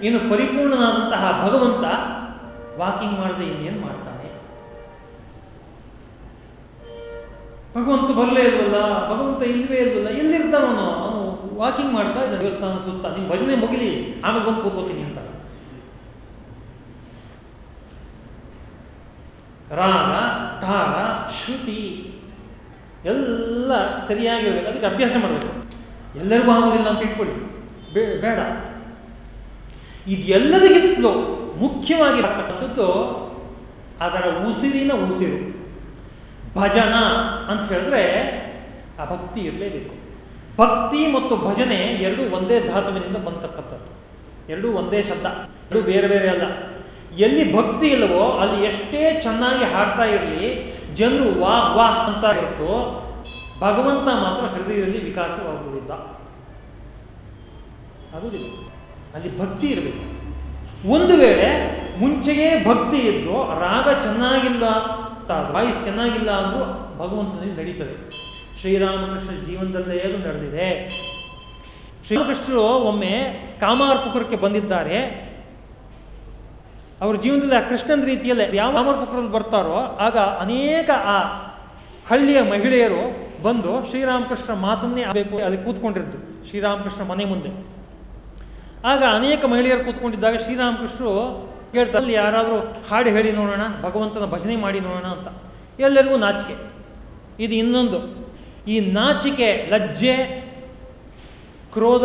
Speaker 1: ಇನ್ನು ಪರಿಪೂರ್ಣನಾದಂತಹ ಭಗವಂತ ವಾಕಿಂಗ್ ಮಾಡದೆ ಇನ್ನೇನು ಮಾಡ್ತಾನೆ? ಭಗವಂತ ಬರಲೇ ಇಲ್ವಲ್ಲ? ಭಗವಂತ ಇಲ್ವೇ ಇಲ್ವಲ್ಲ? ಎಲ್ಲಿರ್ತಾನವನು ಅವನು ವಾಕಿಂಗ್ ಮಾಡ್ತಾ ಇದ್ದ ದೇವಸ್ಥಾನ ಸುತ್ತ. ನಿಮ್ಮ ಭಜನೆ ಮುಗಿಲಿ, ಆಮೇಲೆ ಬಂದು ಕೂತ್ಕೋತೀನಿ ಅಂತ. ರಾಗ ತಾಳ ಶ್ರುತಿ ಎಲ್ಲ ಸರಿಯಾಗಿರ್ಬೇಕು. ಅದಕ್ಕೆ ಅಭ್ಯಾಸ ಮಾಡಬೇಕು. ಎಲ್ಲರಿಗೂ ಆಗೋದಿಲ್ಲ ಅಂತ ಇಟ್ಕೊಳ್ಳಿ. ಬೇಡ. ಇದೆಲ್ಲದಕ್ಕಿಂತಲೂ ಮುಖ್ಯವಾಗಿ ಬರ್ತಕ್ಕಂಥದ್ದು ಅದರ ಉಸಿರಿನ ಉಸಿರು. ಭಜನ ಅಂತ ಹೇಳಿದ್ರೆ ಆ ಭಕ್ತಿ ಇರಲೇಬೇಕು. ಭಕ್ತಿ ಮತ್ತು ಭಜನೆ ಎರಡೂ ಒಂದೇ ಧಾತುವಿನಿಂದ ಬಂತಕ್ಕಂಥದ್ದು. ಎರಡೂ ಒಂದೇ ಶಬ್ದ. ಎರಡೂ ಬೇರೆ ಬೇರೆ ಅಲ್ಲ. ಎಲ್ಲಿ ಭಕ್ತಿ ಇಲ್ಲವೋ ಅಲ್ಲಿ ಎಷ್ಟೇ ಚೆನ್ನಾಗಿ ಹಾಡ್ತಾ ಇರಲಿ, ಜನರು ವಾಹ್ ವಾಹ್ ಅಂತ ಇರುತ್ತೋ, ಭಗವಂತ ಮಾತ್ರ ಹೃದಯದಲ್ಲಿ ವಿಕಾಸವಾಗುವುದಿಲ್ಲ. ಆಗುವುದಿಲ್ಲ. ಅಲ್ಲಿ ಭಕ್ತಿ ಇರಬೇಕು. ಒಂದು ವೇಳೆ ಮುಂಚೆಯೇ ಭಕ್ತಿ ಇದ್ದು ರಾಗ ಚೆನ್ನಾಗಿಲ್ಲ ವಾಯ್ಸ್ ಚೆನ್ನಾಗಿಲ್ಲ ಅಂದ್ರೂ ಭಗವಂತನಲ್ಲಿ ನಡೀತದೆ. ಶ್ರೀರಾಮಕೃಷ್ಣ ಜೀವನದಲ್ಲೇ ಅದು ನಡೆದಿದೆ. ಶ್ರೀರಾಮಕೃಷ್ಣರು ಒಮ್ಮೆ ಕಾಮಾರ್ಪುಕರಕ್ಕೆ ಬಂದಿದ್ದಾರೆ. ಅವ್ರ ಜೀವನದಲ್ಲಿ ಆ ಕೃಷ್ಣನ ರೀತಿಯಲ್ಲೇ ಯಾವ ಕಾಮಾರ್ಪುಕರಲ್ಲಿ ಬರ್ತಾರೋ, ಆಗ ಅನೇಕ ಆ ಹಳ್ಳಿಯ ಮಹಿಳೆಯರು ಬಂದು ಶ್ರೀರಾಮಕೃಷ್ಣ ಮಾತನ್ನೇ ಆಗಬೇಕು ಅಲ್ಲಿ ಕೂತ್ಕೊಂಡಿದ್ದು, ಶ್ರೀರಾಮಕೃಷ್ಣ ಮನೆ ಮುಂದೆ. ಆಗ ಅನೇಕ ಮಹಿಳೆಯರು ಕೂತ್ಕೊಂಡಿದ್ದಾಗ ಶ್ರೀರಾಮಕೃಷ್ಣರು ಕೇಳ್ತಾರೆ ಅಲ್ಲಿ ಯಾರಾದರೂ ಹಾಡು ಹೇಳಿ ನೋಡೋಣ, ಭಗವಂತನ ಭಜನೆ ಮಾಡಿ ನೋಡೋಣ ಅಂತ. ಎಲ್ಲರಿಗೂ ನಾಚಿಕೆ. ಇದು ಇನ್ನೊಂದು. ಈ ನಾಚಿಕೆ, ಲಜ್ಜೆ, ಕ್ರೋಧ,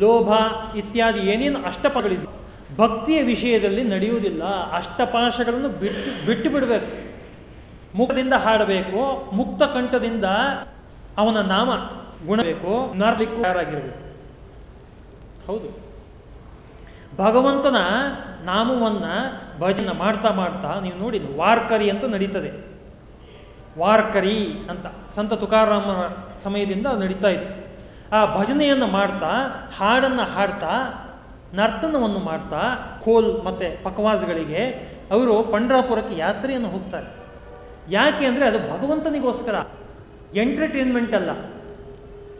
Speaker 1: ಲೋಭ ಇತ್ಯಾದಿ ಏನೇನು ಅಷ್ಟಪಗಳಿದೆ ಭಕ್ತಿಯ ವಿಷಯದಲ್ಲಿ ನಡೆಯುವುದಿಲ್ಲ. ಅಷ್ಟಪಾಶಗಳನ್ನು ಬಿಟ್ಟು ಬಿಟ್ಟು ಬಿಡಬೇಕು. ಮುಖದಿಂದ ಹಾಡಬೇಕು, ಮುಕ್ತ ಕಂಠದಿಂದ ಅವನ ನಾಮ ಗುಣಬೇಕು, ನಾರ್ಲಿಕ್ಕೂ ಯಾರಾಗಿರಬೇಕು ಹೌದು. ಭಗವಂತನ ನಾಮವನ್ನ ಭಜನೆ ಮಾಡ್ತಾ ಮಾಡ್ತಾ, ನೀವು ನೋಡಿ, ವಾರ್ಕರಿ ಅಂತ ನಡೀತದೆ. ವಾರ್ಕರಿ ಅಂತ ಸಂತ ತುಕಾರಾಮನ ಸಮಯದಿಂದ ನಡೀತಾ ಇತ್ತು. ಆ ಭಜನೆಯನ್ನು ಮಾಡ್ತಾ, ಹಾಡನ್ನು ಹಾಡ್ತಾ ನರ್ತನವನ್ನು ಮಾಡ್ತಾ ಕೋಲ್ ಮತ್ತೆ ಪಕವಾಜ್ಗಳಿಗೆ ಅವರು ಪಂಡ್ರಾಪುರಕ್ಕೆ ಯಾತ್ರೆಯನ್ನು ಹೋಗ್ತಾರೆ. ಯಾಕೆ ಅಂದರೆ ಅದು ಭಗವಂತನಿಗೋಸ್ಕರ ಎಂಟರ್ಟೈನ್ಮೆಂಟ್ ಅಲ್ಲ.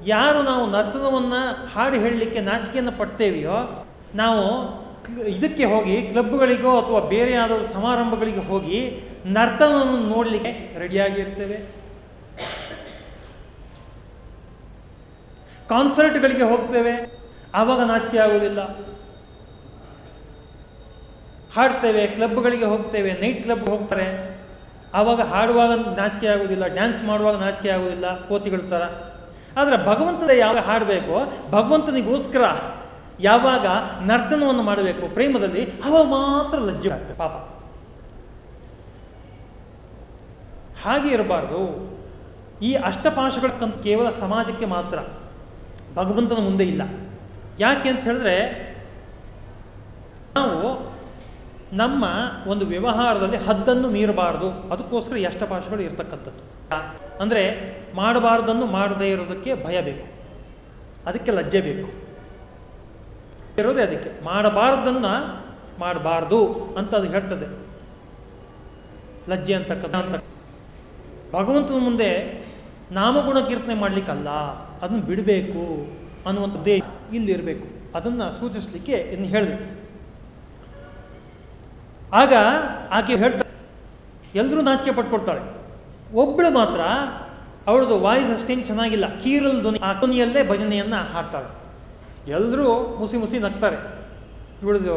Speaker 1: ಯಾರು ನಾವು ನರ್ತನವನ್ನು ಹಾಡು ಹೇಳಲಿಕ್ಕೆ ನಾಚಿಕೆಯನ್ನು ಪಡ್ತೇವೆಯೋ, ನಾವು ಇದಕ್ಕೆ ಹೋಗಿ ಕ್ಲಬ್ಗಳಿಗೋ ಅಥವಾ ಬೇರೆ ಯಾವುದಾದ್ರು ಸಮಾರಂಭಗಳಿಗೆ ಹೋಗಿ ನರ್ತನವನ್ನು ನೋಡಲಿಕ್ಕೆ ರೆಡಿಯಾಗಿರ್ತೇವೆ. ಕಾನ್ಸರ್ಟ್ಗಳಿಗೆ ಹೋಗ್ತೇವೆ. ಆವಾಗ ನಾಚಿಕೆ ಆಗುವುದಿಲ್ಲ. ಹಾಡ್ತೇವೆ, ಕ್ಲಬ್ಗಳಿಗೆ ಹೋಗ್ತೇವೆ, ನೈಟ್ ಕ್ಲಬ್ ಹೋಗ್ತಾರೆ. ಆವಾಗ ಹಾಡುವಾಗ ನಾಚಿಕೆ ಆಗೋದಿಲ್ಲ ಡ್ಯಾನ್ಸ್ ಮಾಡುವಾಗ ನಾಚಿಕೆ ಆಗೋದಿಲ್ಲ ಕೋತಿಗಳ ಥರ. ಆದರೆ ಭಗವಂತನ ಯಾವ ಹಾಡಬೇಕು, ಭಗವಂತನಿಗೋಸ್ಕರ ಯಾವಾಗ ನರ್ತನವನ್ನು ಮಾಡಬೇಕು, ಪ್ರೇಮದಲ್ಲಿ, ಅವಾಗ ಮಾತ್ರ ಲಜ್ಜೆ ಆಗ್ತದೆ, ಪಾಪ. ಹಾಗೆ ಇರಬಾರ್ದು. ಈ ಅಷ್ಟಪಾಶಗಳ ಕೇವಲ ಸಮಾಜಕ್ಕೆ ಮಾತ್ರ. ಭಗವಂತನ ಮುಂದೆ ಇಲ್ಲ. ಯಾಕೆ ಅಂತ ಹೇಳಿದ್ರೆ, ನಾವು ನಮ್ಮ ಒಂದು ವ್ಯವಹಾರದಲ್ಲಿ ಹದ್ದನ್ನು ಮೀರಬಾರದು. ಅದಕ್ಕೋಸ್ಕರ ಎಷ್ಟ ಭಾಷೆಗಳು ಇರ್ತಕ್ಕಂಥದ್ದು. ಅಂದರೆ ಮಾಡಬಾರ್ದನ್ನು ಮಾಡದೇ ಇರೋದಕ್ಕೆ ಭಯ ಬೇಕು. ಅದಕ್ಕೆ ಲಜ್ಜೆ ಬೇಕು. ಇರೋದೇ ಅದಕ್ಕೆ. ಮಾಡಬಾರ್ದನ್ನ ಮಾಡಬಾರ್ದು ಅಂತ ಅದು ಹೇಳ್ತದೆ. ಲಜ್ಜೆ ಅಂತಕ್ಕಂಥ ಅಂತ ಭಗವಂತನ ಮುಂದೆ ನಾಮಗುಣ ಕೀರ್ತನೆ ಮಾಡ್ಲಿಕ್ಕಲ್ಲ. ಅದನ್ನು ಬಿಡಬೇಕು ಅನ್ನುವಂಥದ್ದೇ ಇಲ್ಲಿರಬೇಕು. ಅದನ್ನು ಸೂಚಿಸಲಿಕ್ಕೆ ಇನ್ನು ಹೇಳಿದೆ ಆಗ ಆಕೆ ಹೇಳ್ತಾಳೆ ಎಲ್ಲರೂ ನಾಚಿಕೆ ಪಟ್ಕೊಡ್ತಾಳೆ ಒಬ್ಬಳು ಮಾತ್ರ ಅವಳದು ವಾಯ್ಸ್ ಅಷ್ಟೇನು ಚೆನ್ನಾಗಿಲ್ಲ. ಕೀರಲ್ ಧ್ವನಿ, ಆ ಧ್ವನಿಯಲ್ಲೇ ಭಜನೆಯನ್ನ ಹಾಡ್ತಾಳೆ. ಎಲ್ಲರೂ ಮುಸಿ ಮುಸಿ ನಗ್ತಾರೆ. ಇವಳದು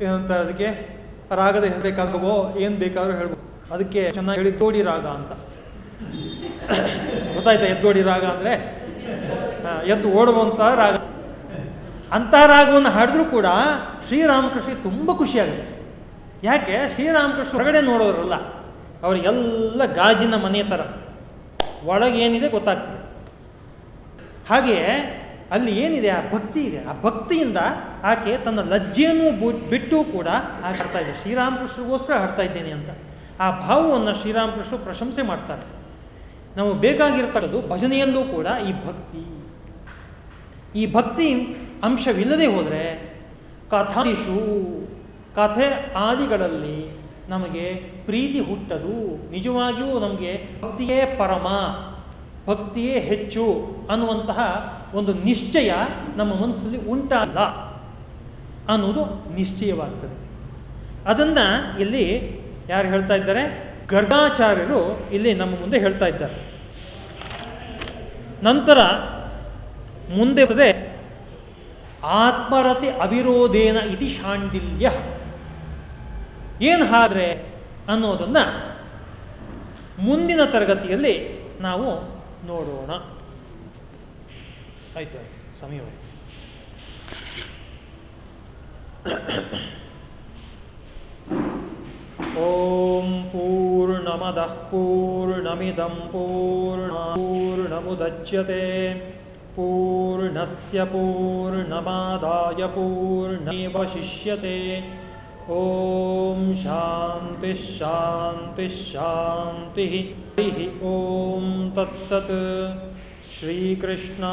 Speaker 1: ಏನಂತ ಅದಕ್ಕೆ? ರಾಗದ ಹೆಸರು ಬೇಕಾಗಬೋ ಏನು ಬೇಕಾದ್ರೂ ಹೇಳ್ಬೋದು. ಅದಕ್ಕೆ ಚೆನ್ನಾಗಿ ಹೇಳಿ ತೋಡಿ ರಾಗ ಅಂತ. ಗೊತ್ತಾಯ್ತಾ, ಎದ್ದೋಡಿ ರಾಗ ಅಂದ್ರೆ? ಎದ್ದು ಓಡುವಂಥ ರಾಗ. ಅಂತಹ ರಾಗವನ್ನು ಹಾಡಿದ್ರೂ ಕೂಡ ಶ್ರೀರಾಮಕೃಷ್ಣ ತುಂಬ ಖುಷಿಯಾಗುತ್ತೆ. ಯಾಕೆ? ಶ್ರೀರಾಮಕೃಷ್ಣ ಹೊರಗಡೆ ನೋಡೋರಲ್ಲ. ಅವರಿಗೆಲ್ಲ ಗಾಜಿನ ಮನೆ ಥರ ಒಳಗೇನಿದೆ ಗೊತ್ತಾಗ್ತದೆ ಹಾಗೆಯೇ ಅಲ್ಲಿ ಏನಿದೆ? ಆ ಭಕ್ತಿ ಇದೆ. ಆ ಭಕ್ತಿಯಿಂದ ಆಕೆ ತನ್ನ ಲಜ್ಜೆಯನ್ನು ಬಿಟ್ಟು ಕೂಡ ಆಕೆ ಹಾಡ್ತಾ ಇದೆ ಶ್ರೀರಾಮಕೃಷ್ಣಗೋಸ್ಕರ ಹಾಡ್ತಾ ಇದ್ದೇನೆ ಅಂತ. ಆ ಭಾವವನ್ನು ಶ್ರೀರಾಮಕೃಷ್ಣ ಪ್ರಶಂಸೆ ಮಾಡ್ತಾರೆ. ನಾವು ಬೇಕಾಗಿರ್ತಕ್ಕದ್ದು ಭಜನೆಯಲ್ಲೂ ಕೂಡ ಈ ಭಕ್ತಿ. ಈ ಭಕ್ತಿ ಅಂಶವಿಲ್ಲದೆ ಹೋದರೆ ಕಥಾಶು ಕಥೆ ಆದಿಗಳಲ್ಲಿ ನಮಗೆ ಪ್ರೀತಿ ಹುಟ್ಟದು. ನಿಜವಾಗಿಯೂ ನಮಗೆ ಭಕ್ತಿಯೇ ಪರಮ, ಭಕ್ತಿಯೇ ಹೆಚ್ಚು ಅನ್ನುವಂತಹ ಒಂದು ನಿಶ್ಚಯ ನಮ್ಮ ಮನಸ್ಸಲ್ಲಿ ಉಂಟಲ್ಲ ಅನ್ನೋದು ನಿಶ್ಚಯವಾಗ್ತದೆ. ಅದನ್ನ ಇಲ್ಲಿ ಯಾರು ಹೇಳ್ತಾ ಇದ್ದಾರೆ? ಗರ್ಗಾಚಾರ್ಯರು ಇಲ್ಲಿ ನಮ್ಮ ಮುಂದೆ ಹೇಳ್ತಾ ಇದ್ದಾರೆ. ನಂತರ ಮುಂದೆ ಆತ್ಮರತಿ ಅವಿರೋಧೇನ ಇತಿ ಶಾಂಡಿಲ್ಯ. ಏನು ಹಾದ್ರೆ ಅನ್ನೋದನ್ನ ಮುಂದಿನ ತರಗತಿಯಲ್ಲಿ ನಾವು ನೋಡೋಣ. ಆಯ್ತು, ಸಮಯ ಓಂ ಪೂರ್ಣಮದಃ ಪೂರ್ಣಮಿದಂ ಪೂರ್ಣ ಪೂರ್ಣಮುದಚ್ಯತೆ. पूर्णस्य पूर्णमादाय ॐ शान्तिः शान्तिः शान्तिः। हरिः ॐ तत्सत्। श्रीकृष्णार्पणमस्तु